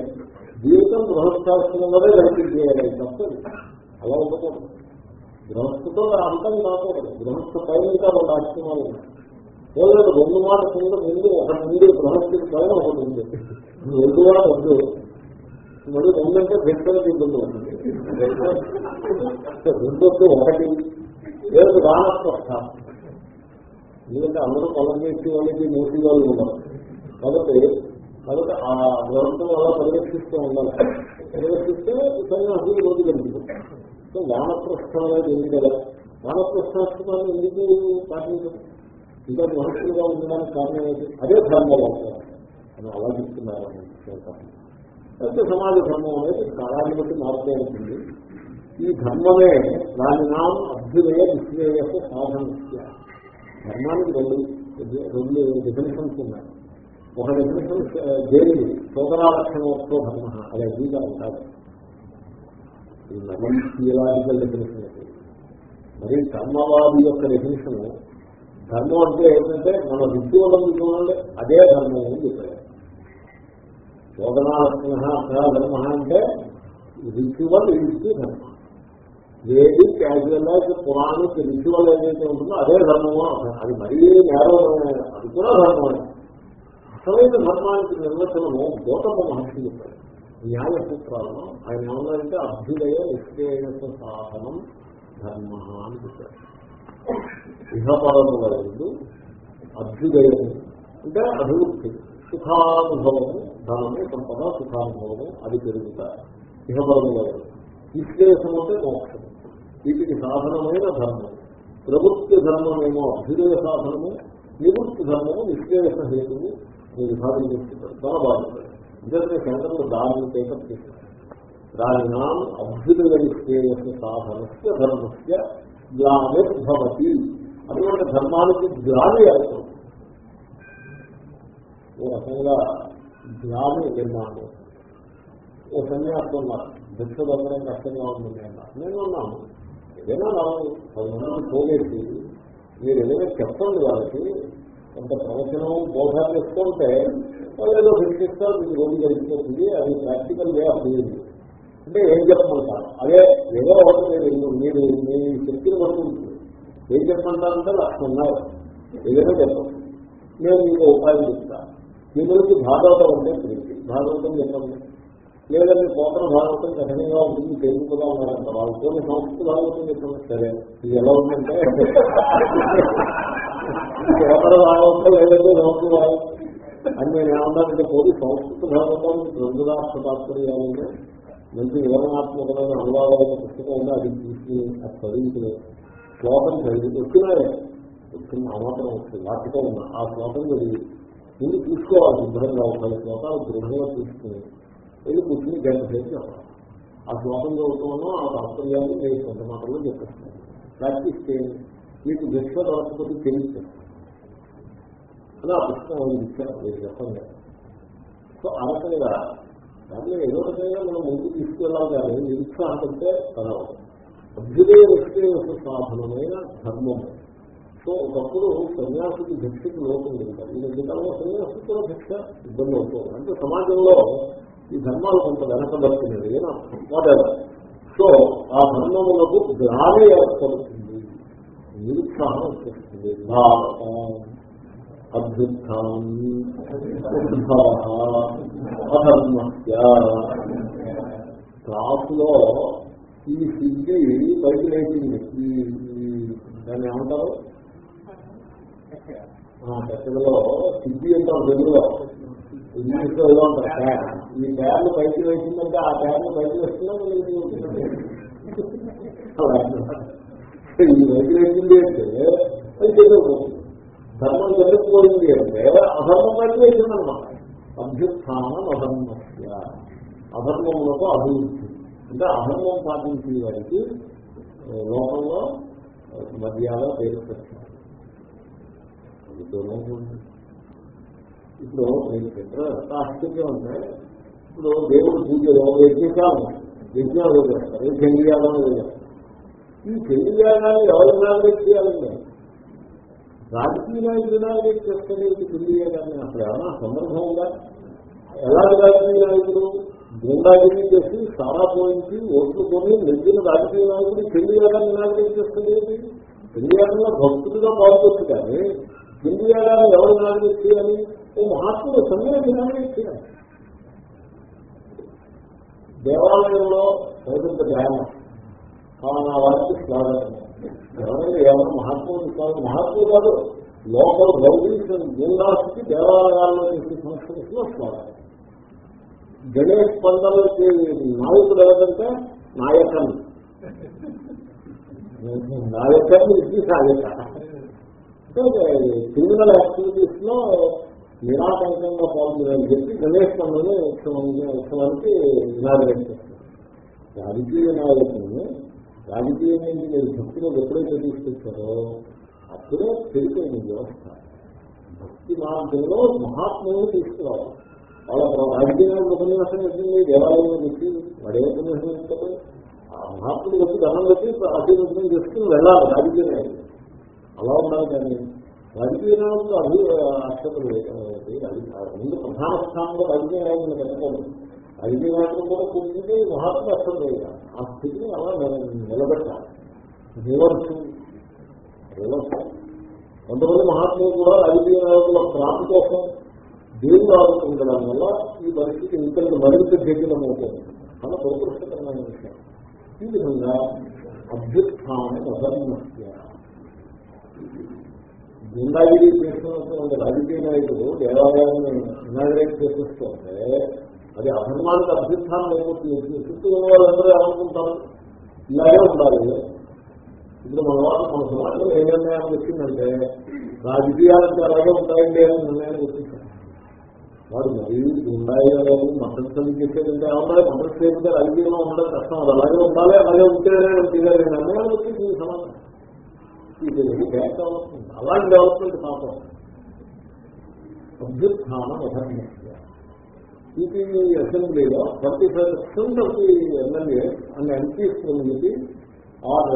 జీవితం గృహస్థాశ్రమంలోనే గడిపించేయాలి తప్పదు. అలా ఉండకూడదు. గృహస్థతో అంతం కాకూడదు. గృహస్థ పైన ఇంకా రెండు ఆశ్రమాలు ఉన్నాయి. లేదు రెండు మాట కింద ముందు ఒక ముందు బృహస్పతి పైన ఒకటి ఉంది. రెండు మాట వద్దు. మళ్ళీ రెండంటే వ్యక్తుల ఇబ్బంది రెండు రెండొద్దు ఒకటి. లేదు రానస్పష్ట. ఎందుకంటే అందరూ పొలం చేసి వాళ్ళకి మూసి వాళ్ళు ఉన్నారు కాబట్టి కాబట్టి ఆ గ్రంథం అలా పరిరక్షిస్తూ ఉండాలి. పరిరక్షిస్తే సన్యాసి రోజు కలుగుతుంది సో వానప్రస్థం అనేది ఉంది కదా? వానప్రస్థాన్ని ఎందుకు పాటించారు? ఇంకా మనుషులుగా ఉండడానికి కారణం ఏంటి అదే ధర్మలోకం అని అలా చెప్తున్నారు పెద్ద సమాజ ధర్మం అనేది కాలాన్ని బట్టి మారుతూ ఉంటుంది. ఈ ధర్మమే దాని నా అభ్యుదయ విశ్వేయ సాధన ధర్మానికి రెండు రెండు డెఫినేషన్స్ ఉన్నాయి. ఒక డెఫినేషన్ దేని శోధనాలక్షణోత్సవ ధర్మ. అది అదిగా ఉంటారు ఇది నగం థియలాజికల్ డెఫినేషన్ మరి కర్మవాది యొక్క డెఫినేషన్ ధర్మం అంటే ఏంటంటే మన రుచివలం చూడండి అదే ధర్మం అని చెప్పారు. శోధనాలక్షణ ధర్మ అంటే రిచువల్ ఇచ్చి ధర్మ. ఏది క్యాజువల్ వెల్ రిచువల్ ఏదైతే ఉంటుందో అదే ధర్మమో అది మరీ నేరమైన అది కూడా ధర్మమే. అసలైన ధర్మానికి నిర్వచనము గౌతమ మహర్షి చెప్పారు. న్యాయ సూత్రాలను ఆయన ఏమన్నారంటే అభ్యుదయ నిశ్చయత సాధనం ధర్మ అని చెప్పారు. ఇహపరముల ఎందు అభ్యుదయం అంటే అభివృద్ధి సుఖానుభవము ధనము సంపద సుఖానుభవము అది పెరుగుతాయి. ఇహపరముల విశ్లేషం అంటే మోక్షం. వీటికి సాధనమైన ధర్మం. ప్రవృత్తి ధర్మమేమో అభ్యుదయ సాధనము నివృత్తి ధర్మము విశ్లేష హేతువు మీరు సాధన చేస్తున్నారు చాలా బాగుంటుంది. ఇద్దరు కేంద్రంలో దానిని టేకప్ దాని దానినా అభ్యుదయ విశ్లేష సాధనస్య ధర్మస్య గ్లానిర్భవతి అటువంటి ధర్మానికి గ్లాని అవుతుంది ఓ రకంగా గ్లాని నిర్మాణం ఓ సన్యాసం ఉన్నారు భిక్ష దొరకడం కష్టంగా ఉంటుంది అన్నారు నేను ఉన్నాను ఏదైనా రావు పది మంది పోగేసి మీరు ఏదైనా చెప్పండి వాళ్ళకి కొంత ప్రవచనం బోధ చేస్తుంటే వాళ్ళు ఏదో భిక్షిస్తారు మీకు రోజు గడిచిపోతుంది అది ప్రాక్టికల్ వే ఆఫ్ డూయింగ్ అంటే ఏం చెప్పమంటారు? అదే ఏదో ఒకటి మీరు మీరు మీ శక్తిని పడుతుంది ఏం చెప్పమంటారంటే లక్ష ఉన్నారు ఏదైనా చెప్పండి. నేను మీకు ఉపాయం చెప్తాను మీ భాగవతం ఉంటే ప్రీతి భాగవతం చెప్పండి. లేదంటే పోతన భాగవతం కఠినంగా ఉంటుంది తెలుగుగా ఉన్నారంట వాళ్ళు కొన్ని సంస్కృతి భాగవతం చెప్పండి. సరే ఇది ఎలా ఉందంటే పోతన భాగవతం లేదంటే సంస్కృతి భాగవతం. అని నేను ఏమన్నానంటే పోయి సంస్కృత భాగవతం రెండు రాష్ట్ర తాత్పర్యాలంటే మంచి వివరణాత్మకమైన అనువాదమైన పుస్తకం ఉంది అది తీసుకుని అది చదివించుకుని శ్లోకం చదివి వచ్చినాయే వచ్చింది ఆ మాత్రం వస్తుంది వాటితో ఉన్న. ఆ శ్లోకం చదివి ముందు తీసుకోవాలి శుభ్రంగా ఉండాలి. శ్లోకాలు దృఢంగా తీసుకుని వెళ్ళి కూర్చుని గంట చేసి చెప్పాలి ఆ శ్లోకం చదువుతున్నాను ఆ తాత్పర్యాన్ని నేను కొంత మాటల్లో చెప్పేస్తాను. ప్రాక్టీస్ చేయండి. మీకు విశ్వ రాష్ట్రపతి తెలియచేస్తాను అని ఆ పుస్తకం వాళ్ళు చెప్పండి. సో ఆ రకంగా దాన్ని ఏదో రకంగా మనం ముందుకు తీసుకెళ్ళాలి కానీ నిరుత్సాహపడితే పదవదు అభ్యుదయ వ్యక్తి యొక్క సాధనమైన ధర్మం. సో ఒకప్పుడు సన్యాసికి భిక్షకి లోపం ఉంటారు ఈ మధ్యకాలంలో సన్యాసి కూడా భిక్ష ఇబ్బంది అవుతుంది. అంటే సమాజంలో ఈ ధర్మాలు కొంత వెనకబడుతున్నది అని వాటెవర్ సో ఆ ధర్మములకు గ్రామే ఏర్పడుతుంది. నిరుత్సాహం వచ్చేస్తుంది అభ్యుత్థానం అధర్మస్య క్లాసులో ఈ సిద్ధి బయట లేచింది ఈ దాన్ని ఏమంటారు? పెద్దలో సిద్ధి అంటారు తెలుగులో. ఇంగ్లీష్లో ఏదో ఉంటారు ట్యాగ్ ఈ ట్యాగ్ బయట వేసిందంటే ఆ ట్యాగ్ బయట వేస్తున్నా ఈ బయట వేసింది అంటే అది చేయకపోతుంది ధర్మం చెల్లిపోయింది అంటే అధర్మం బయట అభ్యుత్నం అధర్మస్య. అధర్మములకు అభివృద్ధి. అంటే అధర్మం పాటించే వారికి లోకంలో మర్యాద పేరు పెట్టారు ఇప్పుడు నేను చెప్పిన ఆశ్చర్యం అంటే ఇప్పుడు దేవుడు పూజలో యజ్ఞాలు యజ్ఞాలు చేస్తారు చెంగియాలని చేస్తారు ఈ చెంగియాలని ఎవరు నాగరేట్ చేయాలండి రాజకీయ నాయకులు నాగరేట్ చేస్తారు చెంగియాలని అక్కడ ఏమైనా సందర్భం ఉందా ఎలాంటి రాజకీయ నాయకుడు గుండాగిరి చేసి సారా పోయించి ఓట్లు కొని నెగ్గిన రాజకీయ నాయకుడు చెంగియాలని నాయకుడు చేస్తుంది చెంగియాలంలో భక్తుడిగా పాల్గొచ్చు కానీ హిందీయాలను ఎవరు నాయకుడు చేయాలి ఓ మహాత్ముడు సమయాన్ని నాయకుడు చేయాలి దేవాలయంలో వైకుంఠ ధ్యానం ఆ వారికి స్వాగతం ఎవరైనా ఏమైనా మహాత్ముడు స్వాగతం మహాత్ముడు కాదు. లోకల్ గౌరీస్ గుండాస్కి దేవాలయాల్లో చేసే సంస్కృతిలో స్వాగతం. గణేష్ పండుగలకి నాయకుడు ఎవరంటే నాయకన్. నాయకన్ ఇది నాయక క్రిమినల్ యాక్టివిటీస్లో నిరాటంకంగా పాల్గొనాలని చెప్పి గణేష్ పండుగ ఉత్సవం ఉత్సవానికి ఇనాగ్రేట్ చేస్తారు. రాజకీయ నాయకుని రాజకీయం నుంచి మీరు భక్తిలో ఎప్పుడైతే తీసుకొచ్చారో అప్పుడే తెలిపోయిన వ్యవస్థ. భక్తి మార్గంలో మహాత్ములను తీసుకురావాలి. వాళ్ళ రాజకీయాలు ఉపన్యాసం వచ్చింది దేవాలయంలో పెట్టి వాడే ఉపన్యాసం ఇస్తారు ఆ మహాత్ముడు వచ్చి ధనం పెట్టి అభివృద్ధి చేసుకుని వెళ్ళాలి రాజకీయ అలా ఉండాలి కానీ రాజకీయ అభి అక్షతలు ముందు ప్రధాన స్థానంలో రాజకీయ నాయకులు పెట్టకూడదు ఐదు నాయకులు కూడా కూర్చుంటే మహాత్మ కష్టం లేదు? ఆ స్థితిని అలా నిలబెట్టాలి. రివర్స్ రివర్స్ కొంతమంది మహాత్ములు కూడా ఐదు నాయకుల ప్రాప్తి కోసం దేవుడు ఆడుతుండడం వల్ల ఈ పరిస్థితి ఇంతకు మరింత జటిలమవుతుంది చాలా దురదృష్టకరమైన విషయం. ఈ విధంగా అభ్యుత్థానం అధర్మస్య. గుండాగిరి చేస్తున్నటువంటి రాజకీయ నాయకుడు దేవాలయాన్ని ఇనాగరేట్ చేపిస్తుంటే అది అధర్మానికి అభ్యుత్థానం అయిపోతుంది. చుట్టూ ఉన్న వాళ్ళందరూ ఏమనుకుంటారు? ఇలాగే ఉండాలి. ఇప్పుడు మన వాళ్ళు మన సమాజంలో ఏ నిర్ణయాన్ని వచ్చిందంటే రాజకీయాలంటే అలాగే ఉంటాయండి అని నిర్ణయాన్ని వచ్చింది వాడు మరీ ఉండాలి లేదు మద్దతు చేసేదంటే ఏమన్నా మద్దతు చేస్తే రాజకీయంలో ఉండడం కష్టం. అది అలాగే ఉండాలి అలాగే ఉంటేనే తీరాలి నిర్ణయాలు వచ్చింది సమాజం. ఇది బ్యాక్ డెవలప్మెంట్ అలాంటి డెవలప్మెంట్ పాపం. అభ్యుత్థానం అధర్మస్య ఈటీవీ అసెంబ్లీలో twenty five percent of the MLA and MPs community are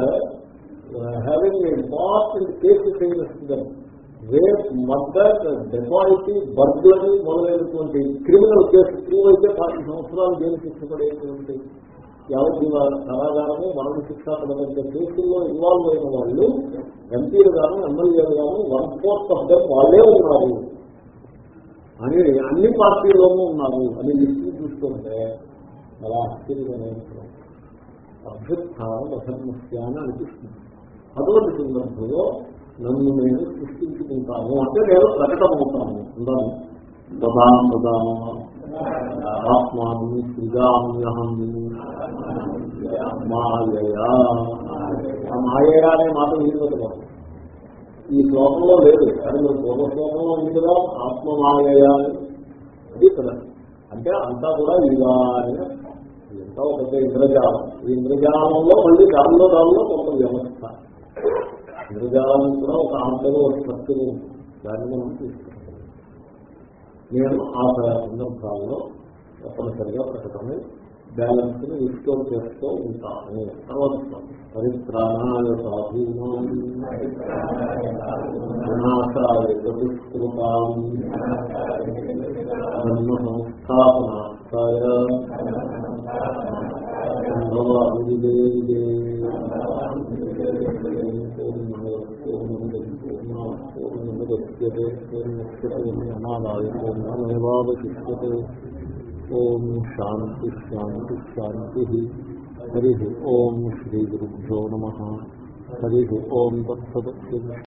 having important cases ఏం అయిన రేప్ మర్డర్ డెపాయిటీ బర్గ్లరీ మొదలైనటువంటి క్రిమినల్ కేసు ప్రూవ్ అయితే పాతి సంవత్సరాలు జైలు శిక్ష పడేటువంటి యావజ్జీవ కారాగారము మరణ శిక్ష పడేటువంటి కేసుల్లో ఇన్వాల్వ్ అయిన వాళ్ళు ఎంపీలు గాను ఎమ్మెల్యేలు గాను వన్ ఫోర్త్ ఆఫ్ దమ్ వాళ్ళే ఉన్నారు. అని అన్ని పార్టీల్లోనూ ఉన్నారు. అని లిస్టు చూస్తుంటే చాలా ఆశ్చర్యమైన అభ్యుత్థానం అసమస్య అని అనిపిస్తుంది. అటువంటి సందర్భంలో నన్ను నేను సృష్టించుకుంటాను. అంటే నేను ప్రకటమవుతాను. ఉండాలి ప్రధాన ప్రధాన ఆత్మాన్ని సృజామ్యహం మాయయా. మాయయా అనే మాట వీరు కదా ఈ శ్లోకంలో లేదు. కానీ మీరు పూర్వ శ్లోకంలో ఉంది కదా ఆత్మమాయయా అని. అది కదా. అంటే అంతా కూడా ఇలా అని ఇదంతా ఒక ఇంద్రజాలం. ఈ ఇంద్రజాలంలో మళ్ళీ దానిలో దానిలో కొంత వ్యవస్థ. ఇంద్రజాలం కూడా ఒక ఆంధ్రలో ఒక స్ట్రక్చర్ దాన్ని మనం తీసుకుంటాం. నేను ఆ సందర్భాల్లో తప్పనిసరిగా ప్రకటన బ్యాలెన్స్ని రిస్టోర్ చేస్తూ ఉంటాను తర్వాత పరిత్రాణాయ సాధూనాం వినాశాయ చతుష్కృతాం. ధర్మ సంస్థాపనార్థాయ ఓం శాంతి శాంతి శాంతి హరి ఓం శ్రీ గురుభ్యో నమ హరి ఓం తత్సత్